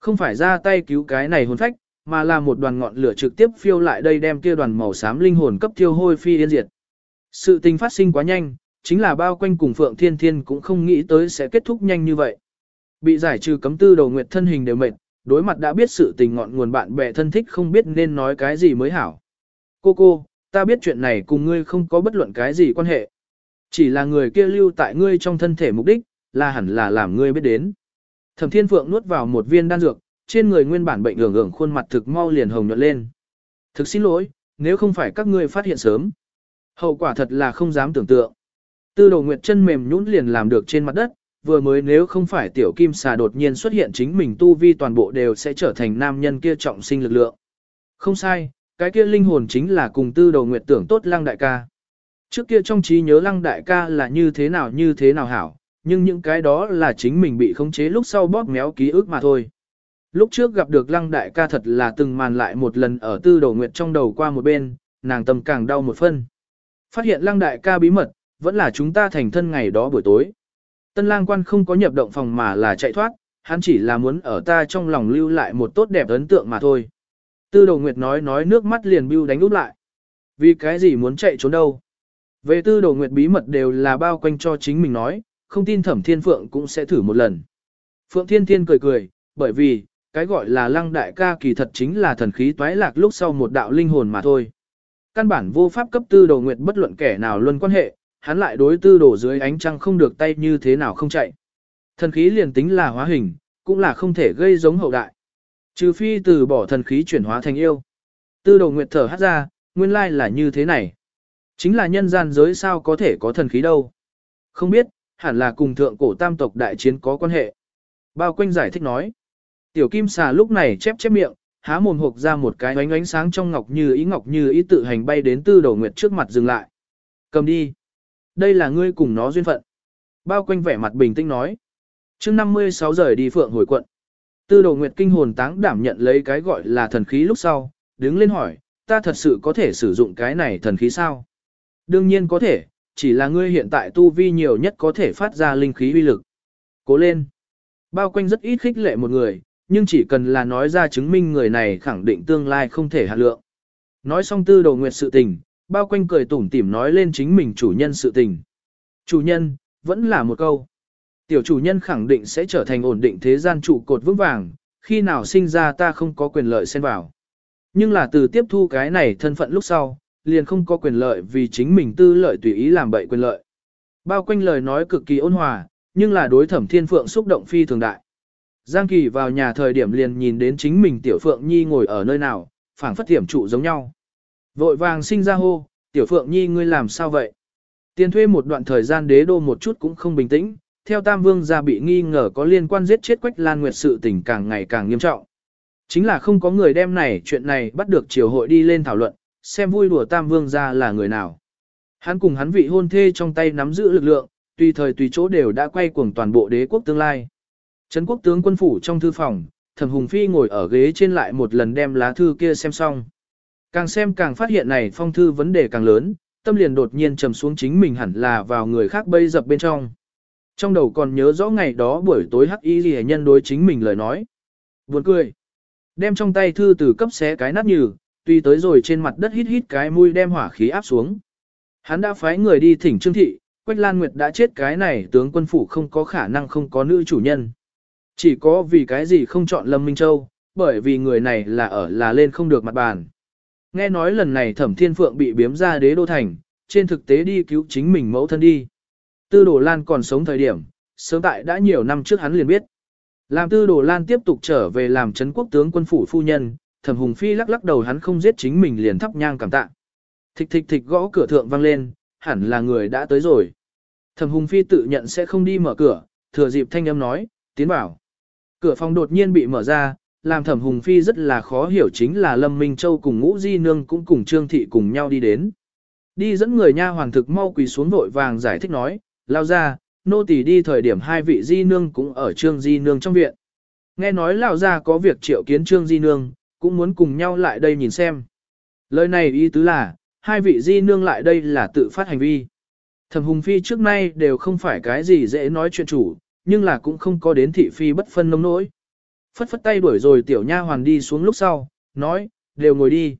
Không phải ra tay cứu cái này hồn phách, mà là một đoàn ngọn lửa trực tiếp phiêu lại đây đem kia đoàn màu xám linh hồn cấp thiêu hôi phi yên diệt. Sự tình phát sinh quá nhanh, chính là bao quanh cùng Phượng Thiên Thiên cũng không nghĩ tới sẽ kết thúc nhanh như vậy. Bị giải trừ cấm tư đầu nguyệt thân hình đều mệt, đối mặt đã biết sự tình ngọn nguồn bạn bè thân thích không biết nên nói cái gì mới hảo. Cô cô, ta biết chuyện này cùng ngươi không có bất luận cái gì quan hệ. Chỉ là người kia lưu tại ngươi trong thân thể mục đích, là hẳn là làm ngươi biết đến. Thẩm Thiên Phượng nuốt vào một viên đan dược, trên người nguyên bản bệnh ưởng ưởng khuôn mặt thực mau liền hồng nhuận lên. Thực xin lỗi, nếu không phải các ngươi phát hiện sớm. Hậu quả thật là không dám tưởng tượng. Tư đồ nguyệt chân mềm nhũn liền làm được trên mặt đất, vừa mới nếu không phải tiểu kim xà đột nhiên xuất hiện chính mình tu vi toàn bộ đều sẽ trở thành nam nhân kia trọng sinh lực lượng. Không sai, cái kia linh hồn chính là cùng tư đồ nguyệt tưởng tốt lăng đại ca. Trước kia trong trí nhớ lăng đại ca là như thế nào như thế nào hảo, nhưng những cái đó là chính mình bị khống chế lúc sau bóp méo ký ức mà thôi. Lúc trước gặp được lăng đại ca thật là từng màn lại một lần ở tư đồ nguyệt trong đầu qua một bên, nàng tâm càng đau một phân. Phát hiện lăng đại ca bí mật, vẫn là chúng ta thành thân ngày đó buổi tối. Tân lang quan không có nhập động phòng mà là chạy thoát, hắn chỉ là muốn ở ta trong lòng lưu lại một tốt đẹp ấn tượng mà thôi. Tư đồ nguyệt nói nói nước mắt liền bưu đánh úp lại. Vì cái gì muốn chạy trốn đâu? Về tư đồ nguyệt bí mật đều là bao quanh cho chính mình nói, không tin thẩm thiên phượng cũng sẽ thử một lần. Phượng thiên thiên cười cười, bởi vì, cái gọi là lăng đại ca kỳ thật chính là thần khí toái lạc lúc sau một đạo linh hồn mà thôi. Căn bản vô pháp cấp tư đồ nguyệt bất luận kẻ nào luân quan hệ, hắn lại đối tư đồ dưới ánh trăng không được tay như thế nào không chạy. Thần khí liền tính là hóa hình, cũng là không thể gây giống hậu đại. Trừ phi từ bỏ thần khí chuyển hóa thành yêu. Tư đồ nguyệt thở hát ra, nguyên lai là như thế này. Chính là nhân gian giới sao có thể có thần khí đâu. Không biết, hẳn là cùng thượng cổ tam tộc đại chiến có quan hệ. Bao quanh giải thích nói. Tiểu kim xà lúc này chép chép miệng, há mồm hộp ra một cái ánh ánh sáng trong ngọc như ý ngọc như ý tự hành bay đến tư đầu nguyệt trước mặt dừng lại. Cầm đi. Đây là ngươi cùng nó duyên phận. Bao quanh vẻ mặt bình tĩnh nói. mươi 56 giờ đi phượng hồi quận. Tư đầu nguyệt kinh hồn táng đảm nhận lấy cái gọi là thần khí lúc sau, đứng lên hỏi, ta thật sự có thể sử dụng cái này thần khí sao? Đương nhiên có thể, chỉ là ngươi hiện tại tu vi nhiều nhất có thể phát ra linh khí uy lực. Cố lên. Bao quanh rất ít khích lệ một người, nhưng chỉ cần là nói ra chứng minh người này khẳng định tương lai không thể hạ lượng. Nói xong tư đồ nguyệt sự tình, bao quanh cười tủm tỉm nói lên chính mình chủ nhân sự tình. Chủ nhân, vẫn là một câu. Tiểu chủ nhân khẳng định sẽ trở thành ổn định thế gian trụ cột vững vàng, khi nào sinh ra ta không có quyền lợi xen vào. Nhưng là từ tiếp thu cái này thân phận lúc sau, liền không có quyền lợi vì chính mình tư lợi tùy ý làm bậy quyền lợi. Bao quanh lời nói cực kỳ ôn hòa, nhưng là đối thẩm thiên phượng xúc động phi thường đại. Giang Kỳ vào nhà thời điểm liền nhìn đến chính mình Tiểu Phượng Nhi ngồi ở nơi nào, phảng phất tiểm trụ giống nhau. Vội vàng sinh ra hô, Tiểu Phượng Nhi ngươi làm sao vậy? Tiền thuê một đoạn thời gian đế đô một chút cũng không bình tĩnh, theo Tam Vương gia bị nghi ngờ có liên quan giết chết Quách Lan Nguyệt sự tình càng ngày càng nghiêm trọng. Chính là không có người đem này chuyện này bắt được triều hội đi lên thảo luận, xem vui đùa Tam Vương gia là người nào. Hắn cùng hắn vị hôn thê trong tay nắm giữ lực lượng, tùy thời tùy chỗ đều đã quay cuồng toàn bộ đế quốc tương lai. Trấn quốc tướng quân phủ trong thư phòng, thẩm hùng phi ngồi ở ghế trên lại một lần đem lá thư kia xem xong. Càng xem càng phát hiện này phong thư vấn đề càng lớn, tâm liền đột nhiên trầm xuống chính mình hẳn là vào người khác bây dập bên trong. Trong đầu còn nhớ rõ ngày đó buổi tối hắc y ghi nhân đối chính mình lời nói. Buồn cười. Đem trong tay thư từ cấp xé cái nát nhừ, tuy tới rồi trên mặt đất hít hít cái mũi đem hỏa khí áp xuống. Hắn đã phái người đi thỉnh Trương Thị, Quách Lan Nguyệt đã chết cái này tướng quân phủ không có khả năng không có nữ chủ nhân. Chỉ có vì cái gì không chọn Lâm Minh Châu, bởi vì người này là ở là lên không được mặt bàn. Nghe nói lần này Thẩm Thiên Phượng bị biếm ra đế đô thành, trên thực tế đi cứu chính mình mẫu thân đi. Tư Đồ Lan còn sống thời điểm, sớm tại đã nhiều năm trước hắn liền biết. Làm Tư Đồ Lan tiếp tục trở về làm trấn quốc tướng quân phủ phu nhân, Thẩm Hùng Phi lắc lắc đầu hắn không giết chính mình liền thắp nhang cảm tạ. Thịch thịch thịch gõ cửa thượng vang lên, hẳn là người đã tới rồi. Thẩm Hùng Phi tự nhận sẽ không đi mở cửa, thừa dịp thanh âm nói, tiến vào. Cửa phòng đột nhiên bị mở ra, làm thẩm hùng phi rất là khó hiểu chính là Lâm Minh Châu cùng ngũ di nương cũng cùng Trương Thị cùng nhau đi đến. Đi dẫn người nha hoàng thực mau quỳ xuống vội vàng giải thích nói, lao ra, nô tỳ đi thời điểm hai vị di nương cũng ở Trương di nương trong viện. Nghe nói lão ra có việc triệu kiến Trương di nương, cũng muốn cùng nhau lại đây nhìn xem. Lời này ý tứ là, hai vị di nương lại đây là tự phát hành vi. Thẩm Hùng Phi trước nay đều không phải cái gì dễ nói chuyện chủ, nhưng là cũng không có đến thị phi bất phân nông nỗi. Phất phất tay đuổi rồi tiểu nha hoàn đi xuống lúc sau, nói, đều ngồi đi.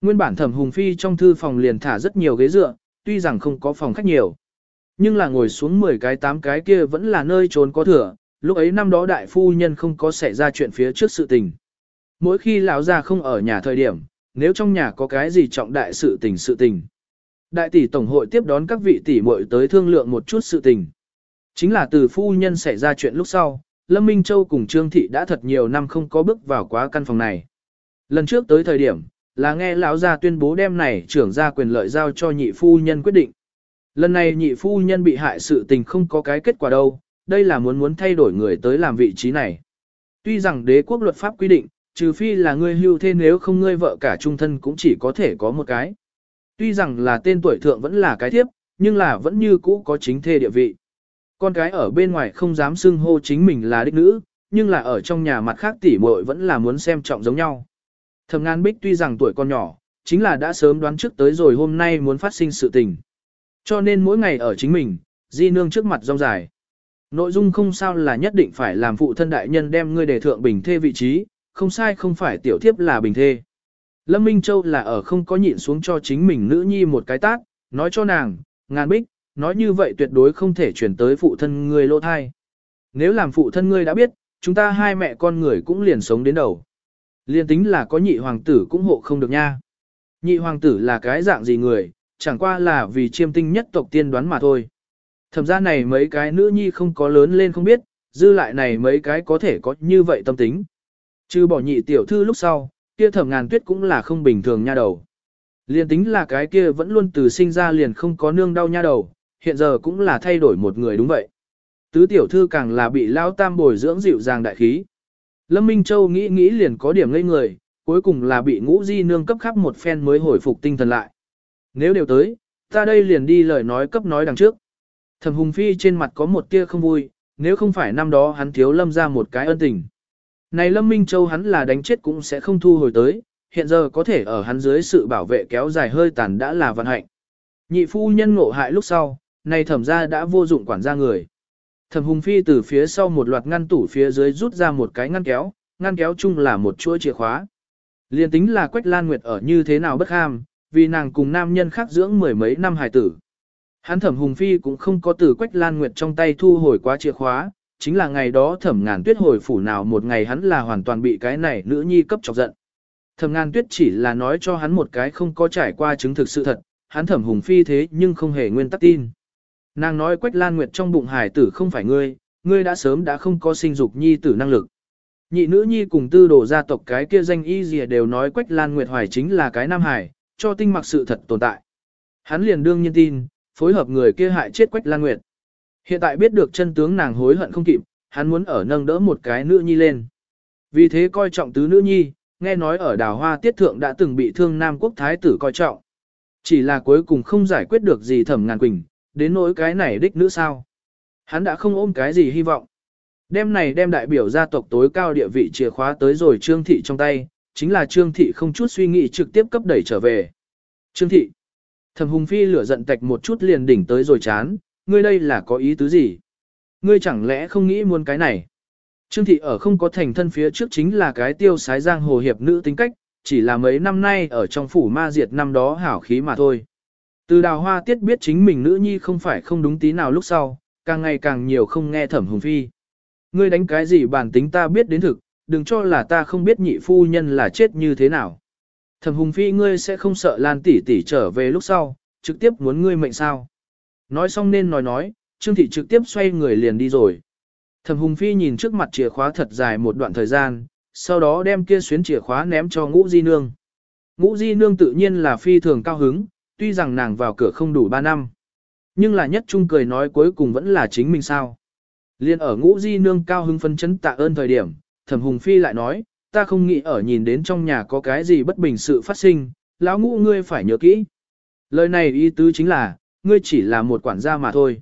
Nguyên bản thẩm hùng phi trong thư phòng liền thả rất nhiều ghế dựa, tuy rằng không có phòng khách nhiều. Nhưng là ngồi xuống 10 cái 8 cái kia vẫn là nơi trốn có thừa, lúc ấy năm đó đại phu nhân không có xảy ra chuyện phía trước sự tình. Mỗi khi lão gia không ở nhà thời điểm, nếu trong nhà có cái gì trọng đại sự tình sự tình. Đại tỷ tổng hội tiếp đón các vị tỷ muội tới thương lượng một chút sự tình. Chính là từ phu nhân xảy ra chuyện lúc sau, Lâm Minh Châu cùng Trương Thị đã thật nhiều năm không có bước vào quá căn phòng này. Lần trước tới thời điểm, là nghe lão gia tuyên bố đem này trưởng gia quyền lợi giao cho nhị phu nhân quyết định. Lần này nhị phu nhân bị hại sự tình không có cái kết quả đâu, đây là muốn muốn thay đổi người tới làm vị trí này. Tuy rằng đế quốc luật pháp quy định, trừ phi là ngươi hưu thế nếu không ngươi vợ cả trung thân cũng chỉ có thể có một cái. Tuy rằng là tên tuổi thượng vẫn là cái thiếp, nhưng là vẫn như cũ có chính thê địa vị. Con cái ở bên ngoài không dám xưng hô chính mình là đích nữ, nhưng là ở trong nhà mặt khác tỷ muội vẫn là muốn xem trọng giống nhau. Thẩm Ngàn Bích tuy rằng tuổi con nhỏ, chính là đã sớm đoán trước tới rồi hôm nay muốn phát sinh sự tình. Cho nên mỗi ngày ở chính mình, di nương trước mặt rong dài. Nội dung không sao là nhất định phải làm phụ thân đại nhân đem ngươi đề thượng bình thê vị trí, không sai không phải tiểu thiếp là bình thê. Lâm Minh Châu là ở không có nhịn xuống cho chính mình nữ nhi một cái tác, nói cho nàng, ngàn bích, nói như vậy tuyệt đối không thể chuyển tới phụ thân ngươi lỗ thai. Nếu làm phụ thân ngươi đã biết, chúng ta hai mẹ con người cũng liền sống đến đầu. Liên tính là có nhị hoàng tử cũng hộ không được nha. Nhị hoàng tử là cái dạng gì người, chẳng qua là vì chiêm tinh nhất tộc tiên đoán mà thôi. Thẩm ra này mấy cái nữ nhi không có lớn lên không biết, dư lại này mấy cái có thể có như vậy tâm tính. Chứ bỏ nhị tiểu thư lúc sau, kia thẩm ngàn tuyết cũng là không bình thường nha đầu. Liên tính là cái kia vẫn luôn từ sinh ra liền không có nương đau nha đầu, hiện giờ cũng là thay đổi một người đúng vậy. Tứ tiểu thư càng là bị lao tam bồi dưỡng dịu dàng đại khí. Lâm Minh Châu nghĩ nghĩ liền có điểm ngây người, cuối cùng là bị ngũ di nương cấp khắp một phen mới hồi phục tinh thần lại. Nếu đều tới, ta đây liền đi lời nói cấp nói đằng trước. Thẩm Hùng Phi trên mặt có một tia không vui, nếu không phải năm đó hắn thiếu Lâm ra một cái ân tình. Này Lâm Minh Châu hắn là đánh chết cũng sẽ không thu hồi tới, hiện giờ có thể ở hắn dưới sự bảo vệ kéo dài hơi tàn đã là vận hạnh. Nhị phu nhân ngộ hại lúc sau, này thẩm ra đã vô dụng quản gia người. Thẩm Hùng Phi từ phía sau một loạt ngăn tủ phía dưới rút ra một cái ngăn kéo, ngăn kéo chung là một chuỗi chìa khóa. Liên tính là Quách Lan Nguyệt ở như thế nào bất ham, vì nàng cùng nam nhân khác dưỡng mười mấy năm hài tử. Hắn Thẩm Hùng Phi cũng không có từ Quách Lan Nguyệt trong tay thu hồi quá chìa khóa, chính là ngày đó Thẩm Ngàn Tuyết hồi phủ nào một ngày hắn là hoàn toàn bị cái này nữ nhi cấp chọc giận. Thẩm Ngàn Tuyết chỉ là nói cho hắn một cái không có trải qua chứng thực sự thật, hắn Thẩm Hùng Phi thế nhưng không hề nguyên tắc tin. Nàng nói Quách Lan Nguyệt trong bụng hải tử không phải ngươi, ngươi đã sớm đã không có sinh dục nhi tử năng lực. Nhị nữ nhi cùng tư đồ gia tộc cái kia danh y gì đều nói Quách Lan Nguyệt hoài chính là cái nam hải, cho tinh mặc sự thật tồn tại. Hắn liền đương nhiên tin, phối hợp người kia hại chết Quách Lan Nguyệt. Hiện tại biết được chân tướng nàng hối hận không kịp, hắn muốn ở nâng đỡ một cái nữ nhi lên. Vì thế coi trọng tứ nữ nhi, nghe nói ở đào hoa tiết thượng đã từng bị thương Nam quốc thái tử coi trọng. Chỉ là cuối cùng không giải quyết được gì thẩm ngàn quỳnh, đến nỗi cái này đích nữ sao. Hắn đã không ôm cái gì hy vọng. Đêm này đem đại biểu gia tộc tối cao địa vị chìa khóa tới rồi Trương Thị trong tay, chính là Trương Thị không chút suy nghĩ trực tiếp cấp đẩy trở về. Trương Thị. Thẩm Hùng Phi lửa giận tạch một chút liền đỉnh tới rồi chán, ngươi đây là có ý tứ gì? Ngươi chẳng lẽ không nghĩ muốn cái này? Trương Thị ở không có thành thân phía trước chính là cái tiêu sái giang hồ hiệp nữ tính cách, chỉ là mấy năm nay ở trong phủ ma diệt năm đó hảo khí mà thôi. Từ đào hoa tiết biết chính mình nữ nhi không phải không đúng tí nào lúc sau, càng ngày càng nhiều không nghe thẩm hùng phi. Ngươi đánh cái gì bản tính ta biết đến thực, đừng cho là ta không biết nhị phu nhân là chết như thế nào. Thẩm hùng phi ngươi sẽ không sợ lan tỷ tỷ trở về lúc sau, trực tiếp muốn ngươi mệnh sao. Nói xong nên nói nói, Trương Thị trực tiếp xoay người liền đi rồi. Thẩm hùng phi nhìn trước mặt chìa khóa thật dài một đoạn thời gian, sau đó đem kia xuyến chìa khóa ném cho ngũ di nương. Ngũ di nương tự nhiên là phi thường cao hứng, tuy rằng nàng vào cửa không đủ 3 năm. Nhưng là nhất trung cười nói cuối cùng vẫn là chính mình sao. Liên ở ngũ di nương cao hưng phân chấn tạ ơn thời điểm, thẩm hùng phi lại nói, ta không nghĩ ở nhìn đến trong nhà có cái gì bất bình sự phát sinh, lão ngũ ngươi phải nhớ kỹ. Lời này ý tứ chính là, ngươi chỉ là một quản gia mà thôi.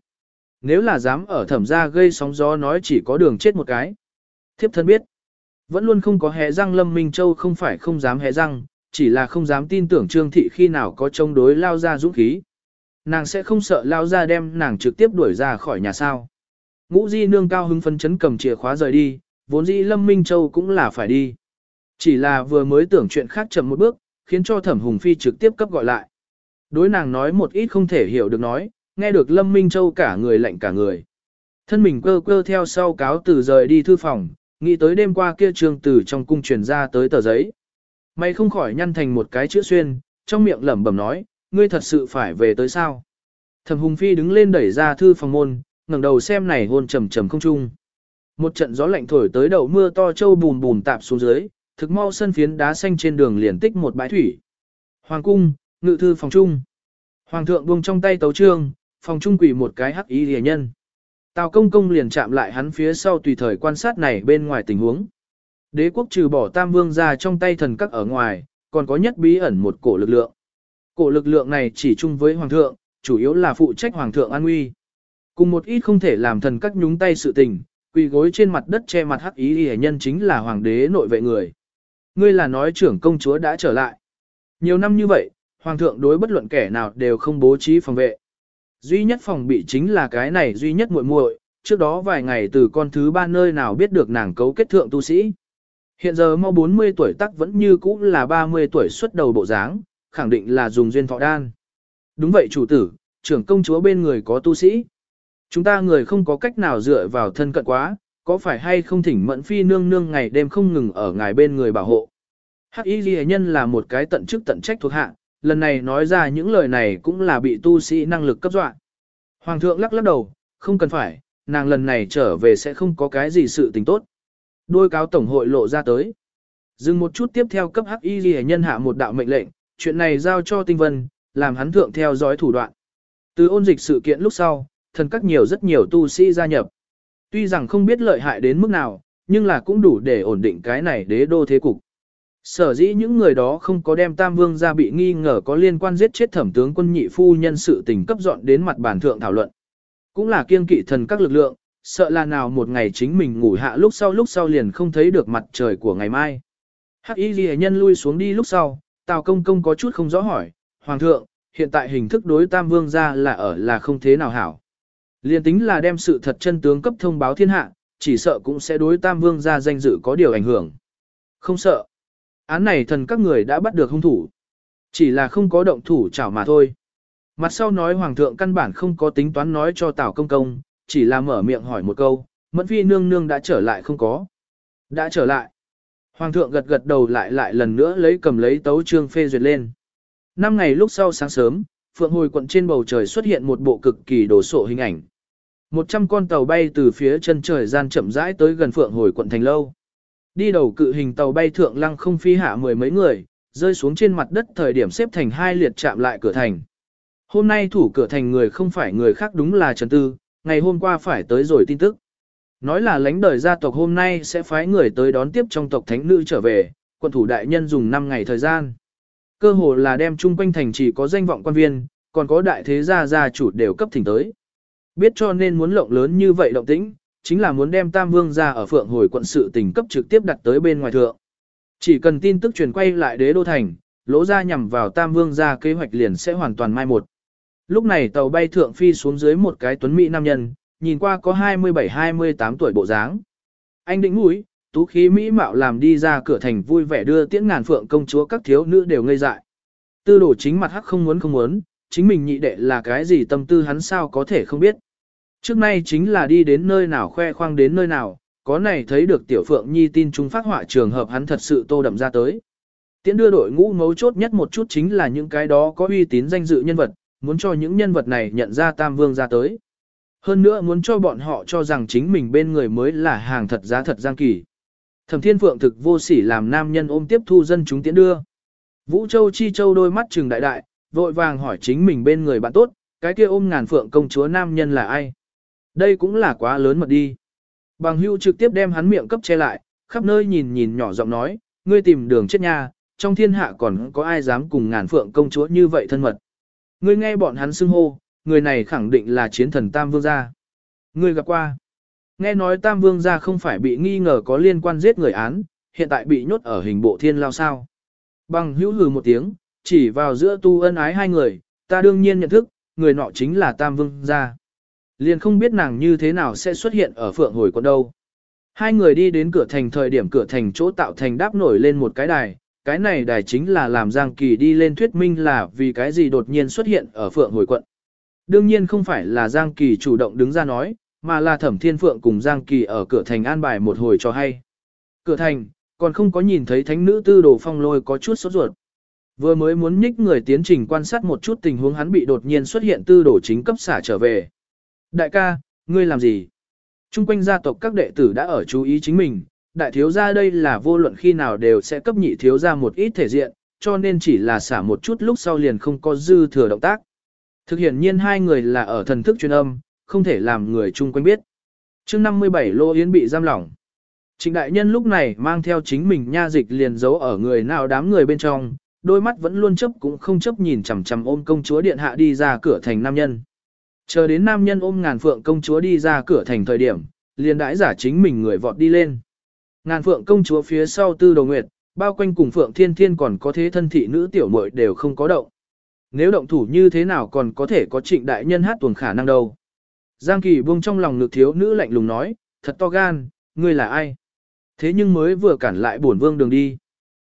Nếu là dám ở thẩm gia gây sóng gió nói chỉ có đường chết một cái. Thiếp thân biết, vẫn luôn không có hé răng Lâm Minh Châu không phải không dám hé răng, chỉ là không dám tin tưởng Trương Thị khi nào có chống đối lao ra dũng khí. Nàng sẽ không sợ lao ra đem nàng trực tiếp đuổi ra khỏi nhà sao. Ngũ Di nương cao hứng phấn chấn cầm chìa khóa rời đi, vốn dĩ Lâm Minh Châu cũng là phải đi. Chỉ là vừa mới tưởng chuyện khác chậm một bước, khiến cho Thẩm Hùng Phi trực tiếp cấp gọi lại. Đối nàng nói một ít không thể hiểu được nói, nghe được Lâm Minh Châu cả người lạnh cả người. Thân mình cơ cơ theo sau cáo từ rời đi thư phòng, nghĩ tới đêm qua kia trường từ trong cung truyền ra tới tờ giấy. Mày không khỏi nhăn thành một cái chữ xuyên, trong miệng lẩm bẩm nói, ngươi thật sự phải về tới sao. Thẩm Hùng Phi đứng lên đẩy ra thư phòng môn, ngẩng đầu xem này hôn trầm trầm không trung. Một trận gió lạnh thổi tới đầu mưa to châu bùn bùn tạp xuống dưới, thực mau sân phiến đá xanh trên đường liền tích một bãi thủy. Hoàng cung, ngự thư phòng trung. Hoàng thượng buông trong tay tấu trương, phòng trung quỷ một cái hắc ý rìa nhân. Tào công công liền chạm lại hắn phía sau tùy thời quan sát này bên ngoài tình huống. Đế quốc trừ bỏ tam vương ra trong tay thần các ở ngoài, còn có nhất bí ẩn một cổ lực lượng. Cổ lực lượng này chỉ chung với hoàng thượng, chủ yếu là phụ trách hoàng thượng an nguy. Cùng một ít không thể làm thần các nhúng tay sự tình, quỳ gối trên mặt đất che mặt hắc ý y nhân chính là hoàng đế nội vệ người. Ngươi là nói trưởng công chúa đã trở lại. Nhiều năm như vậy, hoàng thượng đối bất luận kẻ nào đều không bố trí phòng vệ. Duy nhất phòng bị chính là cái này duy nhất muội muội, trước đó vài ngày từ con thứ ba nơi nào biết được nàng cấu kết thượng tu sĩ. Hiện giờ mau 40 tuổi tắc vẫn như cũ là 30 tuổi xuất đầu bộ dáng, khẳng định là dùng duyên thọ đan. Đúng vậy chủ tử, trưởng công chúa bên người có tu sĩ. Chúng ta người không có cách nào dựa vào thân cận quá, có phải hay không thỉnh mẫn phi nương nương ngày đêm không ngừng ở ngài bên người bảo hộ. Hắc y ghi nhân là một cái tận chức tận trách thuộc hạ, lần này nói ra những lời này cũng là bị tu sĩ năng lực cấp dọa. Hoàng thượng lắc lắc đầu, không cần phải, nàng lần này trở về sẽ không có cái gì sự tình tốt. Đôi cáo tổng hội lộ ra tới. Dừng một chút tiếp theo cấp hắc y ghi nhân hạ một đạo mệnh lệnh, chuyện này giao cho tinh vân, làm hắn thượng theo dõi thủ đoạn. Từ ôn dịch sự kiện lúc sau, thần các nhiều rất nhiều tu sĩ gia nhập. Tuy rằng không biết lợi hại đến mức nào, nhưng là cũng đủ để ổn định cái này đế đô thế cục. Sở dĩ những người đó không có đem Tam Vương ra bị nghi ngờ có liên quan giết chết thẩm tướng quân nhị phu nhân sự tình cấp dọn đến mặt bản thượng thảo luận. Cũng là kiên kỵ thần các lực lượng, sợ là nào một ngày chính mình ngủ hạ lúc sau lúc sau liền không thấy được mặt trời của ngày mai. Hắc y ghi nhân lui xuống đi lúc sau, Tào công công có chút không rõ hỏi, Hoàng thượng, hiện tại hình thức đối Tam Vương ra là ở là không thế nào hảo. Liên tính là đem sự thật chân tướng cấp thông báo thiên hạ, chỉ sợ cũng sẽ đối Tam Vương ra danh dự có điều ảnh hưởng. Không sợ. Án này thần các người đã bắt được hung thủ. Chỉ là không có động thủ chảo mà thôi. Mặt sau nói Hoàng thượng căn bản không có tính toán nói cho Tào Công Công, chỉ là mở miệng hỏi một câu, Mẫn Phi nương nương đã trở lại không có. Đã trở lại. Hoàng thượng gật gật đầu lại lại lần nữa lấy cầm lấy tấu trương phê duyệt lên. Năm ngày lúc sau sáng sớm, phượng hồi quận trên bầu trời xuất hiện một bộ cực kỳ đồ sộ hình ảnh. Một trăm con tàu bay từ phía chân trời gian chậm rãi tới gần phượng hồi quận thành lâu. Đi đầu cự hình tàu bay thượng lăng không phi hạ mười mấy người, rơi xuống trên mặt đất thời điểm xếp thành hai liệt chạm lại cửa thành. Hôm nay thủ cửa thành người không phải người khác đúng là Trần Tư, ngày hôm qua phải tới rồi tin tức. Nói là lãnh đời gia tộc hôm nay sẽ phái người tới đón tiếp trong tộc thánh nữ trở về, quận thủ đại nhân dùng 5 ngày thời gian. Cơ hồ là đem chung quanh thành chỉ có danh vọng quan viên, còn có đại thế gia gia chủ đều cấp thỉnh tới. Biết cho nên muốn lộng lớn như vậy động tĩnh, chính là muốn đem Tam Vương ra ở phượng hồi quận sự tình cấp trực tiếp đặt tới bên ngoài thượng. Chỉ cần tin tức truyền quay lại đế đô thành, lỗ ra nhằm vào Tam Vương ra kế hoạch liền sẽ hoàn toàn mai một. Lúc này tàu bay thượng phi xuống dưới một cái tuấn mỹ nam nhân, nhìn qua có 27-28 tuổi bộ dáng. Anh định mũi, tú khí mỹ mạo làm đi ra cửa thành vui vẻ đưa tiễn ngàn phượng công chúa các thiếu nữ đều ngây dại. Tư đổ chính mặt hắc không muốn không muốn, chính mình nhị đệ là cái gì tâm tư hắn sao có thể không biết. Trước nay chính là đi đến nơi nào khoe khoang đến nơi nào, có này thấy được tiểu phượng nhi tin chúng phát họa trường hợp hắn thật sự tô đậm ra tới. Tiễn đưa đội ngũ mấu chốt nhất một chút chính là những cái đó có uy tín danh dự nhân vật, muốn cho những nhân vật này nhận ra tam vương ra tới. Hơn nữa muốn cho bọn họ cho rằng chính mình bên người mới là hàng thật giá thật giang kỳ. Thẩm Thiên Phượng thực vô sỉ làm nam nhân ôm tiếp thu dân chúng tiễn đưa. Vũ Châu Chi Châu đôi mắt trừng đại đại, vội vàng hỏi chính mình bên người bạn tốt, cái kia ôm ngàn phượng công chúa nam nhân là ai? Đây cũng là quá lớn mật đi. Bằng hưu trực tiếp đem hắn miệng cấp che lại, khắp nơi nhìn nhìn nhỏ giọng nói, ngươi tìm đường chết nha, trong thiên hạ còn có ai dám cùng ngàn phượng công chúa như vậy thân mật. Ngươi nghe bọn hắn xưng hô, người này khẳng định là chiến thần Tam Vương gia. Ngươi gặp qua. Nghe nói Tam Vương gia không phải bị nghi ngờ có liên quan giết người án, hiện tại bị nhốt ở hình bộ thiên lao sao. Bằng hữu hừ một tiếng, chỉ vào giữa tu ân ái hai người, ta đương nhiên nhận thức, người nọ chính là Tam Vương gia. Liền không biết nàng như thế nào sẽ xuất hiện ở phượng hồi quận đâu. Hai người đi đến cửa thành thời điểm cửa thành chỗ tạo thành đáp nổi lên một cái đài, cái này đài chính là làm Giang Kỳ đi lên thuyết minh là vì cái gì đột nhiên xuất hiện ở phượng hồi quận. Đương nhiên không phải là Giang Kỳ chủ động đứng ra nói, mà là thẩm thiên phượng cùng Giang Kỳ ở cửa thành an bài một hồi cho hay. Cửa thành, còn không có nhìn thấy thánh nữ tư đồ phong lôi có chút sốt ruột. Vừa mới muốn nhích người tiến trình quan sát một chút tình huống hắn bị đột nhiên xuất hiện tư đồ chính cấp xả trở về. Đại ca, ngươi làm gì? Trung quanh gia tộc các đệ tử đã ở chú ý chính mình, đại thiếu gia đây là vô luận khi nào đều sẽ cấp nhị thiếu gia một ít thể diện, cho nên chỉ là xả một chút lúc sau liền không có dư thừa động tác. Thực hiện nhiên hai người là ở thần thức truyền âm, không thể làm người chung quanh biết. chương 57 Lô Yến bị giam lỏng. Trịnh đại nhân lúc này mang theo chính mình nha dịch liền giấu ở người nào đám người bên trong, đôi mắt vẫn luôn chấp cũng không chấp nhìn chằm chằm ôm công chúa điện hạ đi ra cửa thành nam nhân. Chờ đến nam nhân ôm ngàn phượng công chúa đi ra cửa thành thời điểm, liền đãi giả chính mình người vọt đi lên. Ngàn phượng công chúa phía sau tư đồ nguyệt, bao quanh cùng phượng thiên thiên còn có thế thân thị nữ tiểu muội đều không có động. Nếu động thủ như thế nào còn có thể có trịnh đại nhân hát tuồng khả năng đâu. Giang kỳ buông trong lòng ngực thiếu nữ lạnh lùng nói, thật to gan, ngươi là ai? Thế nhưng mới vừa cản lại bổn vương đường đi.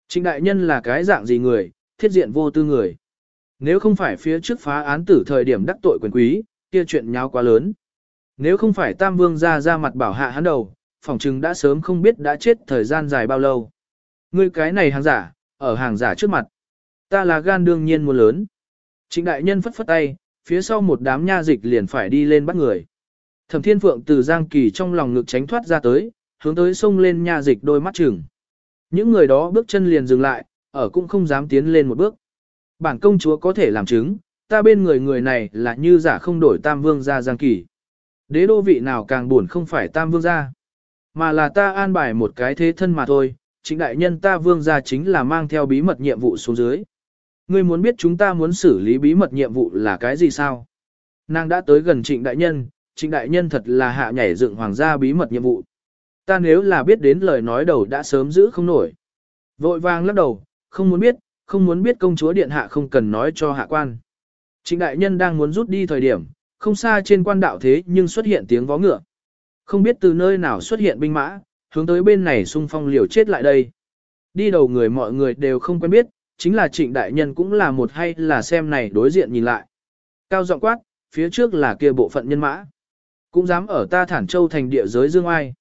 Trịnh đại nhân là cái dạng gì người, thiết diện vô tư người. Nếu không phải phía trước phá án tử thời điểm đắc tội quyền quý, kia chuyện nháo quá lớn. Nếu không phải Tam Vương ra ra mặt bảo hạ hắn đầu, phòng trừng đã sớm không biết đã chết thời gian dài bao lâu. Ngươi cái này hàng giả, ở hàng giả trước mặt. Ta là gan đương nhiên muốn lớn. Trịnh đại nhân phất phất tay, phía sau một đám nha dịch liền phải đi lên bắt người. Thẩm Thiên Phượng từ Giang Kỳ trong lòng ngực tránh thoát ra tới, hướng tới sông lên nha dịch đôi mắt chừng. Những người đó bước chân liền dừng lại, ở cũng không dám tiến lên một bước. Bản công chúa có thể làm chứng, ta bên người người này là như giả không đổi tam vương gia Giang Kỳ. Đế đô vị nào càng buồn không phải tam vương gia, mà là ta an bài một cái thế thân mà thôi, chính đại nhân ta vương gia chính là mang theo bí mật nhiệm vụ xuống dưới. Ngươi muốn biết chúng ta muốn xử lý bí mật nhiệm vụ là cái gì sao? Nàng đã tới gần trịnh đại nhân, trịnh đại nhân thật là hạ nhảy dựng hoàng gia bí mật nhiệm vụ. Ta nếu là biết đến lời nói đầu đã sớm giữ không nổi. Vội vàng lắc đầu, không muốn biết, không muốn biết công chúa điện hạ không cần nói cho hạ quan. Trịnh đại nhân đang muốn rút đi thời điểm, không xa trên quan đạo thế nhưng xuất hiện tiếng vó ngựa. Không biết từ nơi nào xuất hiện binh mã, hướng tới bên này xung phong liều chết lại đây. Đi đầu người mọi người đều không quen biết, chính là trịnh đại nhân cũng là một hay là xem này đối diện nhìn lại. Cao giọng quát, phía trước là kia bộ phận nhân mã. Cũng dám ở ta thản châu thành địa giới dương ai.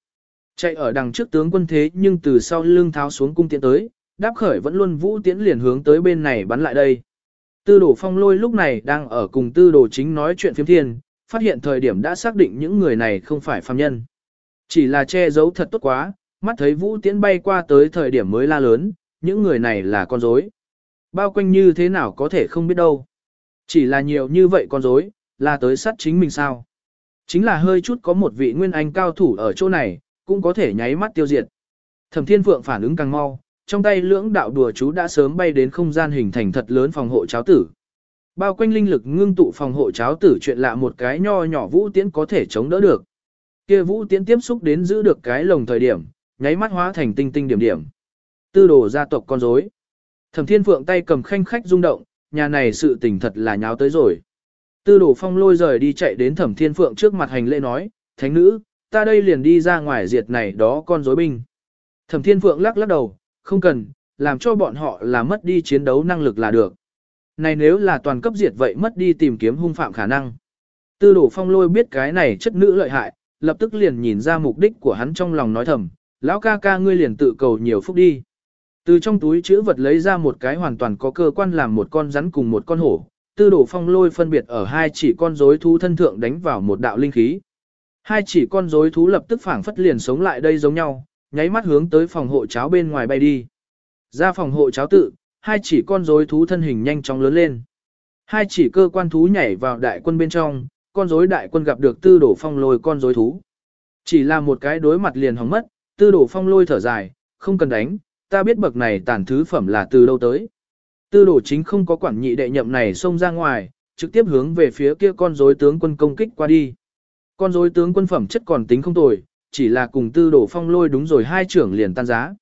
Chạy ở đằng trước tướng quân thế nhưng từ sau lưng tháo xuống cung tiễn tới, đáp khởi vẫn luôn vũ tiễn liền hướng tới bên này bắn lại đây. Tư đồ phong lôi lúc này đang ở cùng tư đồ chính nói chuyện phiếm thiên, phát hiện thời điểm đã xác định những người này không phải phàm nhân. Chỉ là che giấu thật tốt quá, mắt thấy vũ tiễn bay qua tới thời điểm mới la lớn, những người này là con rối. Bao quanh như thế nào có thể không biết đâu. Chỉ là nhiều như vậy con rối, là tới sát chính mình sao. Chính là hơi chút có một vị nguyên anh cao thủ ở chỗ này, cũng có thể nháy mắt tiêu diệt. Thẩm Thiên Phượng phản ứng càng mau, trong tay lưỡng đạo đùa chú đã sớm bay đến không gian hình thành thật lớn phòng hộ cháo tử. Bao quanh linh lực ngưng tụ phòng hộ cháo tử chuyện lạ một cái nho nhỏ vũ tiễn có thể chống đỡ được. Kia vũ tiễn tiếp xúc đến giữ được cái lồng thời điểm, nháy mắt hóa thành tinh tinh điểm điểm. Tư đồ gia tộc con rối. Thẩm Thiên Phượng tay cầm khanh khách rung động, nhà này sự tình thật là nháo tới rồi. Tư đồ phong lôi rời đi chạy đến Thẩm Thiên Phượng trước mặt hành lễ nói, Thánh nữ, ta đây liền đi ra ngoài diệt này đó con rối binh. Thẩm Thiên Phượng lắc lắc đầu, không cần, làm cho bọn họ là mất đi chiến đấu năng lực là được. Này nếu là toàn cấp diệt vậy mất đi tìm kiếm hung phạm khả năng. Tư đổ phong lôi biết cái này chất nữ lợi hại, lập tức liền nhìn ra mục đích của hắn trong lòng nói thầm, lão ca ca ngươi liền tự cầu nhiều phúc đi. Từ trong túi chữ vật lấy ra một cái hoàn toàn có cơ quan làm một con rắn cùng một con hổ, tư đổ phong lôi phân biệt ở hai chỉ con rối thú thân thượng đánh vào một đạo linh khí. Hai chỉ con rối thú lập tức phảng phất liền sống lại đây giống nhau, nháy mắt hướng tới phòng hộ cháo bên ngoài bay đi. Ra phòng hộ cháo tự, hai chỉ con rối thú thân hình nhanh chóng lớn lên. Hai chỉ cơ quan thú nhảy vào đại quân bên trong, con rối đại quân gặp được tư đổ phong lôi con rối thú. Chỉ là một cái đối mặt liền hỏng mất, tư đổ phong lôi thở dài, không cần đánh, ta biết bậc này tàn thứ phẩm là từ đâu tới. Tư đổ chính không có quản nhị đệ nhậm này xông ra ngoài, trực tiếp hướng về phía kia con rối tướng quân công kích qua đi. Con rối tướng quân phẩm chất còn tính không tồi, chỉ là cùng tư đổ phong lôi đúng rồi hai trưởng liền tan giá.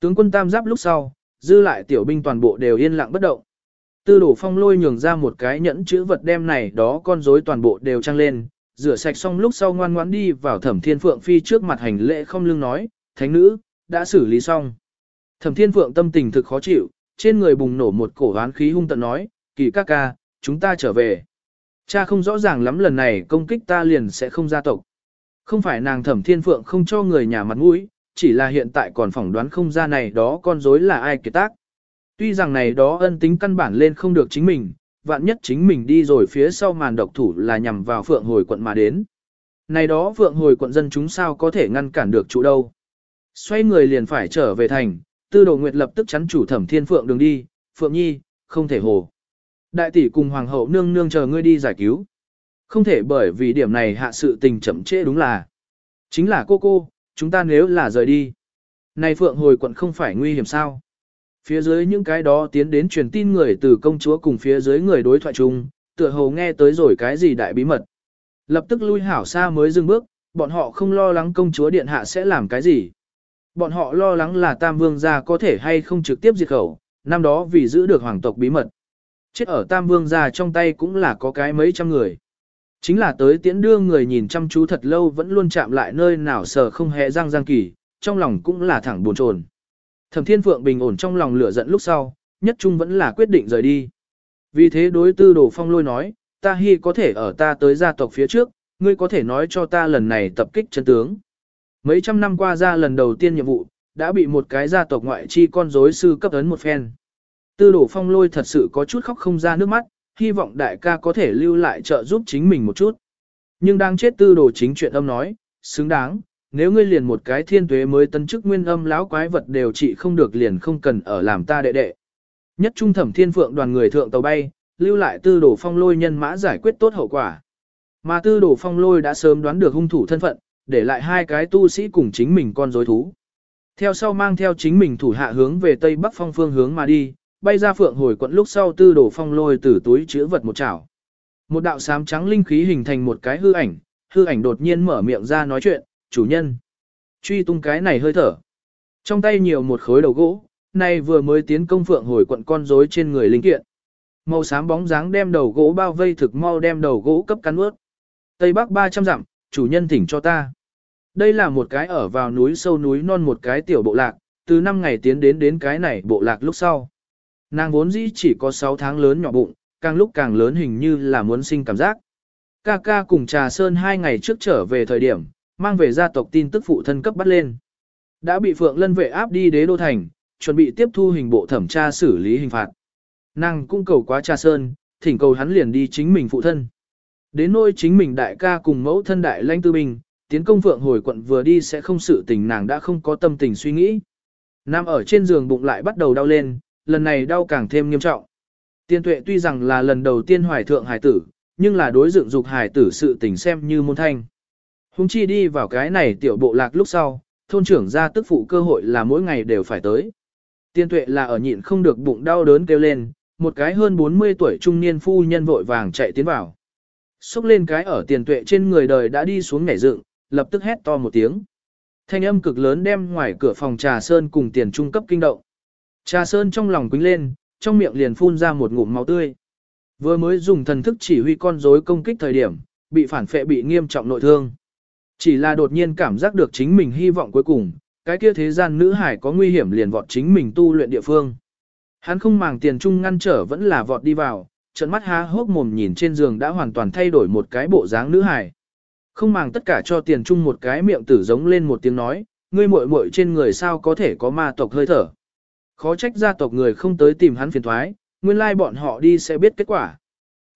Tướng quân tam giáp lúc sau, dư lại tiểu binh toàn bộ đều yên lặng bất động. Tư đổ phong lôi nhường ra một cái nhẫn chữ vật đem này đó con rối toàn bộ đều trăng lên, rửa sạch xong lúc sau ngoan ngoãn đi vào thẩm thiên phượng phi trước mặt hành lễ không lưng nói, thánh nữ, đã xử lý xong. Thẩm thiên phượng tâm tình thực khó chịu, trên người bùng nổ một cổ hán khí hung tận nói, kỳ ca ca, chúng ta trở về. Cha không rõ ràng lắm lần này công kích ta liền sẽ không ra tộc. Không phải nàng thẩm thiên phượng không cho người nhà mặt mũi, chỉ là hiện tại còn phỏng đoán không ra này đó con rối là ai kiệt tác. Tuy rằng này đó ân tính căn bản lên không được chính mình, vạn nhất chính mình đi rồi phía sau màn độc thủ là nhằm vào phượng hồi quận mà đến. Này đó phượng hồi quận dân chúng sao có thể ngăn cản được chủ đâu. Xoay người liền phải trở về thành, tư đồ nguyệt lập tức chắn chủ thẩm thiên phượng đường đi, phượng nhi, không thể hồ. Đại tỷ cùng hoàng hậu nương nương chờ ngươi đi giải cứu. Không thể bởi vì điểm này hạ sự tình chậm trễ đúng là. Chính là cô cô, chúng ta nếu là rời đi. Này phượng hồi quận không phải nguy hiểm sao? Phía dưới những cái đó tiến đến truyền tin người từ công chúa cùng phía dưới người đối thoại chung, tựa hồ nghe tới rồi cái gì đại bí mật. Lập tức lui hảo xa mới dừng bước, bọn họ không lo lắng công chúa điện hạ sẽ làm cái gì. Bọn họ lo lắng là Tam Vương gia có thể hay không trực tiếp diệt khẩu, năm đó vì giữ được hoàng tộc bí mật. Chết ở Tam Vương gia trong tay cũng là có cái mấy trăm người. Chính là tới tiễn đưa người nhìn chăm chú thật lâu vẫn luôn chạm lại nơi nào sờ không hề răng răng kỳ, trong lòng cũng là thẳng buồn chồn. Thẩm Thiên Phượng bình ổn trong lòng lửa giận lúc sau, nhất trung vẫn là quyết định rời đi. Vì thế đối tư đồ phong lôi nói, ta hy có thể ở ta tới gia tộc phía trước, ngươi có thể nói cho ta lần này tập kích chân tướng. Mấy trăm năm qua ra lần đầu tiên nhiệm vụ, đã bị một cái gia tộc ngoại chi con rối sư cấp ấn một phen. Tư đổ phong lôi thật sự có chút khóc không ra nước mắt, hy vọng đại ca có thể lưu lại trợ giúp chính mình một chút. Nhưng đang chết tư đồ chính chuyện âm nói, xứng đáng, nếu ngươi liền một cái thiên tuế mới tân chức nguyên âm lão quái vật đều trị không được liền không cần ở làm ta đệ đệ. Nhất trung thẩm thiên phượng đoàn người thượng tàu bay, lưu lại tư đồ phong lôi nhân mã giải quyết tốt hậu quả. Mà tư đồ phong lôi đã sớm đoán được hung thủ thân phận, để lại hai cái tu sĩ cùng chính mình con rối thú. Theo sau mang theo chính mình thủ hạ hướng về tây bắc phong phương hướng mà đi, bay ra phượng hồi quận lúc sau tư đổ phong lôi từ túi chứa vật một chảo. Một đạo sám trắng linh khí hình thành một cái hư ảnh, hư ảnh đột nhiên mở miệng ra nói chuyện, chủ nhân. Truy tung cái này hơi thở. Trong tay nhiều một khối đầu gỗ, này vừa mới tiến công phượng hồi quận con rối trên người linh kiện. Màu xám bóng dáng đem đầu gỗ bao vây thực mau đem đầu gỗ cấp cắn ướt. Tây Bắc 300 dặm, chủ nhân thỉnh cho ta. Đây là một cái ở vào núi sâu núi non một cái tiểu bộ lạc, từ năm ngày tiến đến đến cái này bộ lạc lúc sau. Nàng vốn dĩ chỉ có 6 tháng lớn nhỏ bụng, càng lúc càng lớn hình như là muốn sinh cảm giác. Ca ca cùng Trà Sơn hai ngày trước trở về thời điểm, mang về gia tộc tin tức phụ thân cấp bắt lên. Đã bị Phượng Lân vệ áp đi đế đô thành, chuẩn bị tiếp thu hình bộ thẩm tra xử lý hình phạt. Nàng cũng cầu quá Trà Sơn, thỉnh cầu hắn liền đi chính mình phụ thân. Đến nỗi chính mình đại ca cùng mẫu thân đại lãnh tư bình, tiến công Phượng hồi quận vừa đi sẽ không sự tình nàng đã không có tâm tình suy nghĩ. Nam ở trên giường bụng lại bắt đầu đau lên, lần này đau càng thêm nghiêm trọng. Tiên tuệ tuy rằng là lần đầu tiên hoài thượng hải tử, nhưng là đối dựng dục hải tử sự tình xem như môn thanh. Hùng chi đi vào cái này tiểu bộ lạc lúc sau, thôn trưởng ra tức phụ cơ hội là mỗi ngày đều phải tới. Tiên tuệ là ở nhịn không được bụng đau đớn kêu lên, một cái hơn 40 tuổi trung niên phu nhân vội vàng chạy tiến vào. Xúc lên cái ở tiền tuệ trên người đời đã đi xuống nhảy dựng, lập tức hét to một tiếng. Thanh âm cực lớn đem ngoài cửa phòng trà sơn cùng tiền trung cấp kinh động. Trà sơn trong lòng quính lên, trong miệng liền phun ra một ngụm máu tươi. Vừa mới dùng thần thức chỉ huy con rối công kích thời điểm, bị phản phệ bị nghiêm trọng nội thương. Chỉ là đột nhiên cảm giác được chính mình hy vọng cuối cùng, cái kia thế gian nữ hải có nguy hiểm liền vọt chính mình tu luyện địa phương. Hắn không màng tiền trung ngăn trở vẫn là vọt đi vào, trận mắt há hốc mồm nhìn trên giường đã hoàn toàn thay đổi một cái bộ dáng nữ hải. Không màng tất cả cho tiền trung một cái miệng tử giống lên một tiếng nói, ngươi muội muội trên người sao có thể có ma tộc hơi thở. Khó trách gia tộc người không tới tìm hắn phiền thoái, nguyên lai bọn họ đi sẽ biết kết quả.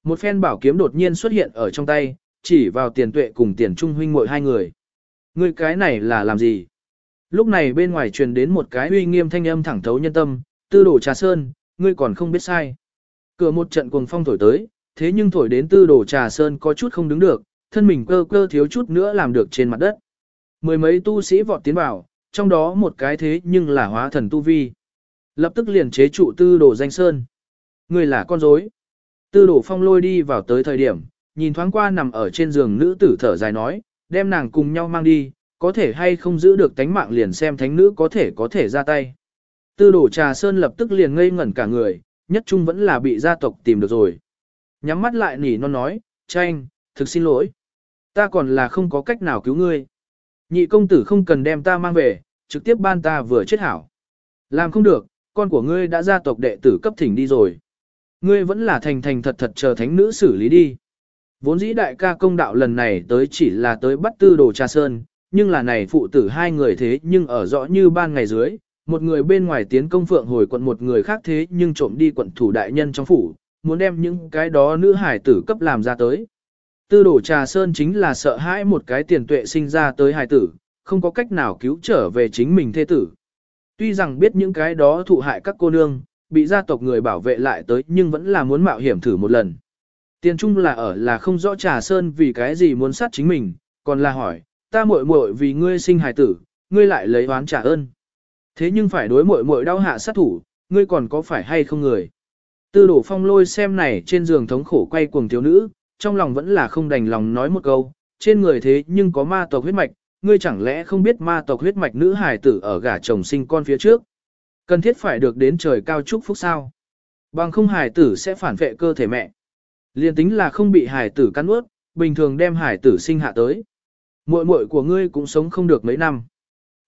Một phen bảo kiếm đột nhiên xuất hiện ở trong tay, chỉ vào tiền tuệ cùng tiền trung huynh muội hai người. Ngươi cái này là làm gì? Lúc này bên ngoài truyền đến một cái uy nghiêm thanh âm thẳng thấu nhân tâm, tư đổ trà sơn, ngươi còn không biết sai. Cửa một trận cuồng phong thổi tới, thế nhưng thổi đến tư đổ trà sơn có chút không đứng được, thân mình cơ cơ thiếu chút nữa làm được trên mặt đất. Mười mấy tu sĩ vọt tiến vào, trong đó một cái thế nhưng là hóa thần tu vi. Lập tức liền chế trụ tư đồ danh sơn. Người là con rối. Tư đồ phong lôi đi vào tới thời điểm, nhìn thoáng qua nằm ở trên giường nữ tử thở dài nói, đem nàng cùng nhau mang đi, có thể hay không giữ được tánh mạng liền xem thánh nữ có thể có thể ra tay. Tư đồ trà sơn lập tức liền ngây ngẩn cả người, nhất trung vẫn là bị gia tộc tìm được rồi. Nhắm mắt lại nỉ non nói, tranh, thực xin lỗi. Ta còn là không có cách nào cứu ngươi. Nhị công tử không cần đem ta mang về, trực tiếp ban ta vừa chết hảo. Làm không được, con của ngươi đã gia tộc đệ tử cấp thỉnh đi rồi. Ngươi vẫn là thành thành thật thật chờ thánh nữ xử lý đi. Vốn dĩ đại ca công đạo lần này tới chỉ là tới bắt tư đồ trà sơn, nhưng là này phụ tử hai người thế nhưng ở rõ như ban ngày dưới, một người bên ngoài tiến công phượng hồi quận một người khác thế nhưng trộm đi quận thủ đại nhân trong phủ, muốn đem những cái đó nữ hải tử cấp làm ra tới. Tư đổ trà sơn chính là sợ hãi một cái tiền tuệ sinh ra tới hải tử, không có cách nào cứu trở về chính mình thê tử. Tuy rằng biết những cái đó thụ hại các cô nương, bị gia tộc người bảo vệ lại tới nhưng vẫn là muốn mạo hiểm thử một lần. Tiền trung là ở là không rõ trà sơn vì cái gì muốn sát chính mình, còn là hỏi, ta muội muội vì ngươi sinh hài tử, ngươi lại lấy oán trả ơn. Thế nhưng phải đối muội muội đau hạ sát thủ, ngươi còn có phải hay không người? Tư đổ phong lôi xem này trên giường thống khổ quay cuồng thiếu nữ, trong lòng vẫn là không đành lòng nói một câu, trên người thế nhưng có ma tộc huyết mạch, ngươi chẳng lẽ không biết ma tộc huyết mạch nữ hài tử ở gả chồng sinh con phía trước. Cần thiết phải được đến trời cao chúc phúc sao. Bằng không hài tử sẽ phản vệ cơ thể mẹ. Liên tính là không bị hài tử cắn ướt, bình thường đem hài tử sinh hạ tới. Muội muội của ngươi cũng sống không được mấy năm.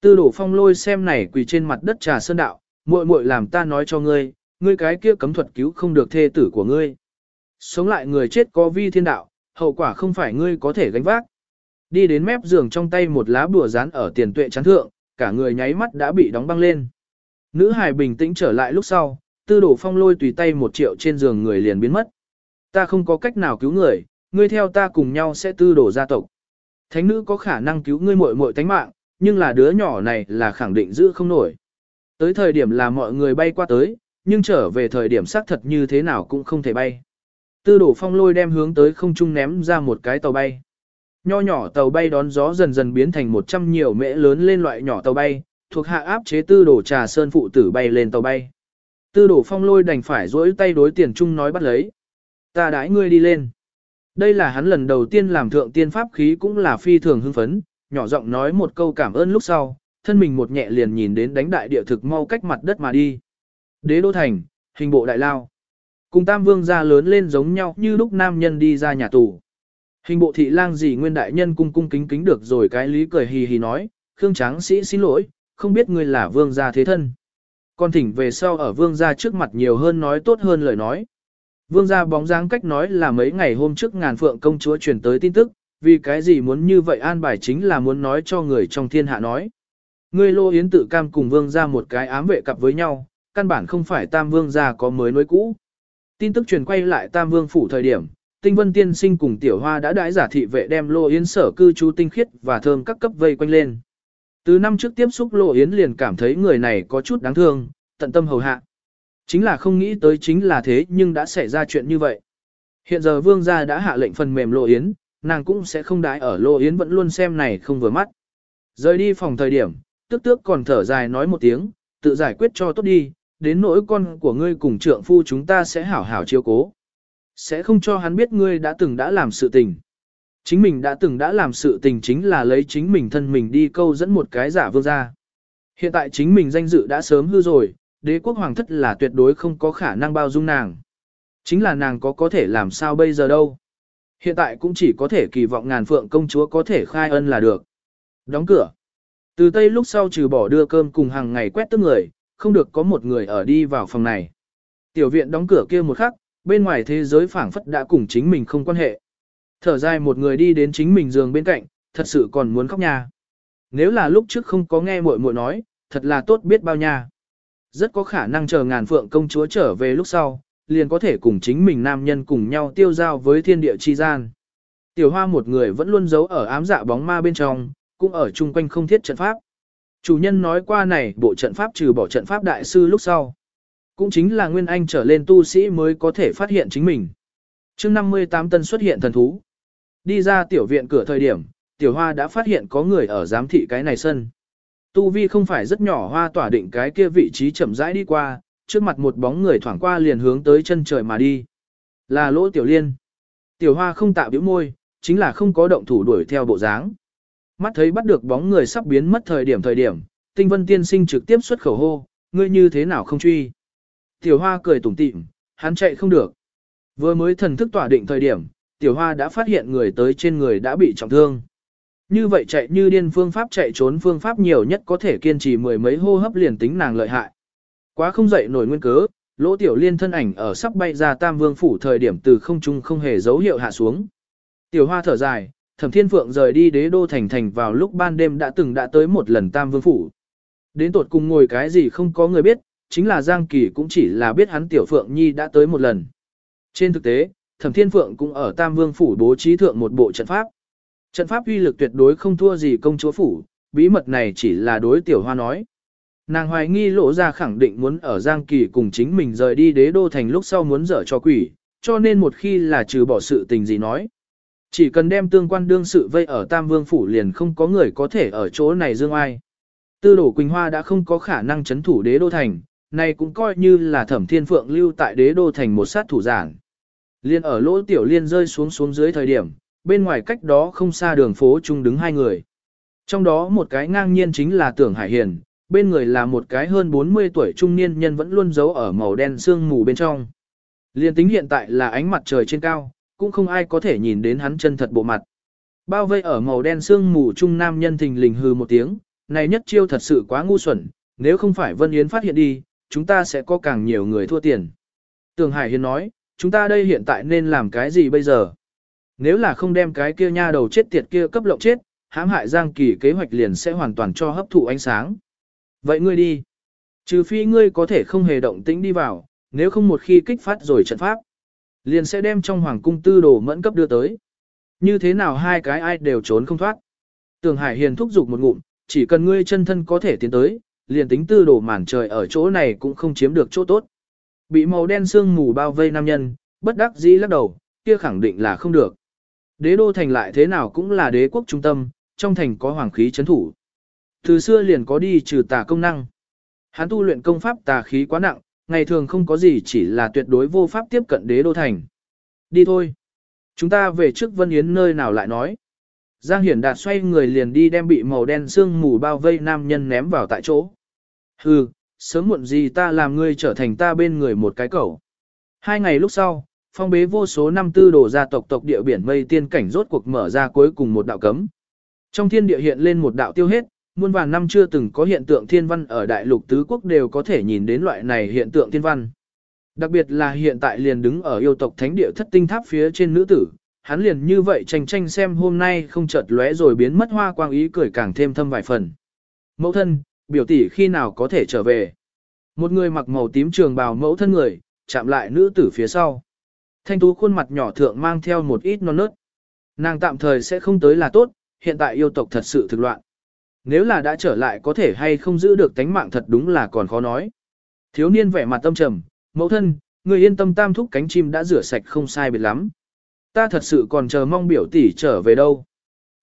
Tư đổ phong lôi xem này quỳ trên mặt đất trà sơn đạo, muội muội làm ta nói cho ngươi, ngươi cái kia cấm thuật cứu không được thê tử của ngươi. Sống lại người chết có vi thiên đạo, hậu quả không phải ngươi có thể gánh vác. Đi đến mép giường trong tay một lá bùa dán ở tiền tuệ chán thượng, cả người nháy mắt đã bị đóng băng lên. Nữ hài bình tĩnh trở lại lúc sau, tư đổ phong lôi tùy tay một triệu trên giường người liền biến mất. Ta không có cách nào cứu người, ngươi theo ta cùng nhau sẽ tư đổ gia tộc. Thánh nữ có khả năng cứu ngươi muội muội tánh mạng, nhưng là đứa nhỏ này là khẳng định giữ không nổi. Tới thời điểm là mọi người bay qua tới, nhưng trở về thời điểm xác thật như thế nào cũng không thể bay. Tư đổ phong lôi đem hướng tới không trung ném ra một cái tàu bay. Nho nhỏ tàu bay đón gió dần dần biến thành một trăm nhiều mễ lớn lên loại nhỏ tàu bay, thuộc hạ áp chế tư đổ trà sơn phụ tử bay lên tàu bay. Tư đổ phong lôi đành phải rỗi tay đối tiền trung nói bắt lấy. Ta đãi ngươi đi lên. Đây là hắn lần đầu tiên làm thượng tiên pháp khí cũng là phi thường hưng phấn, nhỏ giọng nói một câu cảm ơn lúc sau, thân mình một nhẹ liền nhìn đến đánh đại địa thực mau cách mặt đất mà đi. Đế đô thành, hình bộ đại lao. Cùng tam vương gia lớn lên giống nhau như lúc nam nhân đi ra nhà tù. Hình bộ thị lang gì nguyên đại nhân cung cung kính kính được rồi cái lý cười hì hì nói, Khương Tráng sĩ xin lỗi, không biết ngươi là vương gia thế thân. Con thỉnh về sau ở vương gia trước mặt nhiều hơn nói tốt hơn lời nói. Vương gia bóng dáng cách nói là mấy ngày hôm trước ngàn phượng công chúa truyền tới tin tức, vì cái gì muốn như vậy an bài chính là muốn nói cho người trong thiên hạ nói. Ngươi lô yến tự cam cùng vương gia một cái ám vệ cặp với nhau, căn bản không phải tam vương gia có mới nối cũ. Tin tức truyền quay lại tam vương phủ thời điểm, tinh vân tiên sinh cùng tiểu hoa đã đãi giả thị vệ đem lô yến sở cư trú tinh khiết và thơm các cấp vây quanh lên. Từ năm trước tiếp xúc lô yến liền cảm thấy người này có chút đáng thương, tận tâm hầu hạ. Chính là không nghĩ tới chính là thế nhưng đã xảy ra chuyện như vậy. Hiện giờ vương gia đã hạ lệnh phần mềm lô yến, nàng cũng sẽ không đái ở lô yến vẫn luôn xem này không vừa mắt. Rời đi phòng thời điểm, tức tước còn thở dài nói một tiếng, tự giải quyết cho tốt đi, đến nỗi con của ngươi cùng trượng phu chúng ta sẽ hảo hảo chiếu cố. Sẽ không cho hắn biết ngươi đã từng đã làm sự tình. Chính mình đã từng đã làm sự tình chính là lấy chính mình thân mình đi câu dẫn một cái giả vương gia. Hiện tại chính mình danh dự đã sớm hư rồi, đế quốc hoàng thất là tuyệt đối không có khả năng bao dung nàng. Chính là nàng có có thể làm sao bây giờ đâu. Hiện tại cũng chỉ có thể kỳ vọng ngàn phượng công chúa có thể khai ân là được. Đóng cửa. Từ tây lúc sau trừ bỏ đưa cơm cùng hàng ngày quét tức người, không được có một người ở đi vào phòng này. Tiểu viện đóng cửa kia một khắc, bên ngoài thế giới phảng phất đã cùng chính mình không quan hệ. Thở dài một người đi đến chính mình giường bên cạnh, thật sự còn muốn khóc nha. Nếu là lúc trước không có nghe muội muội nói, thật là tốt biết bao nha. Rất có khả năng chờ ngàn phượng công chúa trở về lúc sau, liền có thể cùng chính mình nam nhân cùng nhau tiêu giao với thiên địa chi gian. Tiểu hoa một người vẫn luôn giấu ở ám dạ bóng ma bên trong, cũng ở chung quanh không thiết trận pháp. Chủ nhân nói qua này bộ trận pháp trừ bỏ trận pháp đại sư lúc sau. Cũng chính là Nguyên Anh trở lên tu sĩ mới có thể phát hiện chính mình. Trước 58 tân xuất hiện thần thú. Đi ra tiểu viện cửa thời điểm, tiểu hoa đã phát hiện có người ở giám thị cái này sân. Tu vi không phải rất nhỏ hoa tỏa định cái kia vị trí chậm rãi đi qua, trước mặt một bóng người thoảng qua liền hướng tới chân trời mà đi. Là lỗ tiểu liên. Tiểu hoa không tạo biểu môi, chính là không có động thủ đuổi theo bộ dáng. Mắt thấy bắt được bóng người sắp biến mất thời điểm thời điểm, tinh vân tiên sinh trực tiếp xuất khẩu hô, ngươi như thế nào không truy. Tiểu hoa cười tủm tỉm, hắn chạy không được. Vừa mới thần thức tỏa định thời điểm, tiểu hoa đã phát hiện người tới trên người đã bị trọng thương. Như vậy chạy như điên phương pháp chạy trốn phương pháp nhiều nhất có thể kiên trì mười mấy hô hấp liền tính nàng lợi hại. Quá không dậy nổi nguyên cớ, lỗ tiểu liên thân ảnh ở sắp bay ra tam vương phủ thời điểm từ không trung không hề dấu hiệu hạ xuống. Tiểu hoa thở dài, thẩm thiên phượng rời đi đế đô thành thành vào lúc ban đêm đã từng đã tới một lần tam vương phủ. Đến tột cùng ngồi cái gì không có người biết, chính là Giang Kỳ cũng chỉ là biết hắn tiểu phượng nhi đã tới một lần. Trên thực tế, thẩm thiên phượng cũng ở tam vương phủ bố trí thượng một bộ trận pháp. Trận pháp uy lực tuyệt đối không thua gì công chúa phủ, bí mật này chỉ là đối tiểu hoa nói. Nàng hoài nghi lộ ra khẳng định muốn ở Giang Kỳ cùng chính mình rời đi đế đô thành lúc sau muốn dở cho quỷ, cho nên một khi là trừ bỏ sự tình gì nói. Chỉ cần đem tương quan đương sự vây ở Tam Vương Phủ liền không có người có thể ở chỗ này dương ai. Tư đổ Quỳnh Hoa đã không có khả năng chấn thủ đế đô thành, này cũng coi như là thẩm thiên phượng lưu tại đế đô thành một sát thủ giảng. Liên ở lỗ tiểu liên rơi xuống xuống dưới thời điểm, bên ngoài cách đó không xa đường phố chung đứng hai người. Trong đó một cái ngang nhiên chính là tưởng hải hiền, bên người là một cái hơn 40 tuổi trung niên nhân vẫn luôn giấu ở màu đen sương mù bên trong. Liên tính hiện tại là ánh mặt trời trên cao, cũng không ai có thể nhìn đến hắn chân thật bộ mặt. Bao vây ở màu đen sương mù trung nam nhân thình lình hừ một tiếng, này nhất chiêu thật sự quá ngu xuẩn, nếu không phải Vân Yến phát hiện đi, chúng ta sẽ có càng nhiều người thua tiền. Tường Hải Hiên nói, chúng ta đây hiện tại nên làm cái gì bây giờ? Nếu là không đem cái kia nha đầu chết tiệt kia cấp lộng chết, hãm hại Giang Kỳ kế hoạch liền sẽ hoàn toàn cho hấp thụ ánh sáng. Vậy ngươi đi. Trừ phi ngươi có thể không hề động tĩnh đi vào, nếu không một khi kích phát rồi trận pháp, liền sẽ đem trong hoàng cung tư đồ mẫn cấp đưa tới. Như thế nào hai cái ai đều trốn không thoát. Tường Hải Hiền thúc giục một ngụm, chỉ cần ngươi chân thân có thể tiến tới, liền tính tư đồ màn trời ở chỗ này cũng không chiếm được chỗ tốt. Bị màu đen sương mù bao vây nam nhân, bất đắc dĩ lắc đầu, kia khẳng định là không được. Đế đô thành lại thế nào cũng là đế quốc trung tâm, trong thành có hoàng khí chấn thủ. Từ xưa liền có đi trừ tà công năng. Hắn tu luyện công pháp tà khí quá nặng, ngày thường không có gì chỉ là tuyệt đối vô pháp tiếp cận đế đô thành. Đi thôi. Chúng ta về trước Vân Yến nơi nào lại nói. Giang Hiển Đạt xoay người liền đi đem bị màu đen sương mù bao vây nam nhân ném vào tại chỗ. Hừ, sớm muộn gì ta làm ngươi trở thành ta bên người một cái cẩu. Hai ngày lúc sau, phong bế vô số năm tư đổ ra tộc tộc địa biển mây tiên cảnh rốt cuộc mở ra cuối cùng một đạo cấm. Trong thiên địa hiện lên một đạo tiêu hết, muôn vàng năm chưa từng có hiện tượng thiên văn ở đại lục tứ quốc đều có thể nhìn đến loại này hiện tượng thiên văn. Đặc biệt là hiện tại liền đứng ở yêu tộc thánh địa thất tinh tháp phía trên nữ tử, hắn liền như vậy tranh tranh xem hôm nay không chợt lóe rồi biến mất hoa quang ý cười càng thêm thâm vài phần. Mẫu thân, biểu tỷ khi nào có thể trở về. Một người mặc màu tím trường bào mẫu thân người, chạm lại nữ tử phía sau. Thanh tú khuôn mặt nhỏ thượng mang theo một ít non nớt. Nàng tạm thời sẽ không tới là tốt, hiện tại yêu tộc thật sự thực loạn. Nếu là đã trở lại có thể hay không giữ được tánh mạng thật đúng là còn khó nói. Thiếu niên vẻ mặt tâm trầm, mẫu thân, người yên tâm tam thúc cánh chim đã rửa sạch không sai biệt lắm. Ta thật sự còn chờ mong biểu tỷ trở về đâu.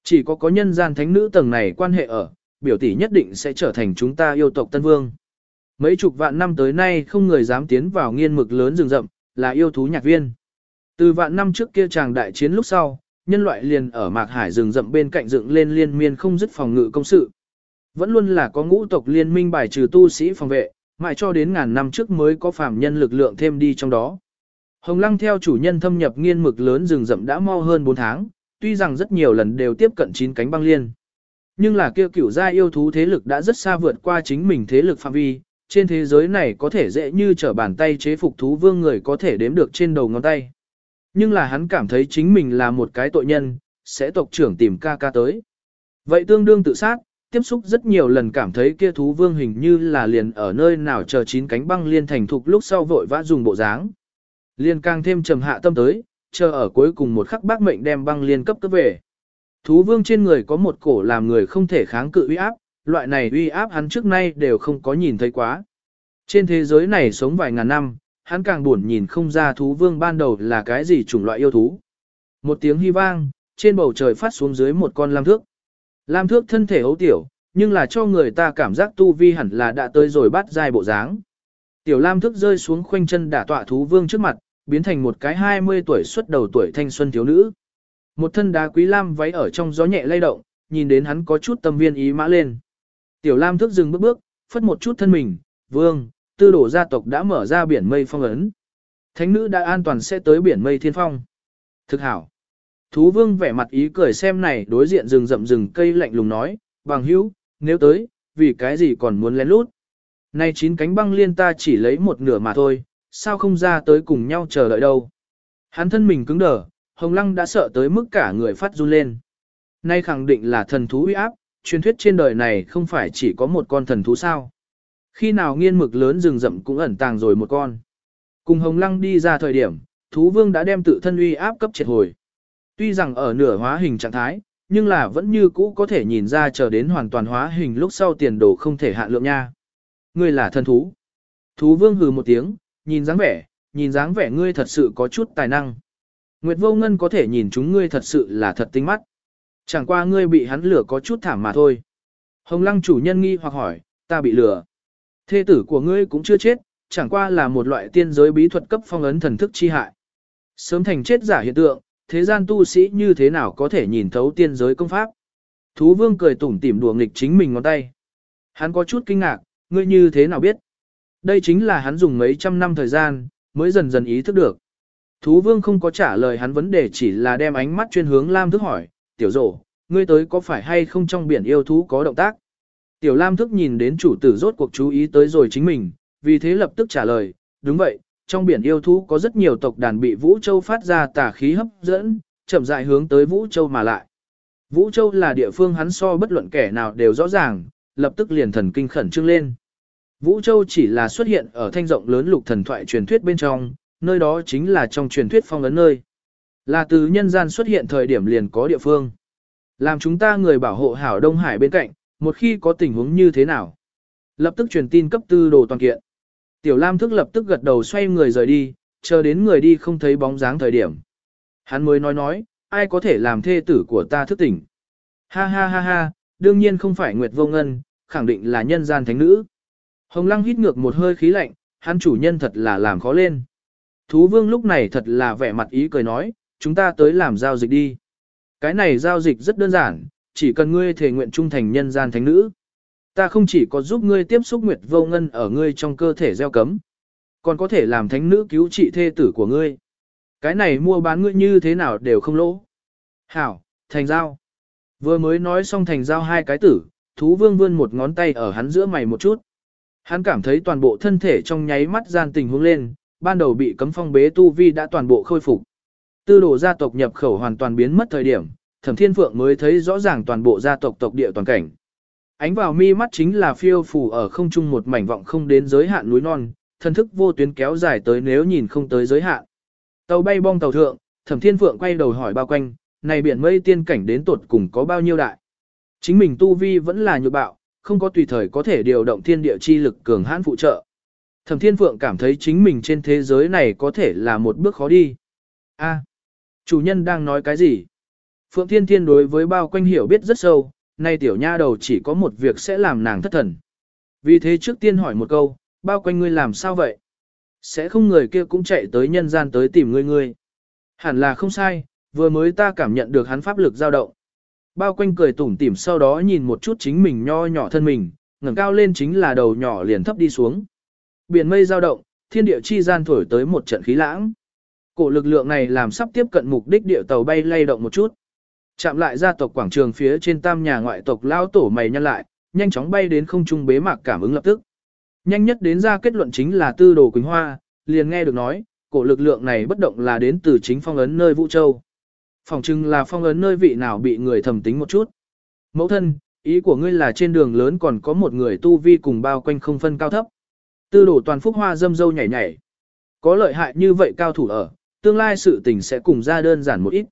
Chỉ có có nhân gian thánh nữ tầng này quan hệ ở, biểu tỷ nhất định sẽ trở thành chúng ta yêu tộc Tân Vương. Mấy chục vạn năm tới nay không người dám tiến vào nghiên mực lớn rừng rậm, là yêu thú nhạc viên. Từ vạn năm trước kia chàng đại chiến lúc sau, nhân loại liền ở mạc hải rừng rậm bên cạnh dựng lên liên miên không dứt phòng ngự công sự. Vẫn luôn là có ngũ tộc liên minh bài trừ tu sĩ phòng vệ, mãi cho đến ngàn năm trước mới có phàm nhân lực lượng thêm đi trong đó. Hồng Lăng theo chủ nhân thâm nhập nghiên mực lớn rừng rậm đã mau hơn 4 tháng, tuy rằng rất nhiều lần đều tiếp cận chín cánh băng liên. Nhưng là kia cửu gia yêu thú thế lực đã rất xa vượt qua chính mình thế lực phạm vi, trên thế giới này có thể dễ như trở bàn tay chế phục thú vương người có thể đếm được trên đầu ngón tay. Nhưng là hắn cảm thấy chính mình là một cái tội nhân, sẽ tộc trưởng tìm ca ca tới. Vậy tương đương tự sát, tiếp xúc rất nhiều lần cảm thấy kia thú vương hình như là liền ở nơi nào chờ chín cánh băng liên thành thục lúc sau vội vã dùng bộ dáng. Liên càng thêm trầm hạ tâm tới, chờ ở cuối cùng một khắc bác mệnh đem băng liên cấp cấp về. Thú vương trên người có một cổ làm người không thể kháng cự uy áp, loại này uy áp hắn trước nay đều không có nhìn thấy quá. Trên thế giới này sống vài ngàn năm, hắn càng buồn nhìn không ra thú vương ban đầu là cái gì chủng loại yêu thú. Một tiếng hy vang, trên bầu trời phát xuống dưới một con lam thước. Lam thước thân thể hấu tiểu, nhưng là cho người ta cảm giác tu vi hẳn là đã tới rồi bắt dài bộ dáng. Tiểu lam thước rơi xuống khoanh chân đả tọa thú vương trước mặt, biến thành một cái 20 tuổi xuất đầu tuổi thanh xuân thiếu nữ. Một thân đá quý lam váy ở trong gió nhẹ lay động, nhìn đến hắn có chút tâm viên ý mã lên. Tiểu lam thước dừng bước bước, phất một chút thân mình, vương, tư đổ gia tộc đã mở ra biển mây phong ấn. Thánh nữ đã an toàn sẽ tới biển mây thiên phong. Thực hảo. Thú vương vẻ mặt ý cười xem này đối diện rừng rậm rừng cây lạnh lùng nói, bằng hữu, nếu tới, vì cái gì còn muốn lén lút. Nay chín cánh băng liên ta chỉ lấy một nửa mà thôi, sao không ra tới cùng nhau chờ đợi đâu. Hắn thân mình cứng đờ, Hồng Lăng đã sợ tới mức cả người phát run lên. Nay khẳng định là thần thú uy áp, truyền thuyết trên đời này không phải chỉ có một con thần thú sao. Khi nào nghiên mực lớn rừng rậm cũng ẩn tàng rồi một con. Cùng Hồng Lăng đi ra thời điểm, thú vương đã đem tự thân uy áp cấp triệt hồi. Tuy rằng ở nửa hóa hình trạng thái, nhưng là vẫn như cũ có thể nhìn ra chờ đến hoàn toàn hóa hình lúc sau tiền đồ không thể hạn lượng nha. Ngươi là thần thú. Thú vương hừ một tiếng, nhìn dáng vẻ, nhìn dáng vẻ ngươi thật sự có chút tài năng. Nguyệt vô ngân có thể nhìn chúng ngươi thật sự là thật tinh mắt. Chẳng qua ngươi bị hắn lửa có chút thảm mà thôi. Hồng lăng chủ nhân nghi hoặc hỏi, ta bị lửa. Thê tử của ngươi cũng chưa chết, chẳng qua là một loại tiên giới bí thuật cấp phong ấn thần thức chi hại. Sớm thành chết giả hiện tượng, thế gian tu sĩ như thế nào có thể nhìn thấu tiên giới công pháp. Thú vương cười tủm tỉm đùa nghịch chính mình ngón tay. Hắn có chút kinh ngạc, ngươi như thế nào biết? Đây chính là hắn dùng mấy trăm năm thời gian, mới dần dần ý thức được. Thú vương không có trả lời hắn vấn đề chỉ là đem ánh mắt chuyên hướng Lam thức hỏi, tiểu rổ, ngươi tới có phải hay không trong biển yêu thú có động tác? Tiểu Lam thức nhìn đến chủ tử rốt cuộc chú ý tới rồi chính mình, vì thế lập tức trả lời, đúng vậy, trong biển yêu thú có rất nhiều tộc đàn bị Vũ Châu phát ra tà khí hấp dẫn, chậm rãi hướng tới Vũ Châu mà lại. Vũ Châu là địa phương hắn so bất luận kẻ nào đều rõ ràng, lập tức liền thần kinh khẩn trương lên. Vũ Châu chỉ là xuất hiện ở thanh rộng lớn lục thần thoại truyền thuyết bên trong, nơi đó chính là trong truyền thuyết phong ấn nơi. Là từ nhân gian xuất hiện thời điểm liền có địa phương. Làm chúng ta người bảo hộ hảo Đông Hải bên cạnh, một khi có tình huống như thế nào. Lập tức truyền tin cấp tư đồ toàn kiện. Tiểu Lam thức lập tức gật đầu xoay người rời đi, chờ đến người đi không thấy bóng dáng thời điểm. Hắn mới nói nói, ai có thể làm thê tử của ta thức tỉnh. Ha ha ha ha, đương nhiên không phải Nguyệt Vô Ngân, khẳng định là nhân gian thánh nữ. Hồng Lăng hít ngược một hơi khí lạnh, hắn chủ nhân thật là làm khó lên. Thú vương lúc này thật là vẻ mặt ý cười nói, chúng ta tới làm giao dịch đi. Cái này giao dịch rất đơn giản, chỉ cần ngươi thể nguyện trung thành nhân gian thánh nữ. Ta không chỉ có giúp ngươi tiếp xúc nguyệt vô ngân ở ngươi trong cơ thể gieo cấm, còn có thể làm thánh nữ cứu trị thê tử của ngươi. Cái này mua bán ngươi như thế nào đều không lỗ. Hảo, thành giao. Vừa mới nói xong thành giao hai cái tử, thú vương vươn một ngón tay ở hắn giữa mày một chút. Hắn cảm thấy toàn bộ thân thể trong nháy mắt gian tình hướng lên, ban đầu bị cấm phong bế tu vi đã toàn bộ khôi phục. Tư đồ gia tộc nhập khẩu hoàn toàn biến mất thời điểm, Thẩm Thiên Phượng mới thấy rõ ràng toàn bộ gia tộc tộc địa toàn cảnh. Ánh vào mi mắt chính là phiêu phù ở không trung một mảnh vọng không đến giới hạn núi non, thân thức vô tuyến kéo dài tới nếu nhìn không tới giới hạn. Tàu bay bong tàu thượng, Thẩm Thiên Phượng quay đầu hỏi bao quanh, này biển mây tiên cảnh đến tột cùng có bao nhiêu đại? Chính mình tu vi vẫn là nhược bạo, không có tùy thời có thể điều động thiên địa chi lực cường hãn phụ trợ. Thẩm Thiên Phượng cảm thấy chính mình trên thế giới này có thể là một bước khó đi. A, chủ nhân đang nói cái gì? Phượng Thiên Thiên đối với bao quanh hiểu biết rất sâu, nay tiểu nha đầu chỉ có một việc sẽ làm nàng thất thần. Vì thế trước tiên hỏi một câu, bao quanh ngươi làm sao vậy? Sẽ không người kia cũng chạy tới nhân gian tới tìm ngươi ngươi. Hẳn là không sai, vừa mới ta cảm nhận được hắn pháp lực dao động. Bao quanh cười tủm tỉm sau đó nhìn một chút chính mình nho nhỏ thân mình, ngẩng cao lên chính là đầu nhỏ liền thấp đi xuống. Biển mây dao động, thiên địa chi gian thổi tới một trận khí lãng. Cổ lực lượng này làm sắp tiếp cận mục đích địa tàu bay lay động một chút. Chạm lại gia tộc quảng trường phía trên tam nhà ngoại tộc lao tổ mày nhăn lại, nhanh chóng bay đến không trung bế mạc cảm ứng lập tức. Nhanh nhất đến ra kết luận chính là tư đồ Quỳnh Hoa, liền nghe được nói, cổ lực lượng này bất động là đến từ chính phong ấn nơi Vũ Châu. Phòng trưng là phong ấn nơi vị nào bị người thầm tính một chút. Mẫu thân, ý của ngươi là trên đường lớn còn có một người tu vi cùng bao quanh không phân cao thấp. Tư đổ toàn phúc hoa dâm dâu nhảy nhảy. Có lợi hại như vậy cao thủ ở, tương lai sự tình sẽ cùng ra đơn giản một ít.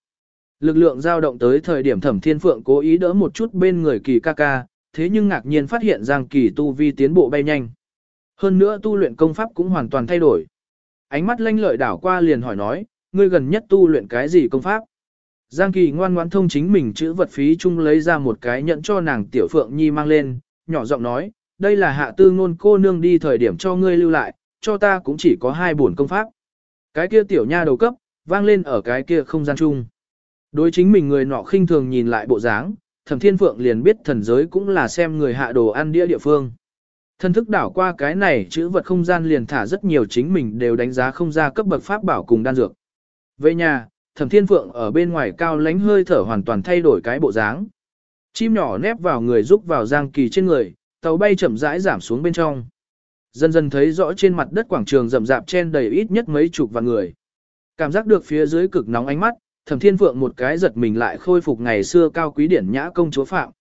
Lực lượng dao động tới thời điểm thẩm thiên phượng cố ý đỡ một chút bên người kỳ ca ca, thế nhưng ngạc nhiên phát hiện rằng kỳ tu vi tiến bộ bay nhanh. Hơn nữa tu luyện công pháp cũng hoàn toàn thay đổi. Ánh mắt lanh lợi đảo qua liền hỏi nói, ngươi gần nhất tu luyện cái gì công pháp? Giang kỳ ngoan ngoãn thông chính mình chữ vật phí chung lấy ra một cái nhận cho nàng tiểu phượng nhi mang lên, nhỏ giọng nói, đây là hạ tư ngôn cô nương đi thời điểm cho ngươi lưu lại, cho ta cũng chỉ có hai bổn công pháp. Cái kia tiểu nha đầu cấp, vang lên ở cái kia không gian chung. Đối chính mình người nọ khinh thường nhìn lại bộ dáng, thẩm thiên phượng liền biết thần giới cũng là xem người hạ đồ ăn đĩa địa phương. Thân thức đảo qua cái này chữ vật không gian liền thả rất nhiều chính mình đều đánh giá không ra cấp bậc pháp bảo cùng đan dược. Về nhà, thẩm thiên phượng ở bên ngoài cao lánh hơi thở hoàn toàn thay đổi cái bộ dáng. Chim nhỏ nép vào người rúc vào giang kỳ trên người, tàu bay chậm rãi giảm xuống bên trong. Dần dần thấy rõ trên mặt đất quảng trường rậm rạp chen đầy ít nhất mấy chục vạn người. Cảm giác được phía dưới cực nóng ánh mắt, thẩm thiên phượng một cái giật mình lại khôi phục ngày xưa cao quý điển nhã công chúa phạm.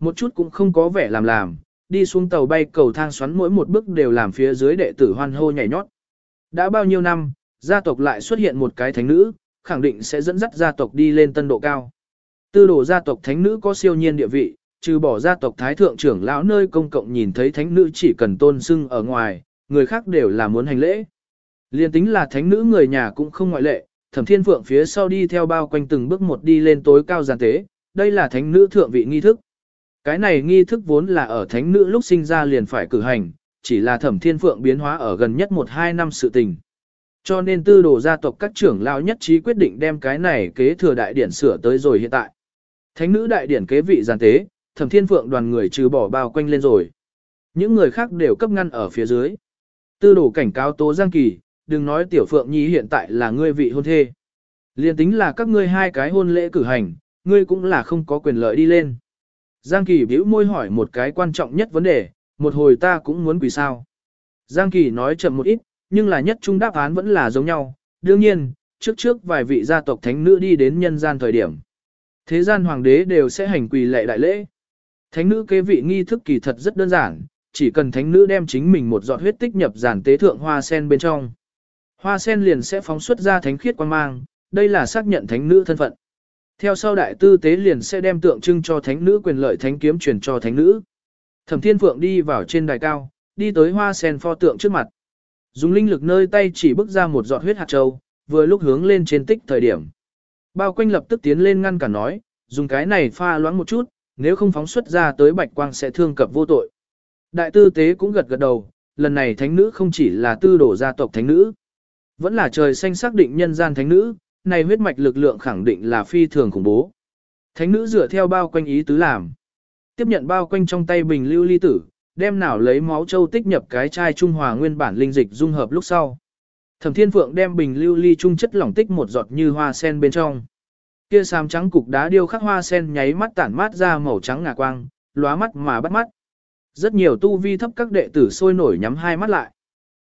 Một chút cũng không có vẻ làm làm, đi xuống tàu bay cầu thang xoắn mỗi một bước đều làm phía dưới đệ tử hoan hô nhảy nhót. Đã bao nhiêu năm, gia tộc lại xuất hiện một cái thánh nữ, khẳng định sẽ dẫn dắt gia tộc đi lên tân độ cao. Tư đồ gia tộc thánh nữ có siêu nhiên địa vị, trừ bỏ gia tộc thái thượng trưởng lão nơi công cộng nhìn thấy thánh nữ chỉ cần tôn sưng ở ngoài, người khác đều là muốn hành lễ. Liên tính là thánh nữ người nhà cũng không ngoại lệ, thẩm thiên phượng phía sau đi theo bao quanh từng bước một đi lên tối cao giàn tế, đây là thánh nữ thượng vị nghi thức. Cái này nghi thức vốn là ở thánh nữ lúc sinh ra liền phải cử hành, chỉ là thẩm thiên phượng biến hóa ở gần nhất một hai năm sự tình. Cho nên tư đồ gia tộc các trưởng lão nhất trí quyết định đem cái này kế thừa đại điển sửa tới rồi hiện tại. Thánh nữ đại điển kế vị giàn tế, thẩm thiên phượng đoàn người trừ bỏ bao quanh lên rồi. Những người khác đều cấp ngăn ở phía dưới. Tư đổ cảnh cáo Tố Giang Kỳ, đừng nói tiểu phượng nhi hiện tại là ngươi vị hôn thê. Liên tính là các ngươi hai cái hôn lễ cử hành, ngươi cũng là không có quyền lợi đi lên. Giang Kỳ bĩu môi hỏi một cái quan trọng nhất vấn đề, một hồi ta cũng muốn quỳ sao. Giang Kỳ nói chậm một ít, nhưng là nhất trung đáp án vẫn là giống nhau. Đương nhiên, trước trước vài vị gia tộc thánh nữ đi đến nhân gian thời điểm. Thế gian hoàng đế đều sẽ hành quỳ lệ đại lễ. Thánh nữ kế vị nghi thức kỳ thật rất đơn giản, chỉ cần thánh nữ đem chính mình một giọt huyết tích nhập giản tế thượng hoa sen bên trong. Hoa sen liền sẽ phóng xuất ra thánh khiết quan mang, đây là xác nhận thánh nữ thân phận. Theo sau đại tư tế liền sẽ đem tượng trưng cho thánh nữ quyền lợi thánh kiếm truyền cho thánh nữ. Thẩm Thiên Phượng đi vào trên đài cao, đi tới hoa sen pho tượng trước mặt. Dùng linh lực nơi tay chỉ bước ra một giọt huyết hạt châu, vừa lúc hướng lên trên tích thời điểm. Bao quanh lập tức tiến lên ngăn cả nói, dùng cái này pha loãng một chút, nếu không phóng xuất ra tới bạch quang sẽ thương cập vô tội. Đại tư tế cũng gật gật đầu, lần này thánh nữ không chỉ là tư đổ gia tộc thánh nữ. Vẫn là trời xanh xác định nhân gian thánh nữ, này huyết mạch lực lượng khẳng định là phi thường khủng bố. Thánh nữ dựa theo bao quanh ý tứ làm. Tiếp nhận bao quanh trong tay bình lưu ly tử, đem nào lấy máu châu tích nhập cái chai trung hòa nguyên bản linh dịch dung hợp lúc sau. Thẩm Thiên Phượng đem bình lưu ly trung chất lỏng tích một giọt như hoa sen bên trong. Kia xám trắng cục đá điêu khắc hoa sen nháy mắt tản mát ra màu trắng ngà quang, lóa mắt mà bắt mắt. Rất nhiều tu vi thấp các đệ tử sôi nổi nhắm hai mắt lại.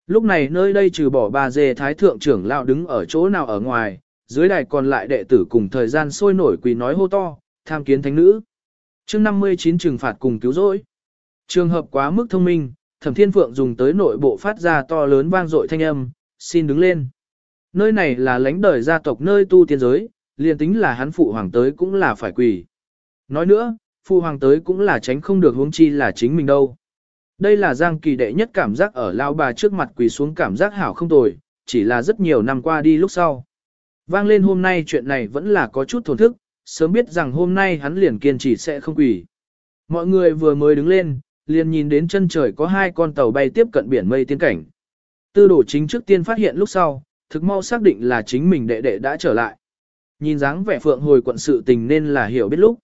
Lúc này nơi đây trừ bỏ bà dê thái thượng trưởng lão đứng ở chỗ nào ở ngoài, dưới đài còn lại đệ tử cùng thời gian sôi nổi quỳ nói hô to, tham kiến thánh nữ. chương 59 trừng phạt cùng cứu rỗi. Trường hợp quá mức thông minh, thẩm thiên phượng dùng tới nội bộ phát ra to lớn vang dội thanh âm, xin đứng lên. Nơi này là lãnh đời gia tộc nơi tu tiên giới, liền tính là hắn phụ hoàng tới cũng là phải quỳ. Nói nữa, phụ hoàng tới cũng là tránh không được huống chi là chính mình đâu. Đây là Giang Kỳ đệ nhất cảm giác ở lao bà trước mặt quỳ xuống cảm giác hảo không tồi, chỉ là rất nhiều năm qua đi lúc sau. Vang lên hôm nay chuyện này vẫn là có chút thổn thức, sớm biết rằng hôm nay hắn liền kiên trì sẽ không quỳ. Mọi người vừa mới đứng lên, liền nhìn đến chân trời có hai con tàu bay tiếp cận biển mây tiên cảnh. Tư đổ chính trước tiên phát hiện lúc sau, thực mau xác định là chính mình đệ đệ đã trở lại. Nhìn dáng vẻ phượng hồi quận sự tình nên là hiểu biết lúc.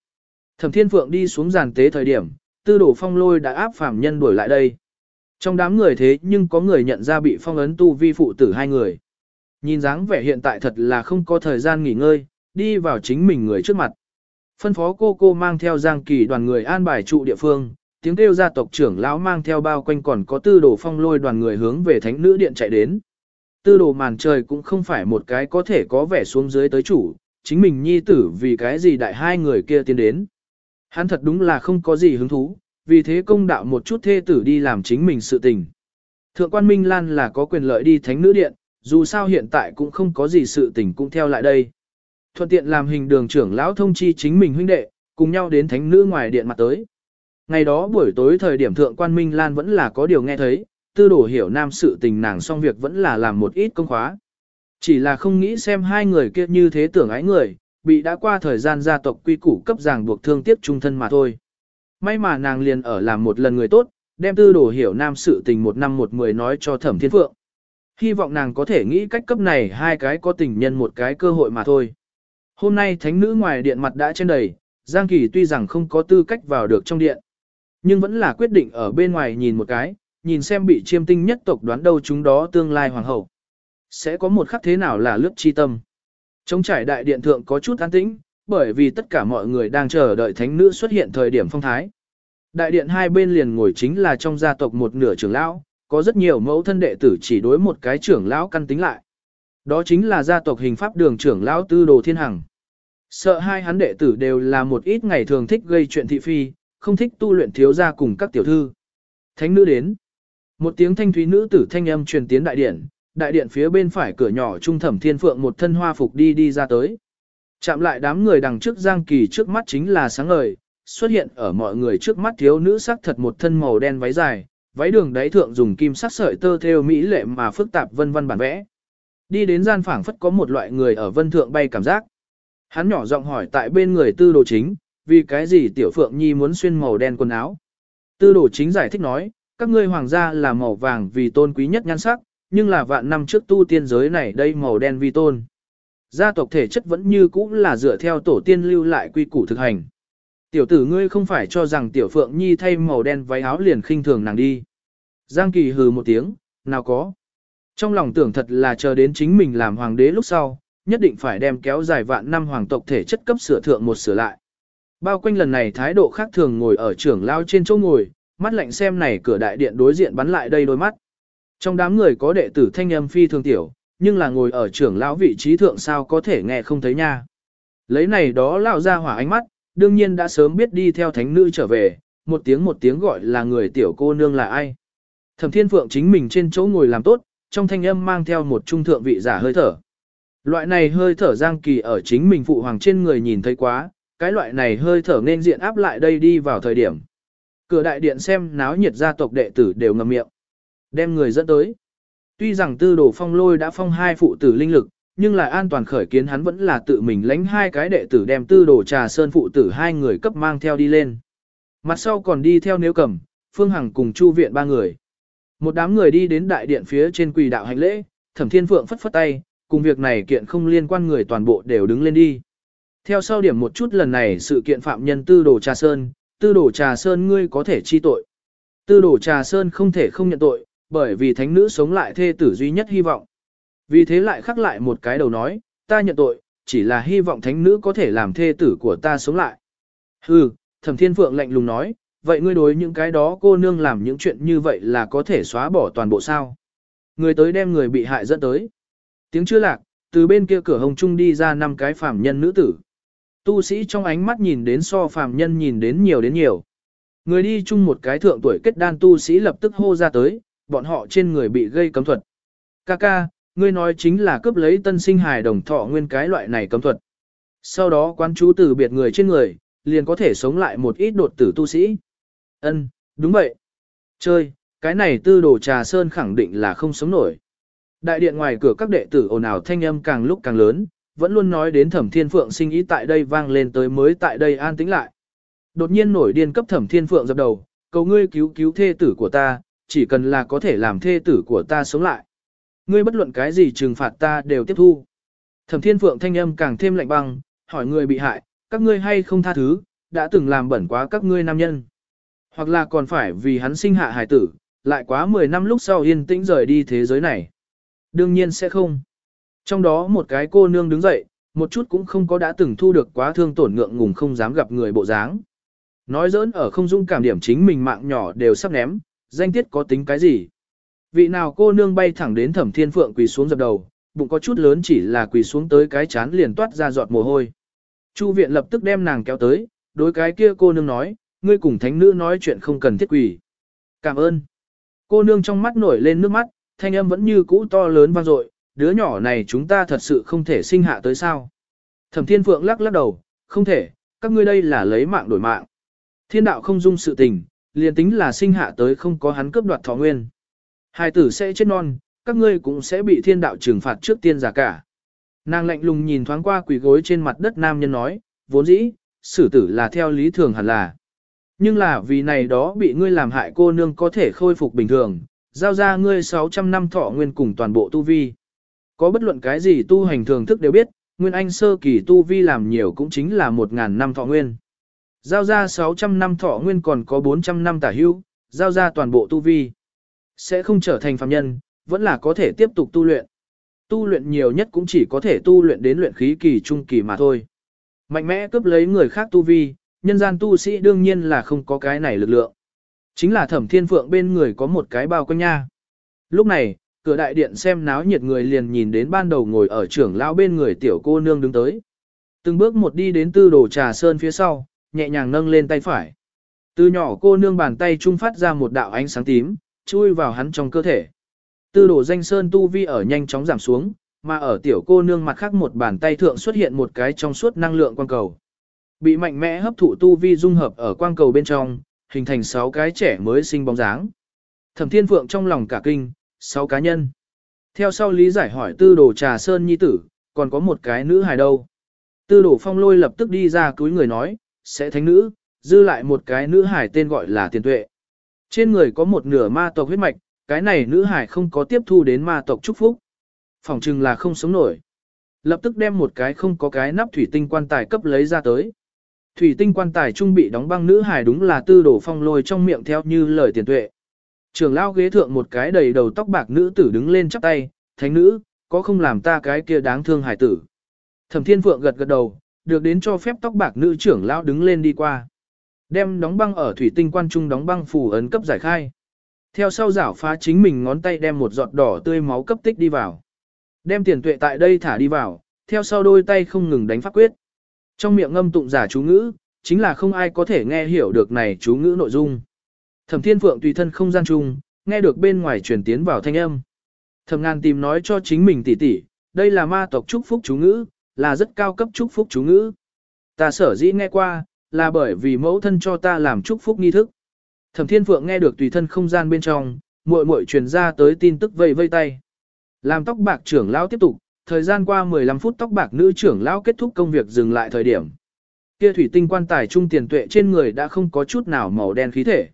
Thẩm thiên phượng đi xuống giàn tế thời điểm, tư đổ phong lôi đã áp phàm nhân đuổi lại đây. Trong đám người thế nhưng có người nhận ra bị phong ấn tu vi phụ tử hai người. Nhìn dáng vẻ hiện tại thật là không có thời gian nghỉ ngơi, đi vào chính mình người trước mặt. Phân phó cô cô mang theo giang kỳ đoàn người an bài trụ địa phương, tiếng kêu gia tộc trưởng lão mang theo bao quanh còn có tư đồ phong lôi đoàn người hướng về thánh nữ điện chạy đến. Tư đồ màn trời cũng không phải một cái có thể có vẻ xuống dưới tới chủ, chính mình nhi tử vì cái gì đại hai người kia tiến đến. Hắn thật đúng là không có gì hứng thú, vì thế công đạo một chút thê tử đi làm chính mình sự tình. Thượng quan Minh Lan là có quyền lợi đi thánh nữ điện, dù sao hiện tại cũng không có gì sự tình cũng theo lại đây. Thuận tiện làm hình đường trưởng lão thông chi chính mình huynh đệ, cùng nhau đến thánh nữ ngoài điện mặt tới. Ngày đó buổi tối thời điểm thượng quan Minh Lan vẫn là có điều nghe thấy, tư đổ hiểu nam sự tình nàng xong việc vẫn là làm một ít công khóa. Chỉ là không nghĩ xem hai người kia như thế tưởng ái người, bị đã qua thời gian gia tộc quy củ cấp ràng buộc thương tiếc trung thân mà thôi. May mà nàng liền ở làm một lần người tốt, đem tư đồ hiểu nam sự tình một năm một mười nói cho thẩm thiên phượng. Hy vọng nàng có thể nghĩ cách cấp này hai cái có tình nhân một cái cơ hội mà thôi. Hôm nay thánh nữ ngoài điện mặt đã trên đầy, Giang Kỳ tuy rằng không có tư cách vào được trong điện, nhưng vẫn là quyết định ở bên ngoài nhìn một cái, nhìn xem bị chiêm tinh nhất tộc đoán đâu chúng đó tương lai hoàng hậu. Sẽ có một khắc thế nào là lướt chi tâm. Trong trải đại điện thượng có chút an tĩnh, bởi vì tất cả mọi người đang chờ đợi thánh nữ xuất hiện thời điểm phong thái. Đại điện hai bên liền ngồi chính là trong gia tộc một nửa trưởng lão, có rất nhiều mẫu thân đệ tử chỉ đối một cái trưởng lão căn tính lại. Đó chính là gia tộc hình pháp đường trưởng lão tư đồ thiên hằng. Sợ hai hắn đệ tử đều là một ít ngày thường thích gây chuyện thị phi, không thích tu luyện thiếu gia cùng các tiểu thư. Thánh nữ đến. Một tiếng thanh thúy nữ tử thanh âm truyền tiến đại điện, đại điện phía bên phải cửa nhỏ trung thẩm thiên phượng một thân hoa phục đi đi ra tới. Chạm lại đám người đằng trước Giang Kỳ trước mắt chính là sáng ngời, xuất hiện ở mọi người trước mắt thiếu nữ sắc thật một thân màu đen váy dài, váy đường đáy thượng dùng kim sắc sợi tơ theo mỹ lệ mà phức tạp vân vân bản vẽ. Đi đến gian phảng phất có một loại người ở vân thượng bay cảm giác. Hắn nhỏ giọng hỏi tại bên người tư đồ chính, vì cái gì tiểu phượng nhi muốn xuyên màu đen quần áo. Tư đồ chính giải thích nói, các ngươi hoàng gia là màu vàng vì tôn quý nhất nhan sắc, nhưng là vạn năm trước tu tiên giới này đây màu đen vi tôn. Gia tộc thể chất vẫn như cũ là dựa theo tổ tiên lưu lại quy củ thực hành. Tiểu tử ngươi không phải cho rằng tiểu phượng nhi thay màu đen váy áo liền khinh thường nàng đi. Giang kỳ hừ một tiếng, nào có. Trong lòng tưởng thật là chờ đến chính mình làm hoàng đế lúc sau, nhất định phải đem kéo dài vạn năm hoàng tộc thể chất cấp sửa thượng một sửa lại. Bao quanh lần này thái độ khác thường ngồi ở trưởng lao trên chỗ ngồi, mắt lạnh xem này cửa đại điện đối diện bắn lại đây đôi mắt. Trong đám người có đệ tử thanh âm phi thường tiểu, nhưng là ngồi ở trưởng lão vị trí thượng sao có thể nghe không thấy nha. Lấy này đó lão ra hỏa ánh mắt, đương nhiên đã sớm biết đi theo thánh nữ trở về, một tiếng một tiếng gọi là người tiểu cô nương là ai. Thẩm Thiên Phượng chính mình trên chỗ ngồi làm tốt, trong thanh âm mang theo một trung thượng vị giả hơi thở. Loại này hơi thở giang kỳ ở chính mình phụ hoàng trên người nhìn thấy quá, cái loại này hơi thở nên diện áp lại đây đi vào thời điểm. Cửa đại điện xem náo nhiệt gia tộc đệ tử đều ngậm miệng. Đem người dẫn tới. Tuy rằng tư đồ phong lôi đã phong hai phụ tử linh lực, nhưng lại an toàn khởi kiến hắn vẫn là tự mình lãnh hai cái đệ tử đem tư đồ trà sơn phụ tử hai người cấp mang theo đi lên. Mặt sau còn đi theo nếu cầm, phương hằng cùng chu viện ba người. Một đám người đi đến đại điện phía trên quỳ đạo hành lễ, thẩm thiên phượng phất phất tay, cùng việc này kiện không liên quan người toàn bộ đều đứng lên đi. Theo sau điểm một chút lần này sự kiện phạm nhân tư đồ trà sơn, tư đồ trà sơn ngươi có thể chi tội. Tư đồ trà sơn không thể không nhận tội, bởi vì thánh nữ sống lại thê tử duy nhất hy vọng. Vì thế lại khắc lại một cái đầu nói, ta nhận tội, chỉ là hy vọng thánh nữ có thể làm thê tử của ta sống lại. Hừ, thẩm thiên phượng lạnh lùng nói, vậy ngươi đối những cái đó cô nương làm những chuyện như vậy là có thể xóa bỏ toàn bộ sao. Người tới đem người bị hại dẫn tới. Tiếng chưa lạc, từ bên kia cửa hồng trung đi ra năm cái phàm nhân nữ tử. Tu sĩ trong ánh mắt nhìn đến so phàm nhân nhìn đến nhiều đến nhiều. Người đi chung một cái thượng tuổi kết đan tu sĩ lập tức hô ra tới, bọn họ trên người bị gây cấm thuật. Kaka, ngươi nói chính là cướp lấy tân sinh hài đồng thọ nguyên cái loại này cấm thuật. Sau đó quán chú từ biệt người trên người, liền có thể sống lại một ít đột tử tu sĩ. Ân, đúng vậy. Chơi, cái này tư đồ trà sơn khẳng định là không sống nổi. Đại điện ngoài cửa các đệ tử ồn ào thanh âm càng lúc càng lớn, vẫn luôn nói đến thẩm thiên phượng sinh ý tại đây vang lên tới mới tại đây an tĩnh lại. Đột nhiên nổi điên cấp thẩm thiên phượng dập đầu, cầu ngươi cứu cứu thê tử của ta, chỉ cần là có thể làm thê tử của ta sống lại. Ngươi bất luận cái gì trừng phạt ta đều tiếp thu. Thẩm thiên phượng thanh âm càng thêm lạnh băng, hỏi người bị hại, các ngươi hay không tha thứ, đã từng làm bẩn quá các ngươi nam nhân. Hoặc là còn phải vì hắn sinh hạ hải tử, lại quá 10 năm lúc sau yên tĩnh rời đi thế giới này. Đương nhiên sẽ không. Trong đó một cái cô nương đứng dậy, một chút cũng không có đã từng thu được quá thương tổn ngượng ngùng không dám gặp người bộ dáng. Nói giỡn ở không dung cảm điểm chính mình mạng nhỏ đều sắp ném, danh tiết có tính cái gì. Vị nào cô nương bay thẳng đến thẩm thiên phượng quỳ xuống dập đầu, bụng có chút lớn chỉ là quỳ xuống tới cái chán liền toát ra giọt mồ hôi. Chu viện lập tức đem nàng kéo tới, đối cái kia cô nương nói, ngươi cùng thánh nữ nói chuyện không cần thiết quỳ. Cảm ơn. Cô nương trong mắt nổi lên nước mắt, thanh âm vẫn như cũ to lớn vang dội, đứa nhỏ này chúng ta thật sự không thể sinh hạ tới sao. Thẩm thiên phượng lắc lắc đầu, không thể, các ngươi đây là lấy mạng đổi mạng. Thiên đạo không dung sự tình, liền tính là sinh hạ tới không có hắn cướp đoạt thọ nguyên. Hai tử sẽ chết non, các ngươi cũng sẽ bị thiên đạo trừng phạt trước tiên giả cả. Nàng lạnh lùng nhìn thoáng qua quỷ gối trên mặt đất nam nhân nói, vốn dĩ, xử tử là theo lý thường hẳn là. Nhưng là vì này đó bị ngươi làm hại cô nương có thể khôi phục bình thường, giao ra ngươi 600 năm thọ nguyên cùng toàn bộ tu vi. Có bất luận cái gì tu hành thường thức đều biết, nguyên anh sơ kỳ tu vi làm nhiều cũng chính là 1.000 năm thọ nguyên. Giao ra 600 năm thọ nguyên còn có 400 năm tả hưu, giao ra toàn bộ tu vi. Sẽ không trở thành phạm nhân, vẫn là có thể tiếp tục tu luyện. Tu luyện nhiều nhất cũng chỉ có thể tu luyện đến luyện khí kỳ trung kỳ mà thôi. Mạnh mẽ cướp lấy người khác tu vi, nhân gian tu sĩ đương nhiên là không có cái này lực lượng. Chính là thẩm thiên phượng bên người có một cái bao quanh nha. Lúc này, cửa đại điện xem náo nhiệt người liền nhìn đến ban đầu ngồi ở trưởng lão bên người tiểu cô nương đứng tới. Từng bước một đi đến tư đồ trà sơn phía sau, nhẹ nhàng nâng lên tay phải. Từ nhỏ cô nương bàn tay trung phát ra một đạo ánh sáng tím, chui vào hắn trong cơ thể. Tư đồ danh sơn tu vi ở nhanh chóng giảm xuống, mà ở tiểu cô nương mặt khác một bàn tay thượng xuất hiện một cái trong suốt năng lượng quang cầu. Bị mạnh mẽ hấp thụ tu vi dung hợp ở quang cầu bên trong, hình thành 6 cái trẻ mới sinh bóng dáng. Thẩm Thiên Phượng trong lòng cả kinh, 6 cá nhân. Theo sau lý giải hỏi tư đồ trà sơn nhi tử, còn có một cái nữ hài đâu. Tư đồ phong lôi lập tức đi ra túi người nói, sẽ thánh nữ, dư lại một cái nữ hải tên gọi là tiền tuệ. Trên người có một nửa ma tộc huyết mạch, cái này nữ hải không có tiếp thu đến ma tộc chúc phúc. Phòng chừng là không sống nổi. Lập tức đem một cái không có cái nắp thủy tinh quan tài cấp lấy ra tới. Thủy tinh quan tài trung bị đóng băng nữ hải đúng là tư đổ phong lôi trong miệng theo như lời tiền tuệ. Trường lao ghế thượng một cái đầy đầu tóc bạc nữ tử đứng lên chắp tay, thánh nữ, có không làm ta cái kia đáng thương hải tử. Thẩm thiên phượng gật gật đầu, được đến cho phép tóc bạc nữ trưởng lão đứng lên đi qua. Đem đóng băng ở thủy tinh quan trung đóng băng phù ấn cấp giải khai. Theo sau giảo phá chính mình ngón tay đem một giọt đỏ tươi máu cấp tích đi vào. Đem tiền tuệ tại đây thả đi vào, theo sau đôi tay không ngừng đánh pháp quyết. Trong miệng ngâm tụng giả chú ngữ, chính là không ai có thể nghe hiểu được này chú ngữ nội dung. Thẩm Thiên Phượng tùy thân không gian chung, nghe được bên ngoài truyền tiến vào thanh âm. Thẩm Ngàn tìm nói cho chính mình tỉ tỉ, đây là ma tộc chúc phúc chú ngữ, là rất cao cấp chúc phúc chú ngữ. Ta sở dĩ nghe qua, là bởi vì mẫu thân cho ta làm chúc phúc nghi thức. Thẩm Thiên Phượng nghe được tùy thân không gian bên trong, muội muội truyền ra tới tin tức vây vây tay. Làm tóc bạc trưởng lão tiếp tục, thời gian qua 15 phút tóc bạc nữ trưởng lão kết thúc công việc dừng lại thời điểm. Kia thủy tinh quan tài trung tiền tuệ trên người đã không có chút nào màu đen khí thể.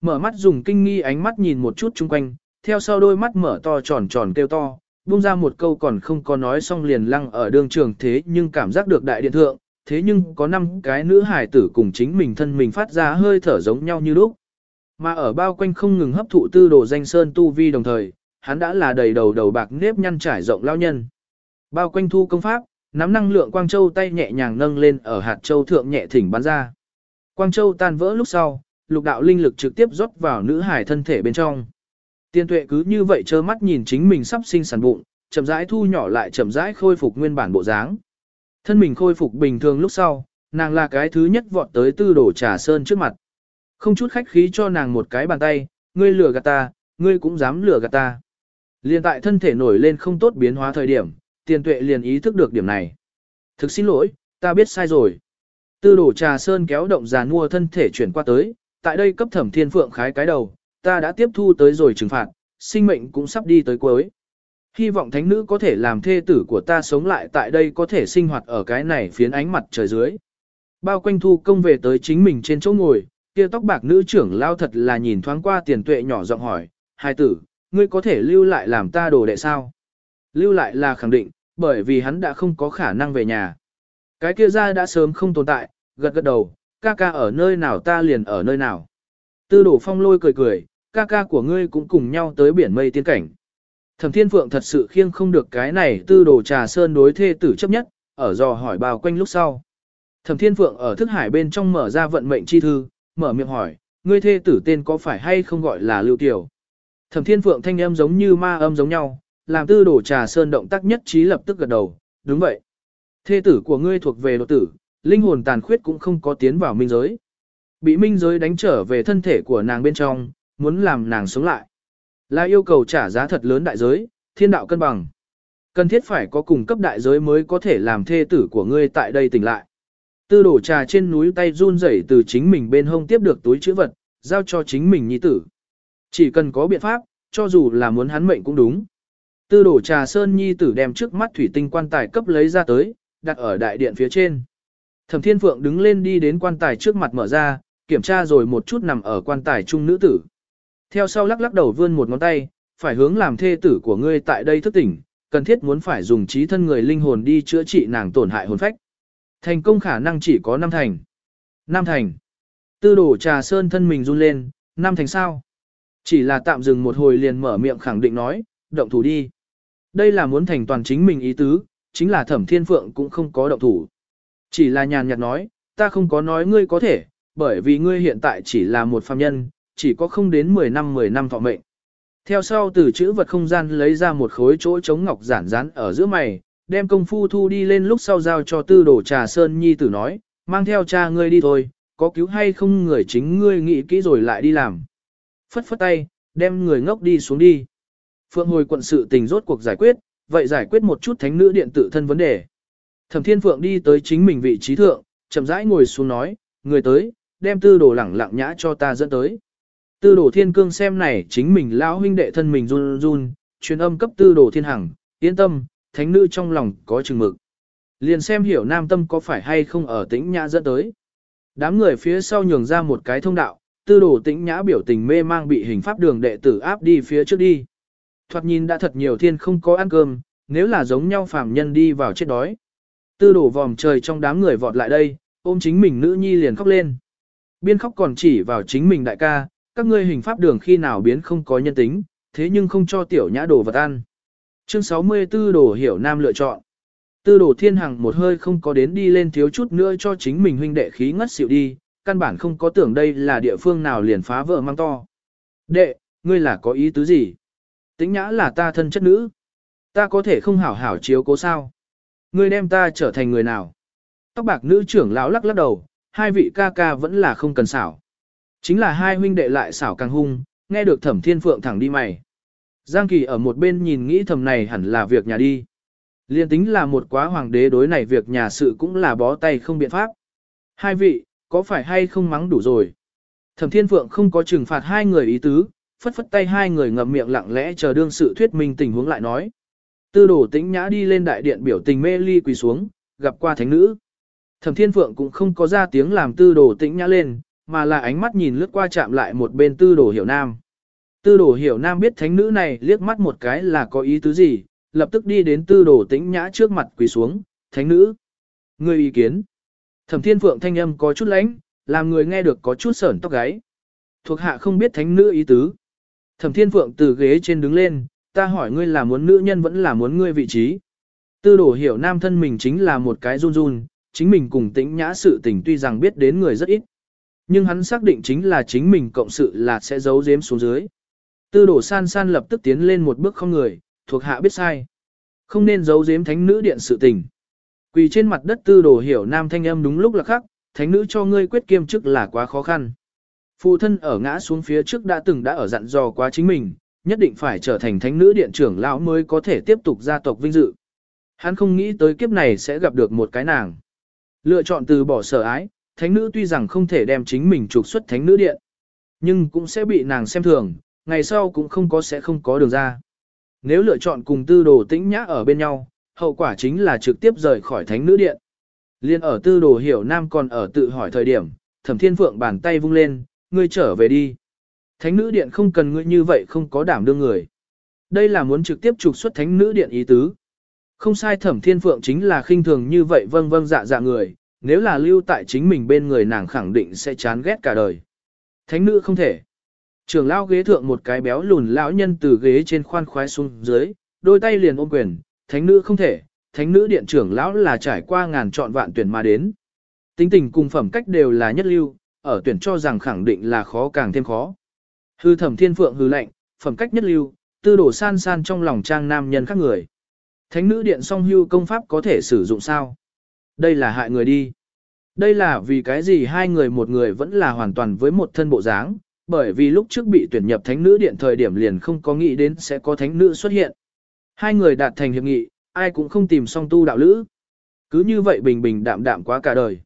Mở mắt dùng kinh nghi ánh mắt nhìn một chút chung quanh, theo sau đôi mắt mở to tròn tròn kêu to, buông ra một câu còn không có nói xong liền lăng ở đường trường thế nhưng cảm giác được đại điện thượng, thế nhưng có năm cái nữ hải tử cùng chính mình thân mình phát ra hơi thở giống nhau như lúc. Mà ở bao quanh không ngừng hấp thụ tư đồ danh sơn tu vi đồng thời, hắn đã là đầy đầu đầu bạc nếp nhăn trải rộng lao nhân. Bao quanh thu công pháp, nắm năng lượng Quang Châu tay nhẹ nhàng nâng lên ở hạt châu thượng nhẹ thỉnh bắn ra. Quang Châu tan vỡ lúc sau, lục đạo linh lực trực tiếp rót vào nữ hải thân thể bên trong. Tiên tuệ cứ như vậy trơ mắt nhìn chính mình sắp sinh sản bụng, chậm rãi thu nhỏ lại chậm rãi khôi phục nguyên bản bộ dáng. Thân mình khôi phục bình thường lúc sau, nàng là cái thứ nhất vọt tới tư đổ trà sơn trước mặt. Không chút khách khí cho nàng một cái bàn tay, ngươi lừa gạt ta, ngươi cũng dám lừa gạt ta. Liên tại thân thể nổi lên không tốt biến hóa thời điểm, tiền tuệ liền ý thức được điểm này. Thực xin lỗi, ta biết sai rồi. Tư đổ trà sơn kéo động già mua thân thể chuyển qua tới, tại đây cấp thẩm thiên phượng khái cái đầu, ta đã tiếp thu tới rồi trừng phạt, sinh mệnh cũng sắp đi tới cuối. Hy vọng thánh nữ có thể làm thê tử của ta sống lại tại đây có thể sinh hoạt ở cái này phiến ánh mặt trời dưới. Bao quanh thu công về tới chính mình trên chỗ ngồi, kia tóc bạc nữ trưởng lao thật là nhìn thoáng qua tiền tuệ nhỏ giọng hỏi, hai tử, ngươi có thể lưu lại làm ta đồ đệ sao? Lưu lại là khẳng định, bởi vì hắn đã không có khả năng về nhà. Cái kia ra đã sớm không tồn tại, gật gật đầu, ca ca ở nơi nào ta liền ở nơi nào. Tư đổ phong lôi cười cười, ca ca của ngươi cũng cùng nhau tới biển mây tiên cảnh. Thẩm Thiên Phượng thật sự khiêng không được cái này tư đồ trà sơn đối thê tử chấp nhất, ở dò hỏi bao quanh lúc sau. Thẩm Thiên Phượng ở thức hải bên trong mở ra vận mệnh chi thư, mở miệng hỏi, ngươi thê tử tên có phải hay không gọi là Lưu Tiểu. Thẩm Thiên Phượng thanh âm giống như ma âm giống nhau, làm tư đồ trà sơn động tác nhất trí lập tức gật đầu, đúng vậy. Thê tử của ngươi thuộc về độ tử, linh hồn tàn khuyết cũng không có tiến vào minh giới. Bị minh giới đánh trở về thân thể của nàng bên trong, muốn làm nàng sống lại. Là yêu cầu trả giá thật lớn đại giới, thiên đạo cân bằng. Cần thiết phải có cùng cấp đại giới mới có thể làm thê tử của ngươi tại đây tỉnh lại. Tư đổ trà trên núi tay run rẩy từ chính mình bên hông tiếp được túi chữ vật, giao cho chính mình nhi tử. Chỉ cần có biện pháp, cho dù là muốn hắn mệnh cũng đúng. Tư đổ trà sơn nhi tử đem trước mắt thủy tinh quan tài cấp lấy ra tới, đặt ở đại điện phía trên. Thẩm Thiên Phượng đứng lên đi đến quan tài trước mặt mở ra, kiểm tra rồi một chút nằm ở quan tài trung nữ tử. Theo sau lắc lắc đầu vươn một ngón tay, phải hướng làm thê tử của ngươi tại đây thức tỉnh, cần thiết muốn phải dùng trí thân người linh hồn đi chữa trị nàng tổn hại hồn phách. Thành công khả năng chỉ có năm thành. Năm thành. Tư đổ trà sơn thân mình run lên, năm thành sao? Chỉ là tạm dừng một hồi liền mở miệng khẳng định nói, động thủ đi. Đây là muốn thành toàn chính mình ý tứ, chính là thẩm thiên phượng cũng không có động thủ. Chỉ là nhàn nhạt nói, ta không có nói ngươi có thể, bởi vì ngươi hiện tại chỉ là một phàm nhân, chỉ có không đến 10 năm 10 năm thọ mệnh. Theo sau từ chữ vật không gian lấy ra một khối chỗ chống ngọc giản rán ở giữa mày, đem công phu thu đi lên lúc sau giao cho tư đồ trà sơn nhi tử nói, mang theo cha ngươi đi thôi, có cứu hay không người chính ngươi nghĩ kỹ rồi lại đi làm. Phất phất tay, đem người ngốc đi xuống đi. Phượng hồi quận sự tình rốt cuộc giải quyết, vậy giải quyết một chút thánh nữ điện tự thân vấn đề. Thẩm Thiên Phượng đi tới chính mình vị trí thượng, chậm rãi ngồi xuống nói, người tới, đem tư đồ lẳng lặng nhã cho ta dẫn tới. Tư đồ thiên cương xem này chính mình lão huynh đệ thân mình run run, truyền âm cấp tư đồ thiên hằng, yên tâm, thánh nữ trong lòng có chừng mực. Liền xem hiểu nam tâm có phải hay không ở tĩnh nhã dẫn tới. Đám người phía sau nhường ra một cái thông đạo, tư đồ tĩnh nhã biểu tình mê mang bị hình pháp đường đệ tử áp đi phía trước đi. Thoạt nhìn đã thật nhiều thiên không có ăn cơm, nếu là giống nhau phàm nhân đi vào chết đói. Tư đổ vòm trời trong đám người vọt lại đây, ôm chính mình nữ nhi liền khóc lên. Biên khóc còn chỉ vào chính mình đại ca, các ngươi hình pháp đường khi nào biến không có nhân tính, thế nhưng không cho tiểu nhã đồ vật ăn. Chương 64 đồ hiểu nam lựa chọn. Tư đồ thiên hằng một hơi không có đến đi lên thiếu chút nữa cho chính mình huynh đệ khí ngất xỉu đi, căn bản không có tưởng đây là địa phương nào liền phá vỡ mang to. Đệ, ngươi là có ý tứ gì? Tĩnh nhã là ta thân chất nữ. Ta có thể không hảo hảo chiếu cố sao? Ngươi đem ta trở thành người nào? Tóc bạc nữ trưởng lão lắc lắc đầu, hai vị ca ca vẫn là không cần xảo. Chính là hai huynh đệ lại xảo càng hung, nghe được thẩm thiên phượng thẳng đi mày. Giang Kỳ ở một bên nhìn nghĩ thầm này hẳn là việc nhà đi. Liên tính là một quá hoàng đế đối này việc nhà sự cũng là bó tay không biện pháp. Hai vị, có phải hay không mắng đủ rồi? Thẩm Thiên Phượng không có trừng phạt hai người ý tứ, phất phất tay hai người ngậm miệng lặng lẽ chờ đương sự thuyết minh tình huống lại nói. Tư đồ tĩnh nhã đi lên đại điện biểu tình mê ly quỳ xuống, gặp qua thánh nữ. Thẩm Thiên Phượng cũng không có ra tiếng làm tư đồ tĩnh nhã lên, mà là ánh mắt nhìn lướt qua chạm lại một bên tư đồ hiểu nam. Tư đồ hiểu nam biết thánh nữ này liếc mắt một cái là có ý tứ gì, lập tức đi đến tư đồ tĩnh nhã trước mặt quỳ xuống, thánh nữ. Người ý kiến. Thẩm Thiên Phượng thanh âm có chút lãnh, làm người nghe được có chút sởn tóc gáy. Thuộc hạ không biết thánh nữ ý tứ. Thẩm Thiên Phượng từ ghế trên đứng lên, ta hỏi ngươi là muốn nữ nhân vẫn là muốn ngươi vị trí. Tư Đồ hiểu nam thân mình chính là một cái run run, chính mình cùng tĩnh nhã sự tình tuy rằng biết đến người rất ít. Nhưng hắn xác định chính là chính mình cộng sự là sẽ giấu giếm xuống dưới. Tư đổ san san lập tức tiến lên một bước không người, thuộc hạ biết sai. Không nên giấu giếm thánh nữ điện sự tình. Quỳ trên mặt đất tư đổ hiểu nam thanh âm đúng lúc là khác, thánh nữ cho ngươi quyết kiêm chức là quá khó khăn. Phụ thân ở ngã xuống phía trước đã từng đã ở dặn dò quá chính mình, nhất định phải trở thành thánh nữ điện trưởng lão mới có thể tiếp tục gia tộc vinh dự. Hắn không nghĩ tới kiếp này sẽ gặp được một cái nàng. Lựa chọn từ bỏ sở ái, thánh nữ tuy rằng không thể đem chính mình trục xuất thánh nữ điện, nhưng cũng sẽ bị nàng xem thường, ngày sau cũng không có sẽ không có đường ra. Nếu lựa chọn cùng tư đồ tĩnh nhã ở bên nhau, hậu quả chính là trực tiếp rời khỏi thánh nữ điện. Liên ở tư đồ hiểu nam còn ở tự hỏi thời điểm, thẩm thiên phượng bàn tay vung lên, ngươi trở về đi. Thánh nữ điện không cần ngươi như vậy không có đảm đương người. Đây là muốn trực tiếp trục xuất thánh nữ điện ý tứ. Không sai thẩm thiên phượng chính là khinh thường như vậy vâng vâng dạ dạ người, nếu là lưu tại chính mình bên người nàng khẳng định sẽ chán ghét cả đời. Thánh nữ không thể. Trường lao ghế thượng một cái béo lùn lão nhân từ ghế trên khoan khoái xuống dưới, đôi tay liền ôm quyền, thánh nữ không thể, thánh nữ điện trưởng lão là trải qua ngàn chọn vạn tuyển mà đến. Tính tình cùng phẩm cách đều là nhất lưu, ở tuyển cho rằng khẳng định là khó càng thêm khó. Hư thẩm thiên phượng hư lệnh, phẩm cách nhất lưu, tư đổ san san trong lòng trang nam nhân khác người. Thánh nữ điện song hưu công pháp có thể sử dụng sao? Đây là hại người đi. Đây là vì cái gì hai người một người vẫn là hoàn toàn với một thân bộ dáng, bởi vì lúc trước bị tuyển nhập thánh nữ điện thời điểm liền không có nghĩ đến sẽ có thánh nữ xuất hiện. Hai người đạt thành hiệp nghị, ai cũng không tìm song tu đạo lữ. Cứ như vậy bình bình đạm đạm quá cả đời.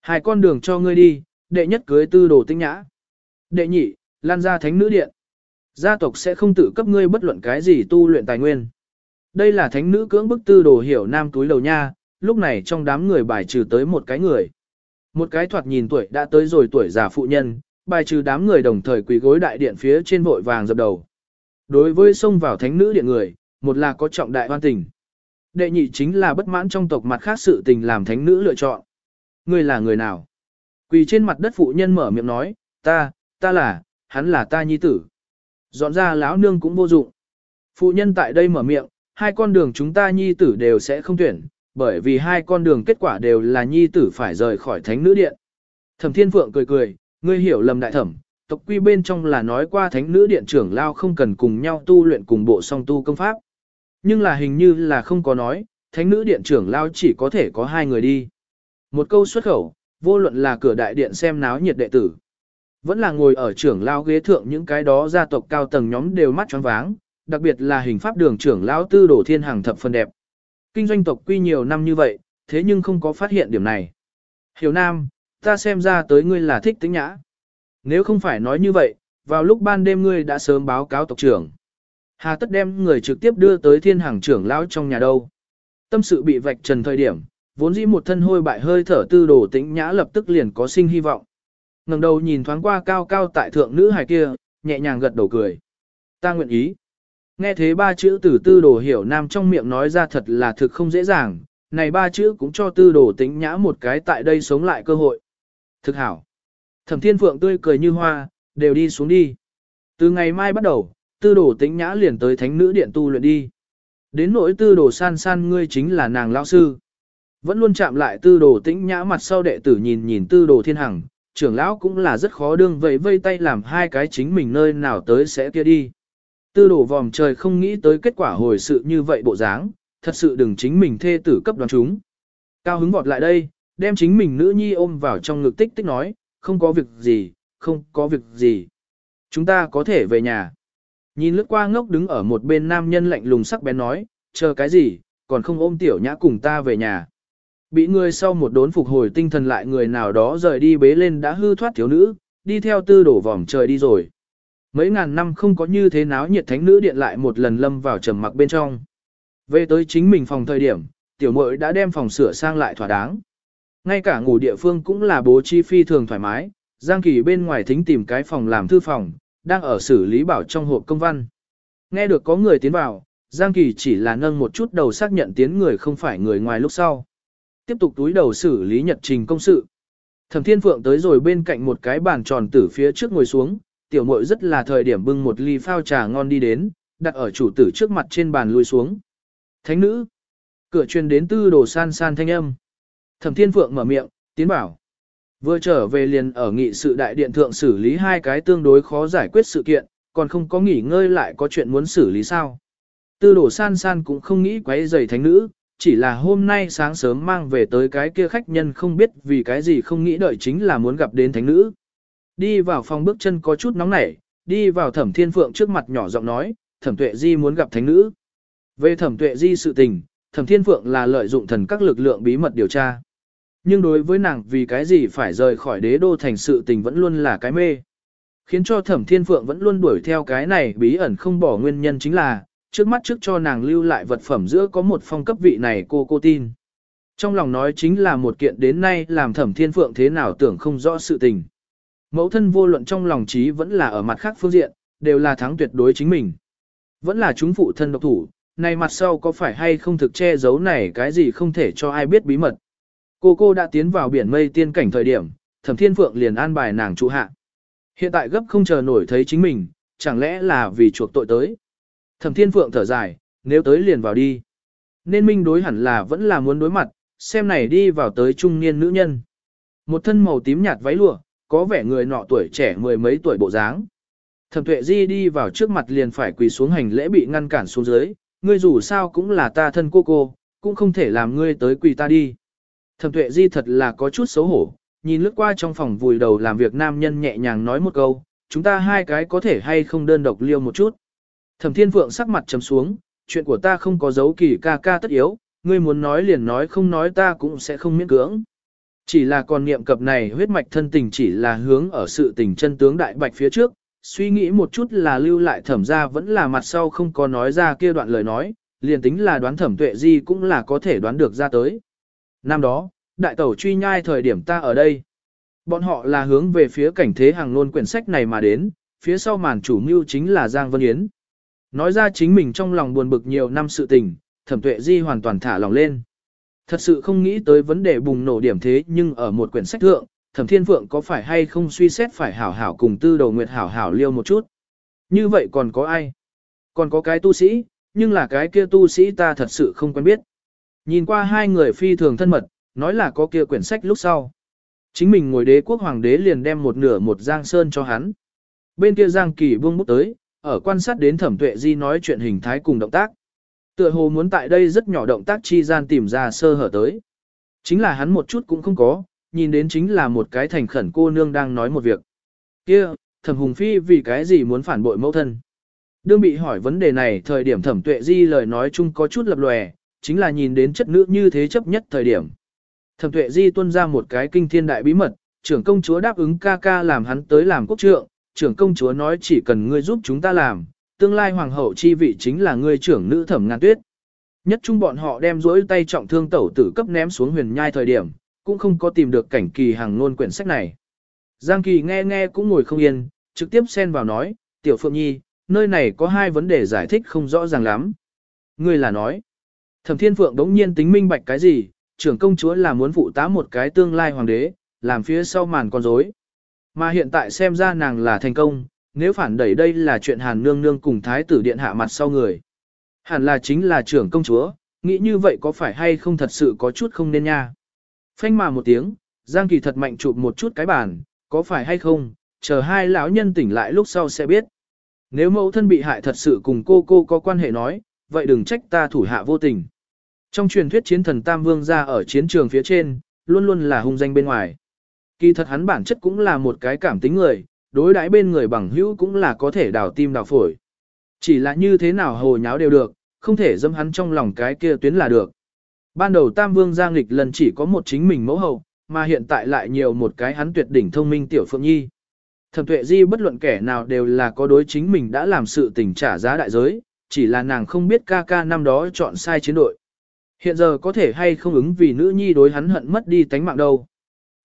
Hai con đường cho ngươi đi, đệ nhất cưới tư đồ tinh nhã. Đệ nhị, lan ra thánh nữ điện. Gia tộc sẽ không tự cấp ngươi bất luận cái gì tu luyện tài nguyên. Đây là thánh nữ cưỡng bức tư đồ hiểu nam túi đầu nha, lúc này trong đám người bài trừ tới một cái người. Một cái thoạt nhìn tuổi đã tới rồi tuổi già phụ nhân, bài trừ đám người đồng thời quỳ gối đại điện phía trên vội vàng dập đầu. Đối với xông vào thánh nữ điện người, một là có trọng đại hoan tình. Đệ nhị chính là bất mãn trong tộc mặt khác sự tình làm thánh nữ lựa chọn. Ngươi là người nào? Quỳ trên mặt đất phụ nhân mở miệng nói, ta, ta là, hắn là ta nhi tử. Dọn ra lão nương cũng vô dụng. Phụ nhân tại đây mở miệng, hai con đường chúng ta nhi tử đều sẽ không tuyển, bởi vì hai con đường kết quả đều là nhi tử phải rời khỏi thánh nữ điện. Thẩm Thiên Phượng cười cười, ngươi hiểu lầm đại thẩm, tộc quy bên trong là nói qua thánh nữ điện trưởng lao không cần cùng nhau tu luyện cùng bộ song tu công pháp. Nhưng là hình như là không có nói, thánh nữ điện trưởng lao chỉ có thể có hai người đi. Một câu xuất khẩu, vô luận là cửa đại điện xem náo nhiệt đệ tử. Vẫn là ngồi ở trưởng lao ghế thượng những cái đó gia tộc cao tầng nhóm đều mắt tròn váng, đặc biệt là hình pháp đường trưởng lão tư đổ thiên hàng thập phần đẹp. Kinh doanh tộc quy nhiều năm như vậy, thế nhưng không có phát hiện điểm này. Hiểu Nam, ta xem ra tới ngươi là thích tính nhã. Nếu không phải nói như vậy, vào lúc ban đêm ngươi đã sớm báo cáo tộc trưởng. Hà tất đem người trực tiếp đưa tới thiên hàng trưởng lão trong nhà đâu. Tâm sự bị vạch trần thời điểm, vốn dĩ một thân hôi bại hơi thở tư đồ tĩnh nhã lập tức liền có sinh hy vọng. ngẩng đầu nhìn thoáng qua cao cao tại thượng nữ hài kia, nhẹ nhàng gật đầu cười. Ta nguyện ý. Nghe thế ba chữ từ tư đồ hiểu nam trong miệng nói ra thật là thực không dễ dàng, này ba chữ cũng cho tư đồ tính nhã một cái tại đây sống lại cơ hội. Thực hảo. Thẩm thiên phượng tươi cười như hoa, đều đi xuống đi. Từ ngày mai bắt đầu, tư đồ tính nhã liền tới thánh nữ điện tu luyện đi. Đến nỗi tư đồ san san ngươi chính là nàng lão sư. Vẫn luôn chạm lại tư đồ tĩnh nhã mặt sau đệ tử nhìn nhìn tư đồ thiên hằng, trưởng lão cũng là rất khó đương vậy vây tay làm hai cái chính mình nơi nào tới sẽ kia đi. Tư đổ vòm trời không nghĩ tới kết quả hồi sự như vậy bộ dáng, thật sự đừng chính mình thê tử cấp đoán chúng. Cao hứng vọt lại đây, đem chính mình nữ nhi ôm vào trong ngực tích tích nói, không có việc gì, không có việc gì. Chúng ta có thể về nhà. Nhìn lướt qua ngốc đứng ở một bên nam nhân lạnh lùng sắc bén nói, chờ cái gì, còn không ôm tiểu nhã cùng ta về nhà. Bị người sau một đốn phục hồi tinh thần lại người nào đó rời đi bế lên đã hư thoát thiếu nữ, đi theo tư đổ vòm trời đi rồi. Mấy ngàn năm không có như thế náo nhiệt thánh nữ điện lại một lần lâm vào trầm mặc bên trong. Về tới chính mình phòng thời điểm, tiểu muội đã đem phòng sửa sang lại thỏa đáng. Ngay cả ngủ địa phương cũng là bố chi phi thường thoải mái, Giang Kỳ bên ngoài thính tìm cái phòng làm thư phòng, đang ở xử lý bảo trong hộp công văn. Nghe được có người tiến vào, Giang Kỳ chỉ là nâng một chút đầu xác nhận tiến người không phải người ngoài lúc sau. Tiếp tục túi đầu xử lý nhật trình công sự. Thẩm Thiên Phượng tới rồi bên cạnh một cái bàn tròn tử phía trước ngồi xuống, tiểu muội rất là thời điểm bưng một ly phao trà ngon đi đến, đặt ở chủ tử trước mặt trên bàn lùi xuống. Thánh nữ. Cửa truyền đến tư đồ san san thanh âm. Thẩm Thiên Phượng mở miệng, tiến bảo. Vừa trở về liền ở nghị sự đại điện thượng xử lý hai cái tương đối khó giải quyết sự kiện, còn không có nghỉ ngơi lại có chuyện muốn xử lý sao. Tư đồ san san cũng không nghĩ quấy giày thánh nữ, chỉ là hôm nay sáng sớm mang về tới cái kia khách nhân không biết vì cái gì không nghĩ đợi chính là muốn gặp đến thánh nữ. Đi vào phòng bước chân có chút nóng nảy, đi vào thẩm thiên phượng trước mặt nhỏ giọng nói, thẩm tuệ di muốn gặp thánh nữ. Về thẩm tuệ di sự tình, thẩm thiên phượng là lợi dụng thần các lực lượng bí mật điều tra. Nhưng đối với nàng vì cái gì phải rời khỏi đế đô thành sự tình vẫn luôn là cái mê. Khiến cho thẩm thiên phượng vẫn luôn đuổi theo cái này bí ẩn không bỏ nguyên nhân chính là, trước mắt trước cho nàng lưu lại vật phẩm giữa có một phong cấp vị này cô cô tin. Trong lòng nói chính là một kiện đến nay làm thẩm thiên phượng thế nào tưởng không rõ sự tình. Mẫu thân vô luận trong lòng trí vẫn là ở mặt khác phương diện, đều là thắng tuyệt đối chính mình. Vẫn là chúng phụ thân độc thủ, này mặt sau có phải hay không thực che giấu này cái gì không thể cho ai biết bí mật. Cô cô đã tiến vào biển mây tiên cảnh thời điểm, thẩm thiên phượng liền an bài nàng trụ hạ. Hiện tại gấp không chờ nổi thấy chính mình, chẳng lẽ là vì chuộc tội tới. Thẩm thiên phượng thở dài, nếu tới liền vào đi. Nên minh đối hẳn là vẫn là muốn đối mặt, xem này đi vào tới trung niên nữ nhân. Một thân màu tím nhạt váy lụa, có vẻ người nọ tuổi trẻ mười mấy tuổi bộ dáng. Thẩm tuệ di đi vào trước mặt liền phải quỳ xuống hành lễ bị ngăn cản xuống dưới, ngươi dù sao cũng là ta thân cô cô, cũng không thể làm ngươi tới quỳ ta đi. Thẩm tuệ di thật là có chút xấu hổ, nhìn lướt qua trong phòng vùi đầu làm việc nam nhân nhẹ nhàng nói một câu, chúng ta hai cái có thể hay không đơn độc liêu một chút. Thẩm thiên phượng sắc mặt trầm xuống, chuyện của ta không có dấu kỳ ca ca tất yếu, ngươi muốn nói liền nói không nói ta cũng sẽ không miễn cưỡng. Chỉ là còn niệm cập này huyết mạch thân tình chỉ là hướng ở sự tình chân tướng đại bạch phía trước, suy nghĩ một chút là lưu lại thẩm ra vẫn là mặt sau không có nói ra kia đoạn lời nói, liền tính là đoán thẩm tuệ di cũng là có thể đoán được ra tới. Năm đó, đại tẩu truy nhai thời điểm ta ở đây. Bọn họ là hướng về phía cảnh thế hàng nôn quyển sách này mà đến, phía sau màn chủ mưu chính là Giang Vân Yến. Nói ra chính mình trong lòng buồn bực nhiều năm sự tình, thẩm tuệ di hoàn toàn thả lòng lên. Thật sự không nghĩ tới vấn đề bùng nổ điểm thế nhưng ở một quyển sách thượng, thẩm thiên phượng có phải hay không suy xét phải hảo hảo cùng tư đầu nguyệt hảo hảo liêu một chút. Như vậy còn có ai? Còn có cái tu sĩ, nhưng là cái kia tu sĩ ta thật sự không quen biết. Nhìn qua hai người phi thường thân mật, nói là có kia quyển sách lúc sau. Chính mình ngồi đế quốc hoàng đế liền đem một nửa một giang sơn cho hắn. bên kia Giang Kỳ buông bút tới, ở quan sát đến thẩm tuệ di nói chuyện hình thái cùng động tác. Tựa hồ muốn tại đây rất nhỏ động tác chi gian tìm ra sơ hở tới. Chính là hắn một chút cũng không có, nhìn đến chính là một cái thành khẩn cô nương đang nói một việc. kia thẩm hùng phi vì cái gì muốn phản bội mẫu thân. Đương bị hỏi vấn đề này thời điểm thẩm tuệ di lời nói chung có chút lập lòe, chính là nhìn đến chất nữ như thế chấp nhất thời điểm. Thẩm tuệ di tuân ra một cái kinh thiên đại bí mật, trưởng công chúa đáp ứng ca ca làm hắn tới làm quốc trượng, trưởng công chúa nói chỉ cần ngươi giúp chúng ta làm, tương lai hoàng hậu chi vị chính là ngươi trưởng nữ thẩm ngàn tuyết. Nhất chung bọn họ đem rỗi tay trọng thương tẩu tử cấp ném xuống huyền nhai thời điểm, cũng không có tìm được cảnh kỳ hàng nôn quyển sách này. Giang kỳ nghe nghe cũng ngồi không yên, trực tiếp xen vào nói, tiểu phượng nhi, nơi này có hai vấn đề giải thích không rõ ràng lắm. Ngươi là nói, thẩm thiên phượng đống nhiên tính minh bạch cái gì, trưởng công chúa là muốn phụ tá một cái tương lai hoàng đế, làm phía sau màn con rối. Mà hiện tại xem ra nàng là thành công, nếu phản đẩy đây là chuyện hàn nương nương cùng thái tử điện hạ mặt sau người. Hẳn là chính là trưởng công chúa, nghĩ như vậy có phải hay không thật sự có chút không nên nha. Phanh mà một tiếng, Giang Kỳ thật mạnh chụp một chút cái bàn, có phải hay không, chờ hai lão nhân tỉnh lại lúc sau sẽ biết. Nếu mẫu thân bị hại thật sự cùng cô cô có quan hệ nói, vậy đừng trách ta thủ hạ vô tình. Trong truyền thuyết chiến thần Tam Vương ra ở chiến trường phía trên, luôn luôn là hung danh bên ngoài. Kỳ thật hắn bản chất cũng là một cái cảm tính người, đối đãi bên người bằng hữu cũng là có thể đào tim đào phổi. Chỉ là như thế nào hồ nháo đều được, không thể dâm hắn trong lòng cái kia tuyến là được. Ban đầu Tam Vương Giang Lịch lần chỉ có một chính mình mẫu hậu, mà hiện tại lại nhiều một cái hắn tuyệt đỉnh thông minh tiểu phượng nhi. Thẩm tuệ di bất luận kẻ nào đều là có đối chính mình đã làm sự tình trả giá đại giới, chỉ là nàng không biết ca ca năm đó chọn sai chiến đội. Hiện giờ có thể hay không ứng vì nữ nhi đối hắn hận mất đi tánh mạng đâu.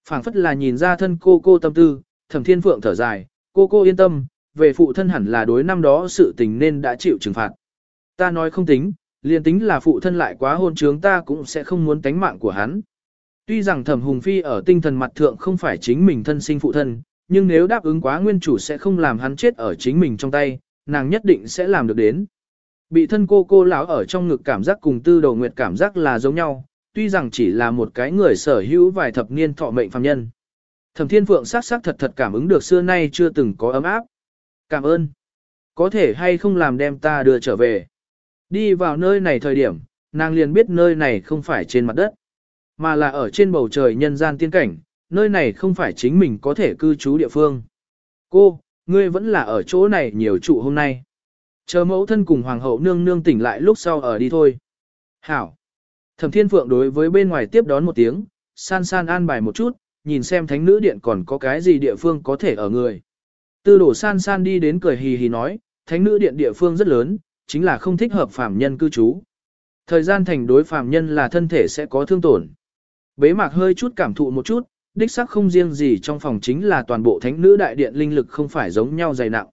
phảng phất là nhìn ra thân cô cô tâm tư, thẩm thiên phượng thở dài, cô cô yên tâm, về phụ thân hẳn là đối năm đó sự tình nên đã chịu trừng phạt. Ta nói không tính, liền tính là phụ thân lại quá hôn trướng ta cũng sẽ không muốn tánh mạng của hắn. Tuy rằng thẩm hùng phi ở tinh thần mặt thượng không phải chính mình thân sinh phụ thân, nhưng nếu đáp ứng quá nguyên chủ sẽ không làm hắn chết ở chính mình trong tay, nàng nhất định sẽ làm được đến. Bị thân cô cô lão ở trong ngực cảm giác cùng tư đầu nguyệt cảm giác là giống nhau, tuy rằng chỉ là một cái người sở hữu vài thập niên thọ mệnh phàm nhân. Thẩm Thiên Phượng sắc sắc thật thật cảm ứng được xưa nay chưa từng có ấm áp. Cảm ơn. Có thể hay không làm đem ta đưa trở về. Đi vào nơi này thời điểm, nàng liền biết nơi này không phải trên mặt đất, mà là ở trên bầu trời nhân gian tiên cảnh, nơi này không phải chính mình có thể cư trú địa phương. Cô, ngươi vẫn là ở chỗ này nhiều trụ hôm nay. Chờ mẫu thân cùng hoàng hậu nương nương tỉnh lại lúc sau ở đi thôi. Hảo. Thẩm Thiên Phượng đối với bên ngoài tiếp đón một tiếng, san san an bài một chút, nhìn xem thánh nữ điện còn có cái gì địa phương có thể ở người. Tư đổ san san đi đến cười hì hì nói, thánh nữ điện địa phương rất lớn, chính là không thích hợp phàm nhân cư trú. Thời gian thành đối phàm nhân là thân thể sẽ có thương tổn. Bế mạc hơi chút cảm thụ một chút, đích sắc không riêng gì trong phòng chính là toàn bộ thánh nữ đại điện linh lực không phải giống nhau dày nặng.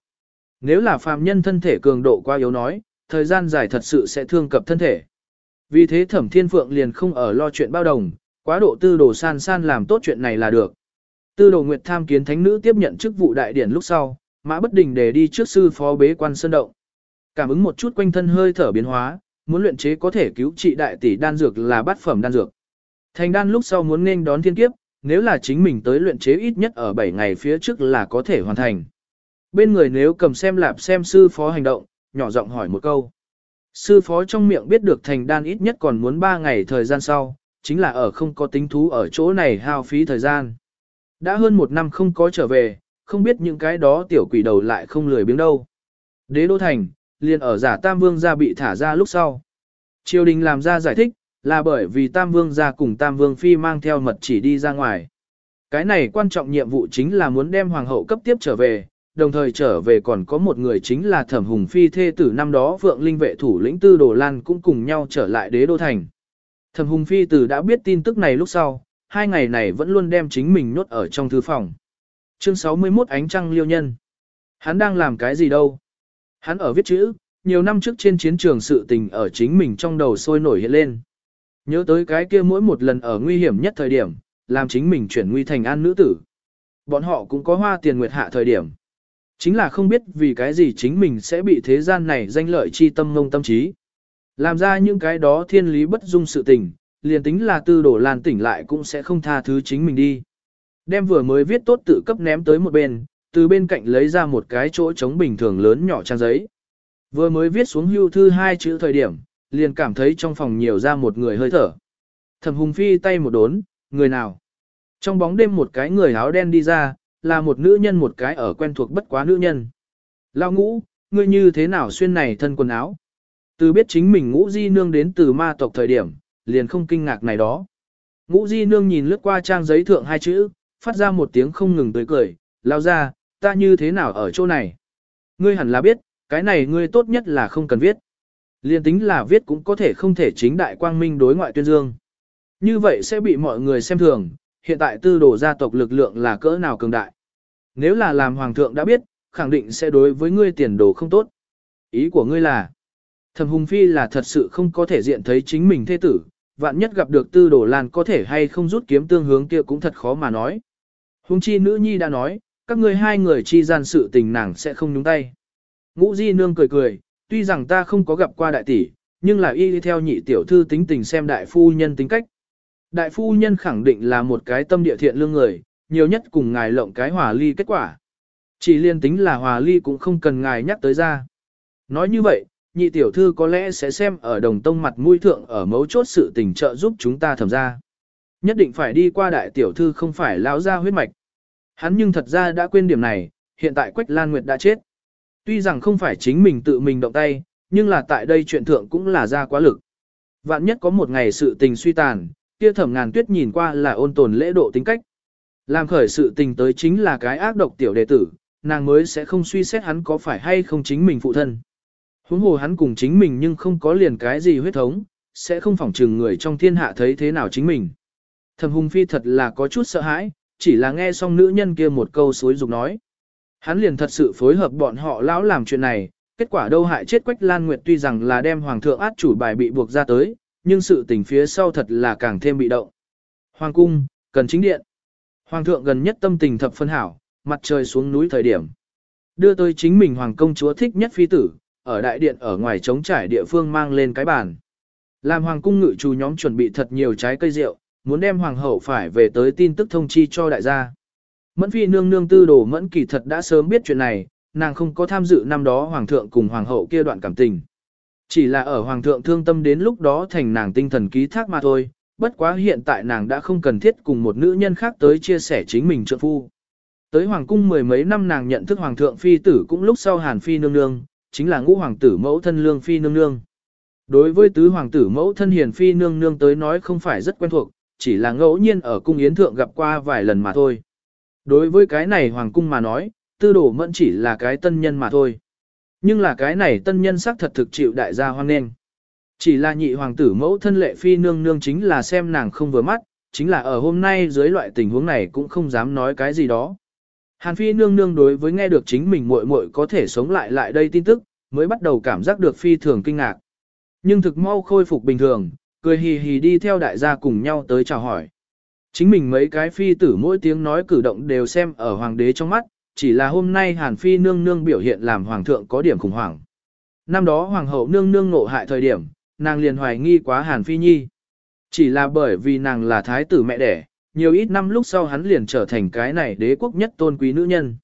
Nếu là phàm nhân thân thể cường độ quá yếu nói, thời gian dài thật sự sẽ thương cập thân thể. Vì thế thẩm thiên phượng liền không ở lo chuyện bao đồng, quá độ tư đồ san san làm tốt chuyện này là được. Tư đồ nguyệt tham kiến thánh nữ tiếp nhận chức vụ đại điển lúc sau, mã bất đình để đi trước sư phó bế quan sơn động. Cảm ứng một chút quanh thân hơi thở biến hóa, muốn luyện chế có thể cứu trị đại tỷ đan dược là bát phẩm đan dược. Thành đan lúc sau muốn nên đón thiên kiếp, nếu là chính mình tới luyện chế ít nhất ở 7 ngày phía trước là có thể hoàn thành. Bên người nếu cầm xem lạp xem sư phó hành động, nhỏ giọng hỏi một câu. Sư phó trong miệng biết được thành đan ít nhất còn muốn 3 ngày thời gian sau, chính là ở không có tính thú ở chỗ này hao phí thời gian. Đã hơn một năm không có trở về, không biết những cái đó tiểu quỷ đầu lại không lười biếng đâu. Đế đô thành, liền ở giả Tam Vương gia bị thả ra lúc sau. Triều đình làm ra giải thích, là bởi vì Tam Vương gia cùng Tam Vương Phi mang theo mật chỉ đi ra ngoài. Cái này quan trọng nhiệm vụ chính là muốn đem Hoàng hậu cấp tiếp trở về, đồng thời trở về còn có một người chính là Thẩm Hùng Phi thê tử năm đó Vượng Linh vệ thủ lĩnh Tư Đồ Lan cũng cùng nhau trở lại đế đô thành. Thẩm Hùng Phi tử đã biết tin tức này lúc sau, hai ngày này vẫn luôn đem chính mình nhốt ở trong thư phòng. Chương 61 Ánh Trăng Liêu Nhân Hắn đang làm cái gì đâu? Hắn ở viết chữ, nhiều năm trước trên chiến trường sự tình ở chính mình trong đầu sôi nổi hiện lên. Nhớ tới cái kia mỗi một lần ở nguy hiểm nhất thời điểm, làm chính mình chuyển nguy thành an nữ tử. Bọn họ cũng có hoa tiền nguyệt hạ thời điểm. Chính là không biết vì cái gì chính mình sẽ bị thế gian này danh lợi chi tâm ngông tâm trí. Làm ra những cái đó thiên lý bất dung sự tình, liền tính là tư đổ lan tỉnh lại cũng sẽ không tha thứ chính mình đi. Đem vừa mới viết tốt tự cấp ném tới một bên, từ bên cạnh lấy ra một cái chỗ trống bình thường lớn nhỏ trang giấy. Vừa mới viết xuống hưu thư hai chữ thời điểm, liền cảm thấy trong phòng nhiều ra một người hơi thở. Thẩm Hùng Phi tay một đốn, người nào? Trong bóng đêm một cái người áo đen đi ra, là một nữ nhân một cái ở quen thuộc bất quá nữ nhân. Lao ngũ, ngươi như thế nào xuyên này thân quần áo? Từ biết chính mình ngũ di nương đến từ ma tộc thời điểm, liền không kinh ngạc này đó. Ngũ di nương nhìn lướt qua trang giấy thượng hai chữ, phát ra một tiếng không ngừng tới cười, lao ra, ta như thế nào ở chỗ này? Ngươi hẳn là biết, cái này ngươi tốt nhất là không cần viết. Liên tính là viết cũng có thể không thể chính đại quang minh đối ngoại tuyên dương. Như vậy sẽ bị mọi người xem thường, hiện tại tư đồ gia tộc lực lượng là cỡ nào cường đại. Nếu là làm hoàng thượng đã biết, khẳng định sẽ đối với ngươi tiền đồ không tốt. Ý của ngươi là, thẩm hùng phi là thật sự không có thể diện thấy chính mình thế tử, vạn nhất gặp được tư đồ lan có thể hay không rút kiếm tương hướng kia cũng thật khó mà nói. Hùng chi nữ nhi đã nói, các ngươi hai người chi gian sự tình nàng sẽ không nhúng tay. Ngũ di nương cười cười, tuy rằng ta không có gặp qua đại tỷ, nhưng là y theo nhị tiểu thư tính tình xem đại phu nhân tính cách. Đại phu nhân khẳng định là một cái tâm địa thiện lương người, nhiều nhất cùng ngài lộng cái hòa ly kết quả. Chỉ liên tính là hòa ly cũng không cần ngài nhắc tới ra. Nói như vậy, nhị tiểu thư có lẽ sẽ xem ở đồng tông mặt mũi thượng ở mấu chốt sự tình trợ giúp chúng ta thầm ra. Nhất định phải đi qua đại tiểu thư không phải lão ra huyết mạch. Hắn nhưng thật ra đã quên điểm này, hiện tại Quách Lan Nguyệt đã chết. Tuy rằng không phải chính mình tự mình động tay, nhưng là tại đây chuyện thượng cũng là ra quá lực. Vạn nhất có một ngày sự tình suy tàn, kia thẩm ngàn tuyết nhìn qua là ôn tồn lễ độ tính cách. Làm khởi sự tình tới chính là cái ác độc tiểu đệ tử, nàng mới sẽ không suy xét hắn có phải hay không chính mình phụ thân. Huống hồ hắn cùng chính mình nhưng không có liền cái gì huyết thống, sẽ không phỏng trừng người trong thiên hạ thấy thế nào chính mình. Thẩm hùng phi thật là có chút sợ hãi, chỉ là nghe xong nữ nhân kia một câu xối dục nói. Hắn liền thật sự phối hợp bọn họ lão làm chuyện này, kết quả đâu hại chết Quách Lan Nguyệt tuy rằng là đem hoàng thượng át chủ bài bị buộc ra tới, nhưng sự tình phía sau thật là càng thêm bị động. Hoàng cung, cần chính điện. Hoàng thượng gần nhất tâm tình thập phân hảo, mặt trời xuống núi thời điểm. Đưa tới chính mình hoàng công chúa thích nhất phi tử, ở đại điện ở ngoài trống trải địa phương mang lên cái bàn. Làm hoàng cung ngự chủ nhóm chuẩn bị thật nhiều trái cây rượu, muốn đem hoàng hậu phải về tới tin tức thông chi cho đại gia. Mẫn phi nương nương tư đồ mẫn kỳ thật đã sớm biết chuyện này, nàng không có tham dự năm đó hoàng thượng cùng hoàng hậu kia đoạn cảm tình. Chỉ là ở hoàng thượng thương tâm đến lúc đó thành nàng tinh thần ký thác mà thôi, bất quá hiện tại nàng đã không cần thiết cùng một nữ nhân khác tới chia sẻ chính mình trượng phu. Tới hoàng cung mười mấy năm nàng nhận thức hoàng thượng phi tử cũng lúc sau hàn phi nương nương, chính là ngũ hoàng tử mẫu thân lương phi nương nương. Đối với tứ hoàng tử mẫu thân hiền phi nương nương tới nói không phải rất quen thuộc, chỉ là ngẫu nhiên ở cung yến thượng gặp qua vài lần mà thôi. Đối với cái này hoàng cung mà nói, tư đồ mẫn chỉ là cái tân nhân mà thôi. Nhưng là cái này tân nhân sắc thật thực chịu đại gia hoan nghênh. Chỉ là nhị hoàng tử mẫu thân lệ phi nương nương chính là xem nàng không vừa mắt, chính là ở hôm nay dưới loại tình huống này cũng không dám nói cái gì đó. Hàn phi nương nương đối với nghe được chính mình muội muội có thể sống lại lại đây tin tức, mới bắt đầu cảm giác được phi thường kinh ngạc. Nhưng thực mau khôi phục bình thường, cười hì hì đi theo đại gia cùng nhau tới chào hỏi. Chính mình mấy cái phi tử mỗi tiếng nói cử động đều xem ở hoàng đế trong mắt, chỉ là hôm nay Hàn Phi nương nương biểu hiện làm hoàng thượng có điểm khủng hoảng. Năm đó hoàng hậu nương nương nộ hại thời điểm, nàng liền hoài nghi quá Hàn Phi nhi. Chỉ là bởi vì nàng là thái tử mẹ đẻ, nhiều ít năm lúc sau hắn liền trở thành cái này đế quốc nhất tôn quý nữ nhân.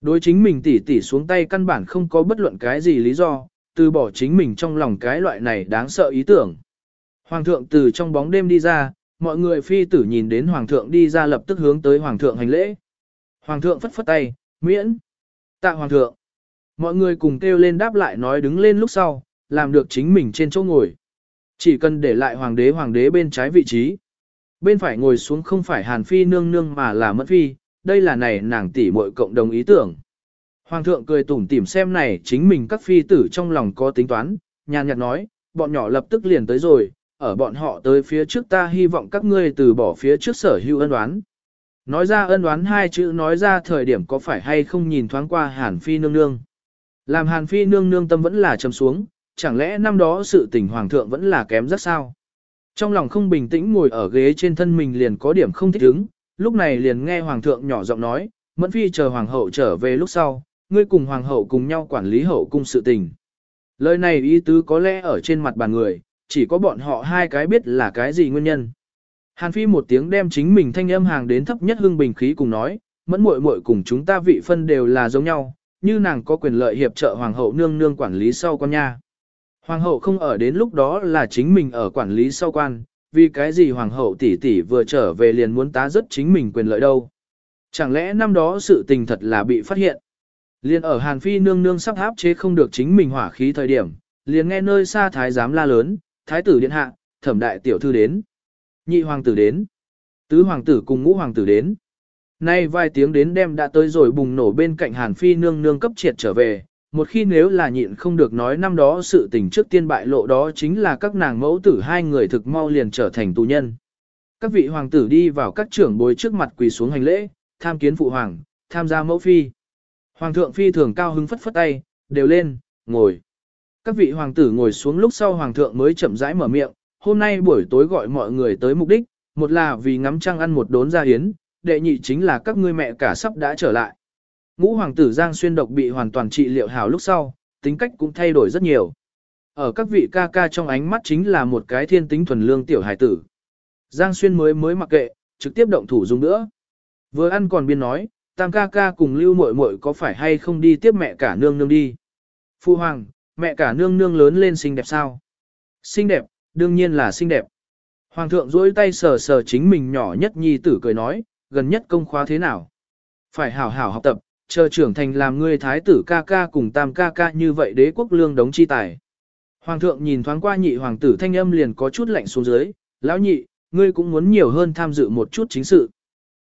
Đối chính mình tỉ tỉ xuống tay căn bản không có bất luận cái gì lý do, từ bỏ chính mình trong lòng cái loại này đáng sợ ý tưởng. Hoàng thượng từ trong bóng đêm đi ra, mọi người phi tử nhìn đến hoàng thượng đi ra lập tức hướng tới hoàng thượng hành lễ. Hoàng thượng phất phất tay, miễn. Tạ hoàng thượng. Mọi người cùng kêu lên đáp lại nói đứng lên lúc sau, làm được chính mình trên chỗ ngồi. Chỉ cần để lại hoàng đế hoàng đế bên trái vị trí. Bên phải ngồi xuống không phải hàn phi nương nương mà là mẫn phi, đây là này nàng tỷ muội cộng đồng ý tưởng. Hoàng thượng cười tủm tỉm xem này chính mình các phi tử trong lòng có tính toán, nhàn nhạt nói, bọn nhỏ lập tức liền tới rồi, ở bọn họ tới phía trước ta hy vọng các ngươi từ bỏ phía trước sở hữu ân đoán. Nói ra ân đoán hai chữ nói ra thời điểm có phải hay không nhìn thoáng qua Hàn Phi nương nương. Làm Hàn Phi nương nương tâm vẫn là trầm xuống, chẳng lẽ năm đó sự tình hoàng thượng vẫn là kém rất sao? Trong lòng không bình tĩnh ngồi ở ghế trên thân mình liền có điểm không thích ứng, lúc này liền nghe hoàng thượng nhỏ giọng nói, Mẫn Phi chờ hoàng hậu trở về lúc sau, ngươi cùng hoàng hậu cùng nhau quản lý hậu cung sự tình. Lời này ý tứ có lẽ ở trên mặt bàn người, chỉ có bọn họ hai cái biết là cái gì nguyên nhân. Hàn Phi một tiếng đem chính mình thanh âm hàng đến thấp nhất hưng bình khí cùng nói, mẫn muội muội cùng chúng ta vị phân đều là giống nhau, như nàng có quyền lợi hiệp trợ hoàng hậu nương nương quản lý sau con nha. Hoàng hậu không ở đến lúc đó là chính mình ở quản lý sau quan, vì cái gì hoàng hậu tỷ tỷ vừa trở về liền muốn tá rất chính mình quyền lợi đâu. Chẳng lẽ năm đó sự tình thật là bị phát hiện. Liền ở Hàn Phi nương nương sắp áp chế không được chính mình hỏa khí thời điểm, liền nghe nơi xa thái giám la lớn, thái tử điện hạ, thẩm đại tiểu thư đến. Nhị hoàng tử đến. Tứ hoàng tử cùng ngũ hoàng tử đến. Nay vài tiếng đến đêm đã tới rồi bùng nổ bên cạnh Hàn Phi nương nương cấp triệt trở về, một khi nếu là nhịn không được nói năm đó sự tình trước tiên bại lộ đó chính là các nàng mẫu tử hai người thực mau liền trở thành tù nhân. Các vị hoàng tử đi vào các trưởng bối trước mặt quỳ xuống hành lễ, tham kiến phụ hoàng, tham gia mẫu phi. Hoàng thượng phi thường cao hứng phất phất tay, đều lên, ngồi. Các vị hoàng tử ngồi xuống lúc sau hoàng thượng mới chậm rãi mở miệng, hôm nay buổi tối gọi mọi người tới mục đích, một là vì ngắm trăng ăn một đốn gia hiến, đệ nhị chính là các ngươi mẹ cả sắp đã trở lại. Ngũ hoàng tử Giang Xuyên độc bị hoàn toàn trị liệu hảo lúc sau, tính cách cũng thay đổi rất nhiều. Ở các vị ca ca trong ánh mắt chính là một cái thiên tính thuần lương tiểu hải tử. Giang Xuyên mới mới mặc kệ, trực tiếp động thủ dùng nữa. Vừa ăn còn biên nói, tam ca ca cùng lưu muội muội có phải hay không đi tiếp mẹ cả nương nương đi. Phu hoàng, mẹ cả nương nương lớn lên xinh đẹp sao? Xinh đẹp, đương nhiên là xinh đẹp. Hoàng thượng duỗi tay sờ sờ chính mình nhỏ nhất nhi tử cười nói, gần nhất công khóa thế nào? Phải hảo hảo học tập, chờ trưởng thành làm ngươi thái tử ca ca cùng tam ca ca như vậy đế quốc lương đống chi tài. Hoàng thượng nhìn thoáng qua nhị hoàng tử thanh âm liền có chút lạnh xuống dưới, lão nhị, ngươi cũng muốn nhiều hơn tham dự một chút chính sự.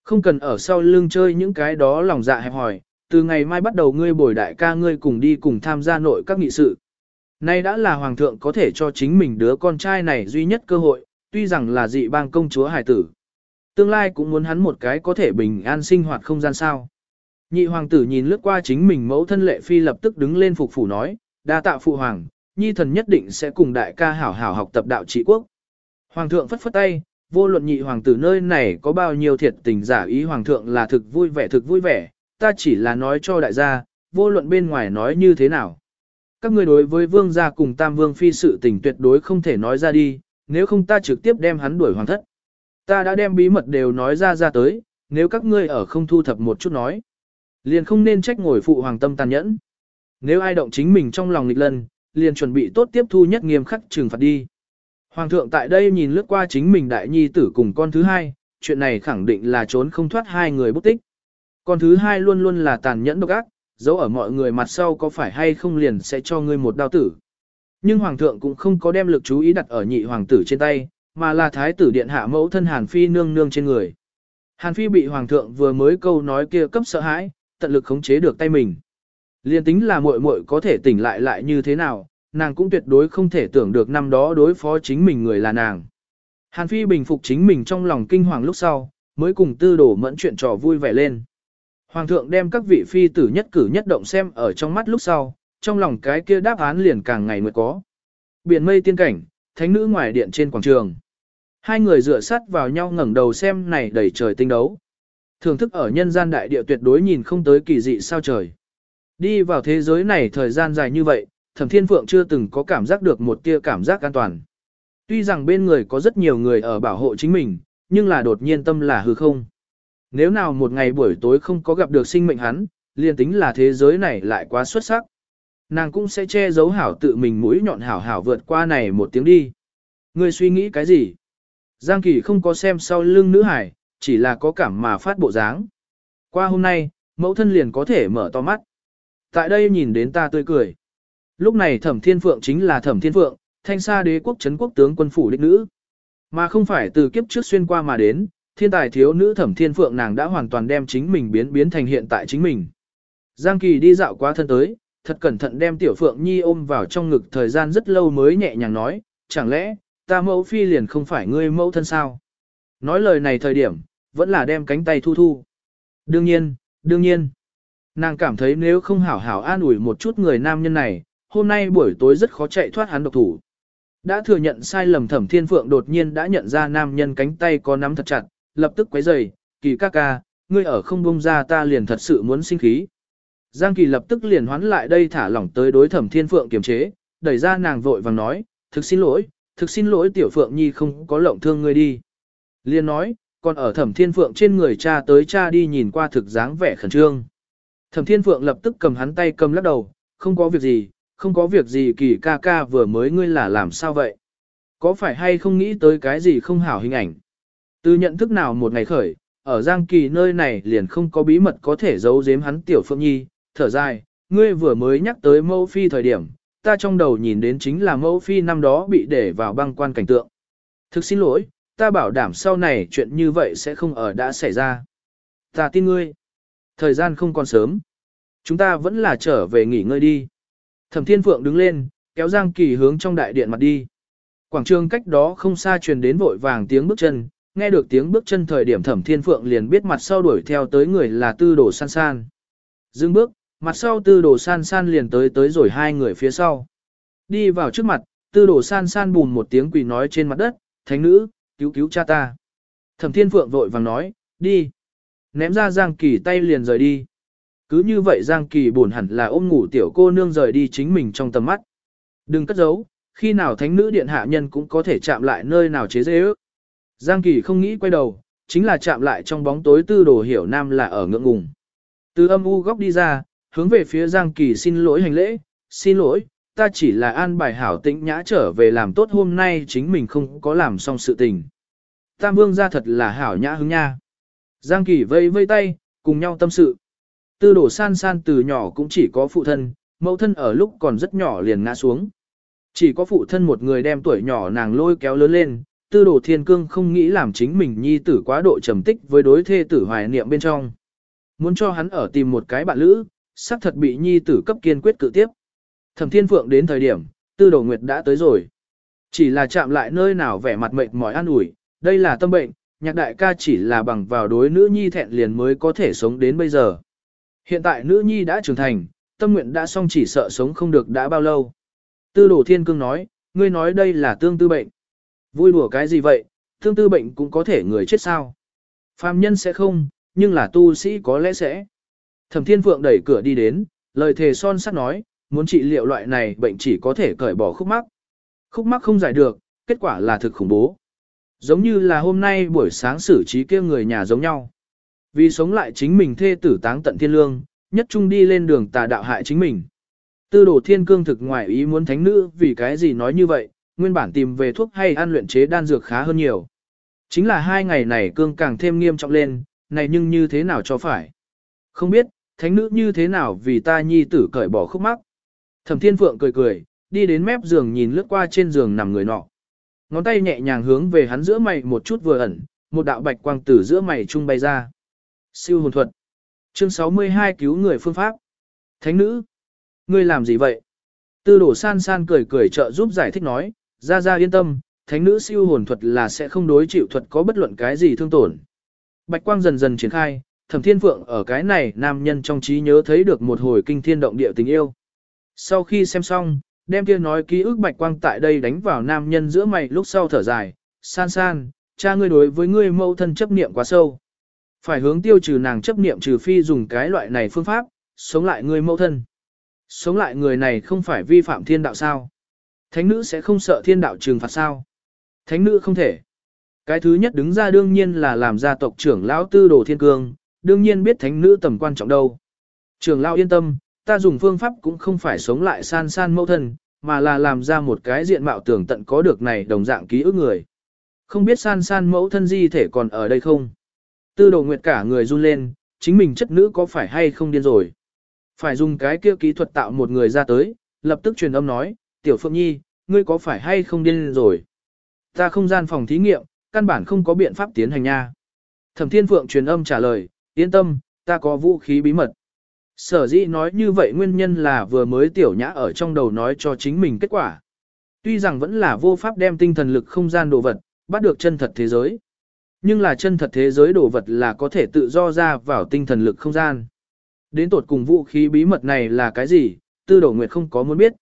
Không cần ở sau lưng chơi những cái đó lòng dạ hẹp hỏi, từ ngày mai bắt đầu ngươi bồi đại ca ngươi cùng đi cùng tham gia nội các nghị sự. Nay đã là hoàng thượng có thể cho chính mình đứa con trai này duy nhất cơ hội, tuy rằng là dị bang công chúa hải tử. Tương lai cũng muốn hắn một cái có thể bình an sinh hoạt không gian sao. Nhị hoàng tử nhìn lướt qua chính mình mẫu thân lệ phi lập tức đứng lên phục phủ nói, đa tạ phụ hoàng, nhi thần nhất định sẽ cùng đại ca hảo hảo học tập đạo trị quốc. Hoàng thượng phất phất tay, vô luận nhị hoàng tử nơi này có bao nhiêu thiệt tình giả ý hoàng thượng là thực vui vẻ thực vui vẻ, ta chỉ là nói cho đại gia, vô luận bên ngoài nói như thế nào. Các người đối với vương gia cùng tam vương phi sự tình tuyệt đối không thể nói ra đi, nếu không ta trực tiếp đem hắn đuổi hoàng thất. Ta đã đem bí mật đều nói ra ra tới, nếu các ngươi ở không thu thập một chút nói. Liền không nên trách ngồi phụ hoàng tâm tàn nhẫn. Nếu ai động chính mình trong lòng nghịch lần, liền chuẩn bị tốt tiếp thu nhất nghiêm khắc trừng phạt đi. Hoàng thượng tại đây nhìn lướt qua chính mình đại nhi tử cùng con thứ hai, chuyện này khẳng định là trốn không thoát hai người bút tích. Con thứ hai luôn luôn là tàn nhẫn độc ác, giấu ở mọi người mặt sau có phải hay không liền sẽ cho ngươi một đao tử. Nhưng hoàng thượng cũng không có đem lực chú ý đặt ở nhị hoàng tử trên tay, mà là thái tử điện hạ mẫu thân Hàn Phi nương nương trên người. Hàn Phi bị hoàng thượng vừa mới câu nói kia cấp sợ hãi, tận lực khống chế được tay mình. Liên tính là muội muội có thể tỉnh lại lại như thế nào, nàng cũng tuyệt đối không thể tưởng được năm đó đối phó chính mình người là nàng. Hàn Phi bình phục chính mình trong lòng kinh hoàng lúc sau, mới cùng tư đổ mẫn chuyện trò vui vẻ lên. Hoàng thượng đem các vị phi tử nhất cử nhất động xem ở trong mắt lúc sau, trong lòng cái kia đáp án liền càng ngày mới có. Biển mây tiên cảnh, thánh nữ ngoài điện trên quảng trường. Hai người dựa sát vào nhau ngẩng đầu xem này đầy trời tinh đấu. Thưởng thức ở nhân gian đại địa tuyệt đối nhìn không tới kỳ dị sao trời. Đi vào thế giới này thời gian dài như vậy, thẩm thiên phượng chưa từng có cảm giác được một tia cảm giác an toàn. Tuy rằng bên người có rất nhiều người ở bảo hộ chính mình, nhưng là đột nhiên tâm là hư không. Nếu nào một ngày buổi tối không có gặp được sinh mệnh hắn, liền tính là thế giới này lại quá xuất sắc. Nàng cũng sẽ che giấu hảo tự mình mũi nhọn hảo hảo vượt qua này một tiếng đi. Ngươi suy nghĩ cái gì? Giang Kỳ không có xem sau lưng nữ hải, chỉ là có cảm mà phát bộ dáng. Qua hôm nay, mẫu thân liền có thể mở to mắt. Tại đây nhìn đến ta tươi cười. Lúc này thẩm thiên phượng chính là thẩm thiên phượng, thanh sa đế quốc chấn quốc tướng quân phủ đích nữ. Mà không phải từ kiếp trước xuyên qua mà đến, thiên tài thiếu nữ thẩm thiên phượng nàng đã hoàn toàn đem chính mình biến biến thành hiện tại chính mình. Giang Kỳ đi dạo qua thân tới, thật cẩn thận đem tiểu phượng nhi ôm vào trong ngực thời gian rất lâu mới nhẹ nhàng nói, chẳng lẽ, ta mẫu phi liền không phải ngươi mẫu thân sao? Nói lời này thời điểm, vẫn là đem cánh tay thu thu. Đương nhiên, đương nhiên. Nàng cảm thấy nếu không hảo hảo an ủi một chút người nam nhân này, hôm nay buổi tối rất khó chạy thoát hắn độc thủ. Đã thừa nhận sai lầm thẩm thiên phượng đột nhiên đã nhận ra nam nhân cánh tay có nắm thật chặt, lập tức quấy rầy, kỳ ca ca, ngươi ở không bông ra ta liền thật sự muốn sinh khí. Giang kỳ lập tức liền hoán lại đây thả lỏng tới đối thẩm thiên phượng kiềm chế, đẩy ra nàng vội vàng nói, thực xin lỗi, thực xin lỗi tiểu phượng nhi không có lộng thương ngươi đi. Liên nói, còn ở thẩm thiên phượng trên người cha tới cha đi nhìn qua thực dáng vẻ khẩn trương. Thẩm thiên phượng lập tức cầm hắn tay cầm lắc đầu, không có việc gì, không có việc gì kỳ ca ca vừa mới ngươi là làm sao vậy? Có phải hay không nghĩ tới cái gì không hảo hình ảnh? Từ nhận thức nào một ngày khởi, ở Giang Kỳ nơi này liền không có bí mật có thể giấu giếm hắn tiểu phượng nhi, thở dài, ngươi vừa mới nhắc tới mẫu phi thời điểm, ta trong đầu nhìn đến chính là mẫu phi năm đó bị để vào băng quan cảnh tượng. Thực xin lỗi, ta bảo đảm sau này chuyện như vậy sẽ không ở đã xảy ra. Ta tin ngươi. Thời gian không còn sớm. Chúng ta vẫn là trở về nghỉ ngơi đi. Thẩm Thiên Phượng đứng lên, kéo Giang Kỳ hướng trong đại điện mặt đi. Quảng trường cách đó không xa truyền đến vội vàng tiếng bước chân, nghe được tiếng bước chân thời điểm Thẩm Thiên Phượng liền biết mặt sau đuổi theo tới người là Tư Đồ San San. Dừng bước, mặt sau Tư Đồ San San liền tới tới rồi hai người phía sau. Đi vào trước mặt, Tư Đồ San San bùn một tiếng quỳ nói trên mặt đất, "Thánh nữ, cứu cứu cha ta." Thẩm Thiên Phượng vội vàng nói, "Đi." Ném ra Giang Kỳ tay liền rời đi. Cứ như vậy Giang Kỳ buồn hẳn là ôm ngủ tiểu cô nương rời đi chính mình trong tầm mắt. Đừng cất giấu, khi nào thánh nữ điện hạ nhân cũng có thể chạm lại nơi nào chế dễ ước. Giang Kỳ không nghĩ quay đầu, chính là chạm lại trong bóng tối tư đồ hiểu nam là ở ngưỡng ngùng. Từ âm u góc đi ra, hướng về phía Giang Kỳ xin lỗi hành lễ, xin lỗi, ta chỉ là an bài hảo tĩnh nhã trở về làm tốt hôm nay chính mình không có làm xong sự tình. Tam vương ra thật là hảo nhã hứng nha. Giang Kỳ vây vây tay, cùng nhau tâm sự. Tư đổ san san từ nhỏ cũng chỉ có phụ thân, mẫu thân ở lúc còn rất nhỏ liền ngã xuống. Chỉ có phụ thân một người đem tuổi nhỏ nàng lôi kéo lớn lên, tư đồ thiên cương không nghĩ làm chính mình nhi tử quá độ trầm tích với đối thê tử hoài niệm bên trong. Muốn cho hắn ở tìm một cái bạn lữ, xác thật bị nhi tử cấp kiên quyết cự tiếp. Thẩm thiên phượng đến thời điểm, tư đồ nguyệt đã tới rồi. Chỉ là chạm lại nơi nào vẻ mặt mệt mỏi an ủi, đây là tâm bệnh, nhạc đại ca chỉ là bằng vào đối nữ nhi thẹn liền mới có thể sống đến bây giờ. Hiện tại nữ nhi đã trưởng thành, tâm nguyện đã xong chỉ sợ sống không được đã bao lâu. Tư đồ thiên cương nói, ngươi nói đây là tương tư bệnh. Vui đùa cái gì vậy, tương tư bệnh cũng có thể người chết sao. Phàm nhân sẽ không, nhưng là tu sĩ có lẽ sẽ. Thẩm thiên phượng đẩy cửa đi đến, lời thề son sắt nói, muốn trị liệu loại này bệnh chỉ có thể cởi bỏ khúc mắc. Khúc mắc không giải được, kết quả là thực khủng bố. Giống như là hôm nay buổi sáng xử trí kia người nhà giống nhau. Vì sống lại chính mình thê tử táng tận thiên lương, nhất trung đi lên đường tà đạo hại chính mình. Tư đồ thiên cương thực ngoại ý muốn thánh nữ vì cái gì nói như vậy, nguyên bản tìm về thuốc hay ăn luyện chế đan dược khá hơn nhiều. Chính là hai ngày này cương càng thêm nghiêm trọng lên, này nhưng như thế nào cho phải. Không biết, thánh nữ như thế nào vì ta nhi tử cởi bỏ khúc mắc. Thẩm thiên phượng cười cười, đi đến mép giường nhìn lướt qua trên giường nằm người nọ. Ngón tay nhẹ nhàng hướng về hắn giữa mày một chút vừa ẩn, một đạo bạch quang tử giữa mày trung bay ra. Siêu hồn thuật. Chương 62 cứu người phương pháp. Thánh nữ. Ngươi làm gì vậy? Tư đổ san san cười cười trợ giúp giải thích nói, ra ra yên tâm, thánh nữ siêu hồn thuật là sẽ không đối chịu thuật có bất luận cái gì thương tổn. Bạch quang dần dần triển khai, thẩm thiên phượng ở cái này nam nhân trong trí nhớ thấy được một hồi kinh thiên động địa tình yêu. Sau khi xem xong, đem kia nói ký ức bạch quang tại đây đánh vào nam nhân giữa mày lúc sau thở dài, san san, cha ngươi đối với ngươi mâu thân chấp niệm quá sâu. Phải hướng tiêu trừ nàng chấp niệm trừ phi dùng cái loại này phương pháp, sống lại người mẫu thân. Sống lại người này không phải vi phạm thiên đạo sao? Thánh nữ sẽ không sợ thiên đạo trừng phạt sao? Thánh nữ không thể. Cái thứ nhất đứng ra đương nhiên là làm gia tộc trưởng lão tư đồ thiên cương, đương nhiên biết thánh nữ tầm quan trọng đâu. Trưởng lão yên tâm, ta dùng phương pháp cũng không phải sống lại san san mẫu thân, mà là làm ra một cái diện mạo tưởng tận có được này đồng dạng ký ức người. Không biết san san mẫu thân di thể còn ở đây không? Tư đồ nguyệt cả người run lên, chính mình chất nữ có phải hay không điên rồi. Phải dùng cái kia kỹ thuật tạo một người ra tới, lập tức truyền âm nói, tiểu phượng nhi, ngươi có phải hay không điên rồi. Ta không gian phòng thí nghiệm, căn bản không có biện pháp tiến hành nha. Thẩm thiên phượng truyền âm trả lời, yên tâm, ta có vũ khí bí mật. Sở dĩ nói như vậy nguyên nhân là vừa mới tiểu nhã ở trong đầu nói cho chính mình kết quả. Tuy rằng vẫn là vô pháp đem tinh thần lực không gian đồ vật, bắt được chân thật thế giới. Nhưng là chân thật thế giới đồ vật là có thể tự do ra vào tinh thần lực không gian. Đến tột cùng vũ khí bí mật này là cái gì, tư đồ nguyệt không có muốn biết.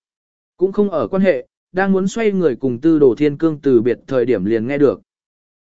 Cũng không ở quan hệ, đang muốn xoay người cùng tư đồ thiên cương từ biệt thời điểm liền nghe được.